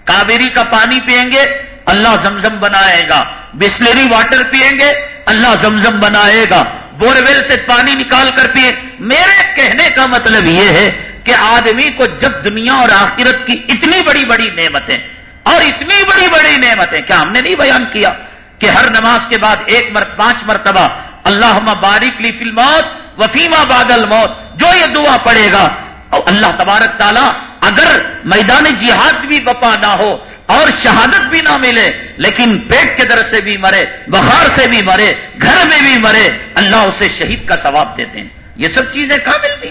کاویری کا پانی پیئیں گے، اللہ زمزم بنائے گا۔ بسلری واٹر پیئیں گے، اللہ زمزم بنائے گا۔ بورویل سے پانی نکال کر پیے۔ میرے کہنے کا مطلب یہ ہے کہ آدمی کو جب دنیا اور آخرت کی اتنی بڑی بڑی نعمتیں اور اتنی بڑی بڑی نعمتیں، کیا ہم نے نہیں بیان کیا؟ کہ ہر نماز کے بعد ایک مر، پانچ مرتبہ اللہ باریک لی فل موت وفیما بادل موت جو یہ دعا پڑے گا، اور اللہ تبارک تعالیٰ اگر میدان جہاد بھی بپا نہ ہو اور شہادت بھی نہ ملے، لیکن پیٹ کے در سے بھی مرے، بخار سے بھی مرے، گھر میں بھی مرے، اللہ اسے شہید کا ثواب دیتے ہیں۔ یہ سب چیزیں کہاں ملتی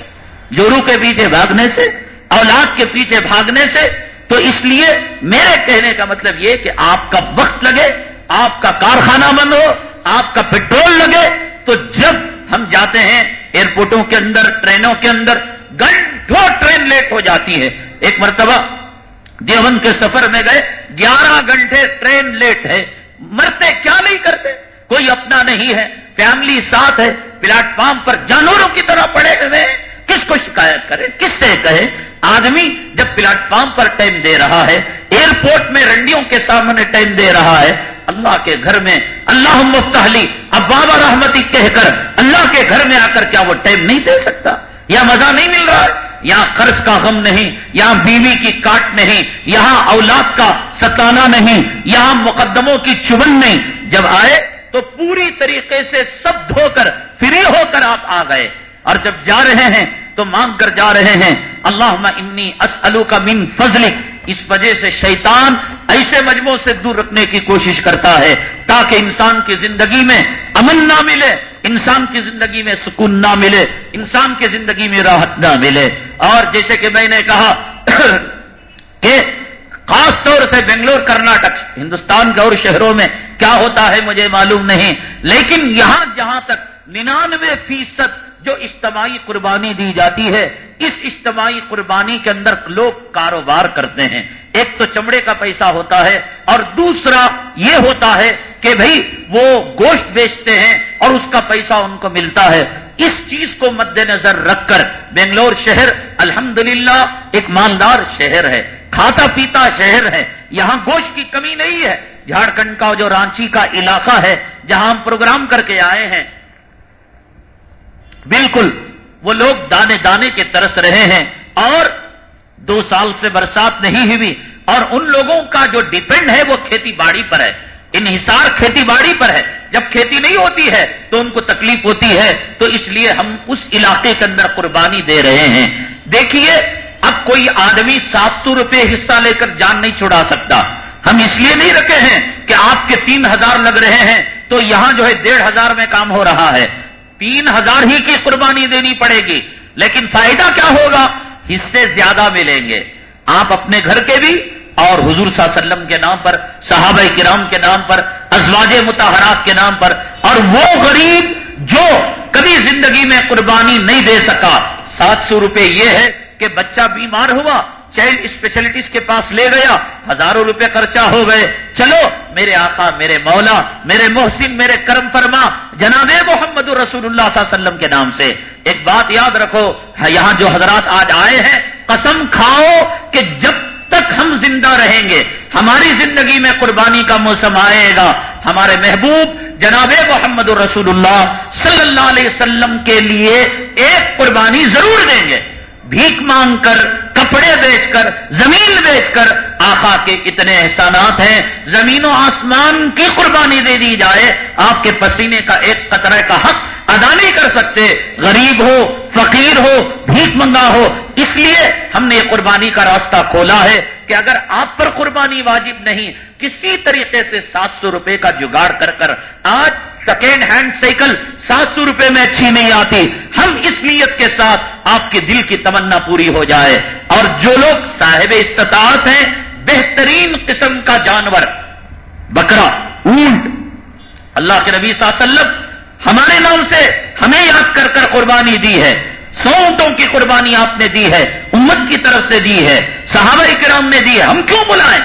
جورو کے پیچھے بھاگنے سے، اولاد کے پیچھے بھاگنے سے، تو اس لیے میرے کہنے کا مطلب یہ کہ آپ کا وقت لگے آپ کا کارخانہ بند ہو، آپ کا پیٹرول لگے، تو جب ہم جاتے ہیں ایئرپورٹوں کے اندر، ٹرینوں کے اندر، گھنٹوں ٹرین لیٹ ہو جاتی ہے۔ ایک مرتبہ دیون کے سفر میں گئے، گیارہ گھنٹے ٹرین لیٹ ہے۔ مرتے کیا نہیں کرتے؟ کوئی اپنا نہیں ہے، فیملی ساتھ ہے پلیٹ فارم پر جانوروں کی طرح پڑے ہوئے کس کو شکایت کرے؟ کس سے کہے؟ آدمی جب پلیٹ فارم پر ٹائم دے رہا ہے ایئرپورٹ میں رنڈیوں کے سامنے ٹائم دے رہا ہے۔ اللہ کے گھر میں اللہ مفتحلی، اب بابا رحمتی کہہ کر اللہ کے گھر میں آ کر کیا وہ ٹائم نہیں دے سکتا؟ یا مزہ نہیں مل رہا ہے؟ یہاں قرض کا غم نہیں، یہاں بیوی کی کاٹ نہیں، یہاں اولاد کا ستانا نہیں، یہاں مقدموں کی چبن نہیں۔ جب آئے تو پوری طریقے سے سب دھو کر، فری ہو کر آپ آ گئے۔ اور جب جا رہے ہیں تو مانگ کر جا رہے ہیں اللہ انی اسلو کا من فضل اس وجہ سے شیطان ایسے مجموع سے دور رکھنے کی کوشش کرتا ہے تاکہ انسان کی زندگی میں امن نہ ملے، انسان کی زندگی میں سکون نہ ملے، انسان کی زندگی میں راحت نہ ملے۔ اور جیسے کہ میں نے کہا کہ خاص طور سے بنگلور، کرناٹک، ہندوستان کے اور شہروں میں کیا ہوتا ہے مجھے معلوم نہیں، لیکن یہاں جہاں تک ننانوے فیصد جو اجتماعی قربانی دی جاتی ہے، اس اجتماعی قربانی کے اندر لوگ کاروبار کرتے ہیں۔ ایک تو چمڑے کا پیسہ ہوتا ہے اور دوسرا یہ ہوتا ہے کہ بھائی وہ گوشت بیچتے ہیں اور اس کا پیسہ ان کو ملتا ہے۔ اس چیز کو مد نظر رکھ کر بنگلور شہر الحمدللہ ایک مالدار شہر ہے۔ کھاتا پیتا شہر ہے۔ یہاں گوشت کی کمی نہیں ہے۔ جھارکھنڈ کا جو رانچی کا علاقہ ہے، جہاں ہم پروگرام کر کے آئے ہیں بالکل وہ لوگ دانے دانے کے ترس رہے ہیں اور دو سال سے برسات نہیں ہوئی اور ان لوگوں کا جو ڈپینڈ ہے وہ کھیتی باڑی پر ہے۔ انحصار کھیتی باڑی پر ہے۔ جب کھیتی نہیں ہوتی ہے تو ان کو تکلیف ہوتی ہے۔ تو اس لیے ہم اس علاقے کے اندر قربانی دے رہے ہیں۔ دیکھیے، اب کوئی آدمی سات سو روپے حصہ لے کر جان نہیں چھڑا سکتا۔ ہم اس لیے نہیں رکھے ہیں کہ آپ کے تین ہزار لگ رہے ہیں تو یہاں جو ہے ڈیڑھ ہزار میں کام ہو رہا ہے۔ تین ہزار ہی کی قربانی دینی پڑے گی لیکن فائدہ کیا ہوگا حصے زیادہ ملیں گے آپ اپنے گھر کے بھی اور حضور صلی اللہ علیہ وسلم کے نام پر صحابہ کرام کے نام پر ازواج متحرات کے نام پر اور وہ غریب جو کبھی زندگی میں قربانی نہیں دے سکا سات سو روپے یہ ہے کہ بچہ بیمار ہوا چائلڈ اسپیشلٹیز کے پاس لے گیا، ہزاروں روپے خرچہ ہو گئے۔ چلو، میرے آقا، میرے مولا، میرے محسن، میرے کرم فرما، جناب محمد رسول اللہ صلی اللہ علیہ وسلم کے نام سے۔ ایک بات یاد رکھو، یہاں جو حضرات آج آئے ہیں، قسم کھاؤ کہ جب تک ہم زندہ رہیں گے، ہماری زندگی میں قربانی کا موسم آئے گا۔ ہمارے محبوب جناب محمد رسول اللہ صلی اللہ علیہ وسلم کے لیے ایک قربانی ضرور دیں گے۔ بھیک مانگ کر کپڑے بیچ کر، زمین بیچ کر آخا کے اتنے احسانات ہیں، زمین و آسمان کی قربانی دے دی جائے، آپ کے پسینے کا ایک قطرے کا حق ادا نہیں کر سکتے، غریب ہو، فقیر ہو، بھیک منگا ہو، اس لیے ہم نے یہ قربانی کا راستہ کھولا ہے۔ کہ اگر آپ پر قربانی واجب نہیں، کسی طریقے سے سات سو روپے کا جگاڑ کر کر آج سیکنڈ ہینڈ سائیکل سات سو روپے میں اچھی نہیں آتی۔ ہم اس نیت کے ساتھ آپ کے دل کی تمنا پوری ہو جائے۔ اور جو لوگ صاحب استطاعت ہیں، بہترین قسم کا جانور، بکرا، اونٹ۔ اللہ کے نبی صلی اللہ علیہ وسلم ہمارے نام سے ہمیں یاد کر کر قربانی دی ہے۔ سو اونٹوں کی قربانی آپ نے دی ہے۔ امت کی طرف سے دی ہے، صحابہ کرام نے دی ہے، ہم کیوں بلائیں؟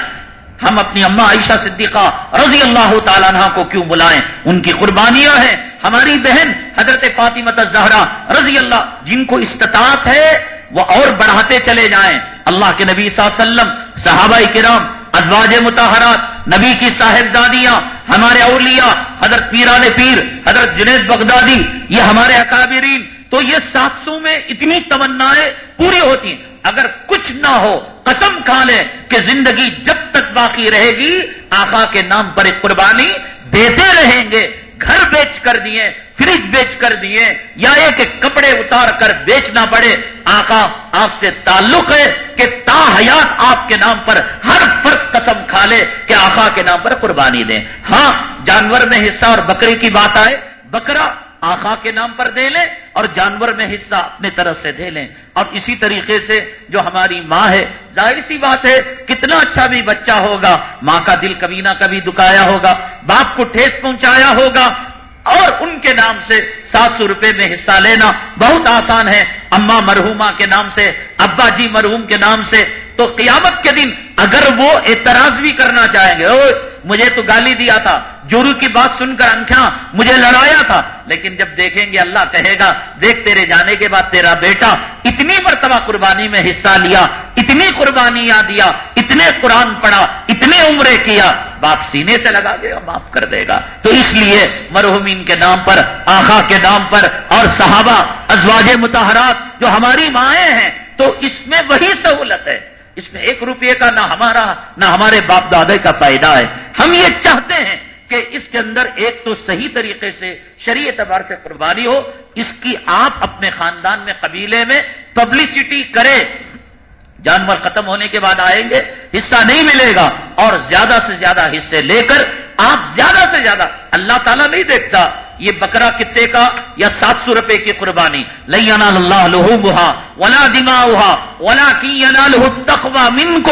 ہم اپنی اما عائشہ صدیقہ رضی اللہ تعالیٰ عنہ کو کیوں بلائیں؟ ان کی قربانیاں ہیں، ہماری بہن حضرت فاطمہ زہرا رضی اللہ، جن کو استطاعت ہے، وہ اور بڑھاتے چلے جائیں۔ اللہ کے نبی صلی اللہ علیہ وسلم، صحابہ کرام، ازواج متحرات نبی کی صاحبزادیاں، ہمارے اولیاء، حضرت پیران پیر، حضرت جنید بغدادی، یہ ہمارے اکابرین تو یہ سات سو میں اتنی تمنائیں پوری ہوتی ہیں۔ اگر کچھ نہ ہو، قسم کھا لے کہ زندگی جب تک باقی رہے گی، آقا کے نام پر ایک قربانی دیتے رہیں گے، گھر بیچ کر دیے، فریج بیچ کر دیے، یا ایک کپڑے اتار کر بیچنا پڑے۔ آقا آپ سے تعلق ہے کہ تا حیات آپ کے نام پر ہر فرق قسم کھا لے کہ آقا کے نام پر قربانی دیں۔ ہاں جانور میں حصہ اور بکری کی بات آئے۔ بکرا آخا کے نام پر دے لیں اور جانور میں حصہ اپنے طرف سے دے لیں۔ اور اسی طریقے سے جو ہماری ماں ہے، ظاہر سی بات ہے، کتنا اچھا بھی بچہ ہوگا، ماں کا دل کبھی نہ کبھی دکایا ہوگا، باپ کو ٹھیس پہنچایا ہوگا، اور ان کے نام سے سات سو روپے میں حصہ لینا بہت آسان ہے۔ اما مرحوما کے نام سے، ابا جی مرحوم کے نام سے، تو قیامت کے دن اگر وہ اعتراض بھی کرنا چاہیں گے مجھے تو گالی دیا تھا جورو کی بات سن کر انکھا مجھے لڑایا تھا، لیکن جب دیکھیں گے اللہ کہے گا، دیکھ تیرے جانے کے بعد تیرا بیٹا اتنی مرتبہ قربانی میں حصہ لیا، اتنی قربانیاں دیا، اتنے قرآن پڑھا، اتنے عمرے کیا، باپ سینے سے لگا دے گا معاف کر دے گا۔ تو اس لیے مرحومین کے نام پر آخا کے نام پر اور صحابہ ازواج متحرات جو ہماری مائیں ہیں، تو اس میں وہی سہولت ہے۔ اس میں ایک روپے کا نہ ہمارا، نہ ہمارے باپ دادے کا پیدا ہے۔ ہم یہ چاہتے ہیں کہ اس کے اندر ایک تو صحیح طریقے سے شریع اعتبار سے قربانی ہو، اس کی آپ اپنے خاندان میں، قبیلے میں پبلسٹی کرے جانور ختم ہونے کے بعد آئیں گے، حصہ نہیں ملے گا۔ اور زیادہ سے زیادہ حصے لے کر آپ زیادہ سے زیادہ اللہ تعالیٰ نہیں دیکھتا۔ یہ بکرا کتے کا یا سات سو روپے کی قربانی۔ لئی اللہ لہو بہا ولا دما ولا کی تخوا من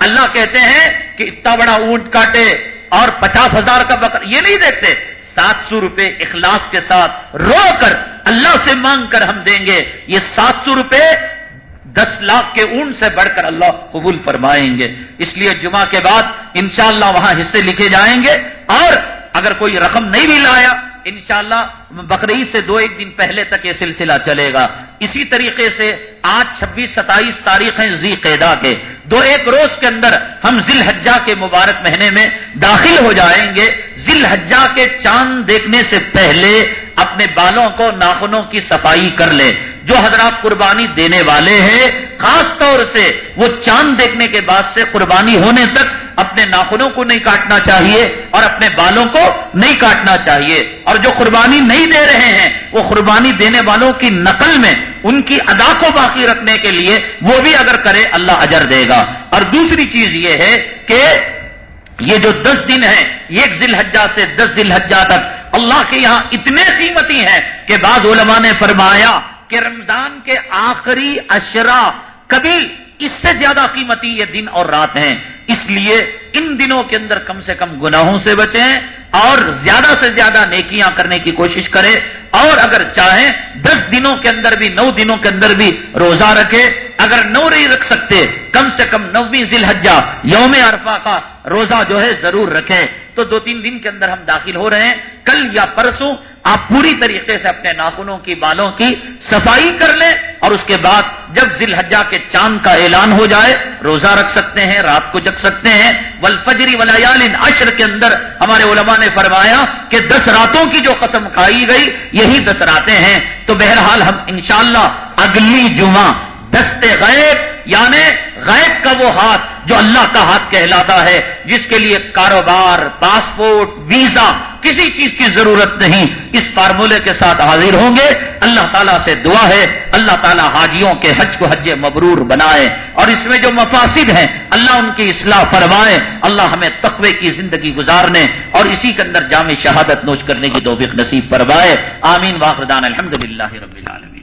اللہ کہتے ہیں کہ اتنا بڑا اونٹ کاٹے اور پچاس ہزار کا بکرا یہ نہیں دیکھتے۔ سات سو روپے اخلاص کے ساتھ رو کر اللہ سے مانگ کر ہم دیں گے۔ یہ سات سو روپے دس لاکھ کے اون سے بڑھ کر اللہ قبول فرمائیں گے۔ اس لیے جمعہ کے بعد انشاءاللہ وہاں حصے لکھے جائیں گے اور اگر کوئی رقم نہیں بھی لایا انشاءاللہ بقرعید سے دو ایک دن پہلے تک یہ سلسلہ چلے گا۔ اسی طریقے سے آج چھبیس ستائیس تاریخ ہیں زی قیدا کے۔ دو ایک روز کے اندر ہم ذیل حجا کے مبارک مہینے میں داخل ہو جائیں گے۔ ذیل حجا کے چاند دیکھنے سے پہلے اپنے بالوں کو ناخنوں کی صفائی کر لیں جو حضرات قربانی دینے والے ہیں، خاص طور سے وہ چاند دیکھنے کے بعد سے قربانی ہونے تک اپنے ناخنوں کو نہیں کاٹنا چاہیے اور اپنے بالوں کو نہیں کاٹنا چاہیے اور جو قربانی نہیں دے رہے ہیں، وہ قربانی دینے والوں کی نقل میں، ان کی ادا کو باقی رکھنے کے لیے وہ بھی اگر کرے اللہ اجر دے گا۔ اور دوسری چیز یہ ہے کہ یہ جو دس دن ہیں، ایک ذیل حجا سے دس ذیل حجا تک اللہ کے یہاں اتنے قیمتی ہیں کہ بعض علماء نے فرمایا کہ رمضان کے آخری اشرا کبھی اس سے زیادہ قیمتی یہ دن اور رات ہیں۔ اس لیے ان دنوں کے اندر کم سے کم گناہوں سے بچیں اور زیادہ سے زیادہ نیکیاں کرنے کی کوشش کرے اور اگر چاہیں دس دنوں کے اندر بھی، نو دنوں کے اندر بھی روزہ رکھے اگر نو نہیں رکھ سکتے، کم سے کم نویں ذیل حجا یوم عرفہ کا روزہ جو ہے ضرور رکھیں۔ تو دو تین دن کے اندر ہم داخل ہو رہے ہیں۔ کل یا پرسوں آپ پوری طریقے سے اپنے ناخنوں کی، بالوں کی صفائی کر لیں اور اس کے بعد جب ذیل حجا کے چاند کا اعلان ہو جائے، روزہ رکھ سکتے ہیں، رات کو جگ سکتے ہیں۔ ولفجری ولیال عشر کے اندر ہمارے علماء نے فرمایا کہ دس راتوں کی جو قسم کھائی گئی، یہی دس راتیں ہیں۔ تو بہرحال ہم انشاءاللہ اگلی جمعہ دستے غیب یعنی غیب کا وہ ہاتھ جو اللہ کا ہاتھ کہلاتا ہے، جس کے لیے کاروبار، پاسپورٹ، ویزا کسی چیز کی ضرورت نہیں۔ اس فارمولے کے ساتھ حاضر ہوں گے۔ اللہ تعالیٰ سے دعا ہے۔ اللہ تعالیٰ حاجیوں کے حج کو حج مبرور بنائے۔ اور اس میں جو مفاصد ہیں، اللہ ان کی اصلاح فرمائے۔ اللہ ہمیں تقوی کی زندگی گزارنے اور اسی کے اندر جامع شہادت نوچ کرنے کی توفیق نصیب فرمائے۔ آمین۔ واخردان الحمد للہ رب العالمین۔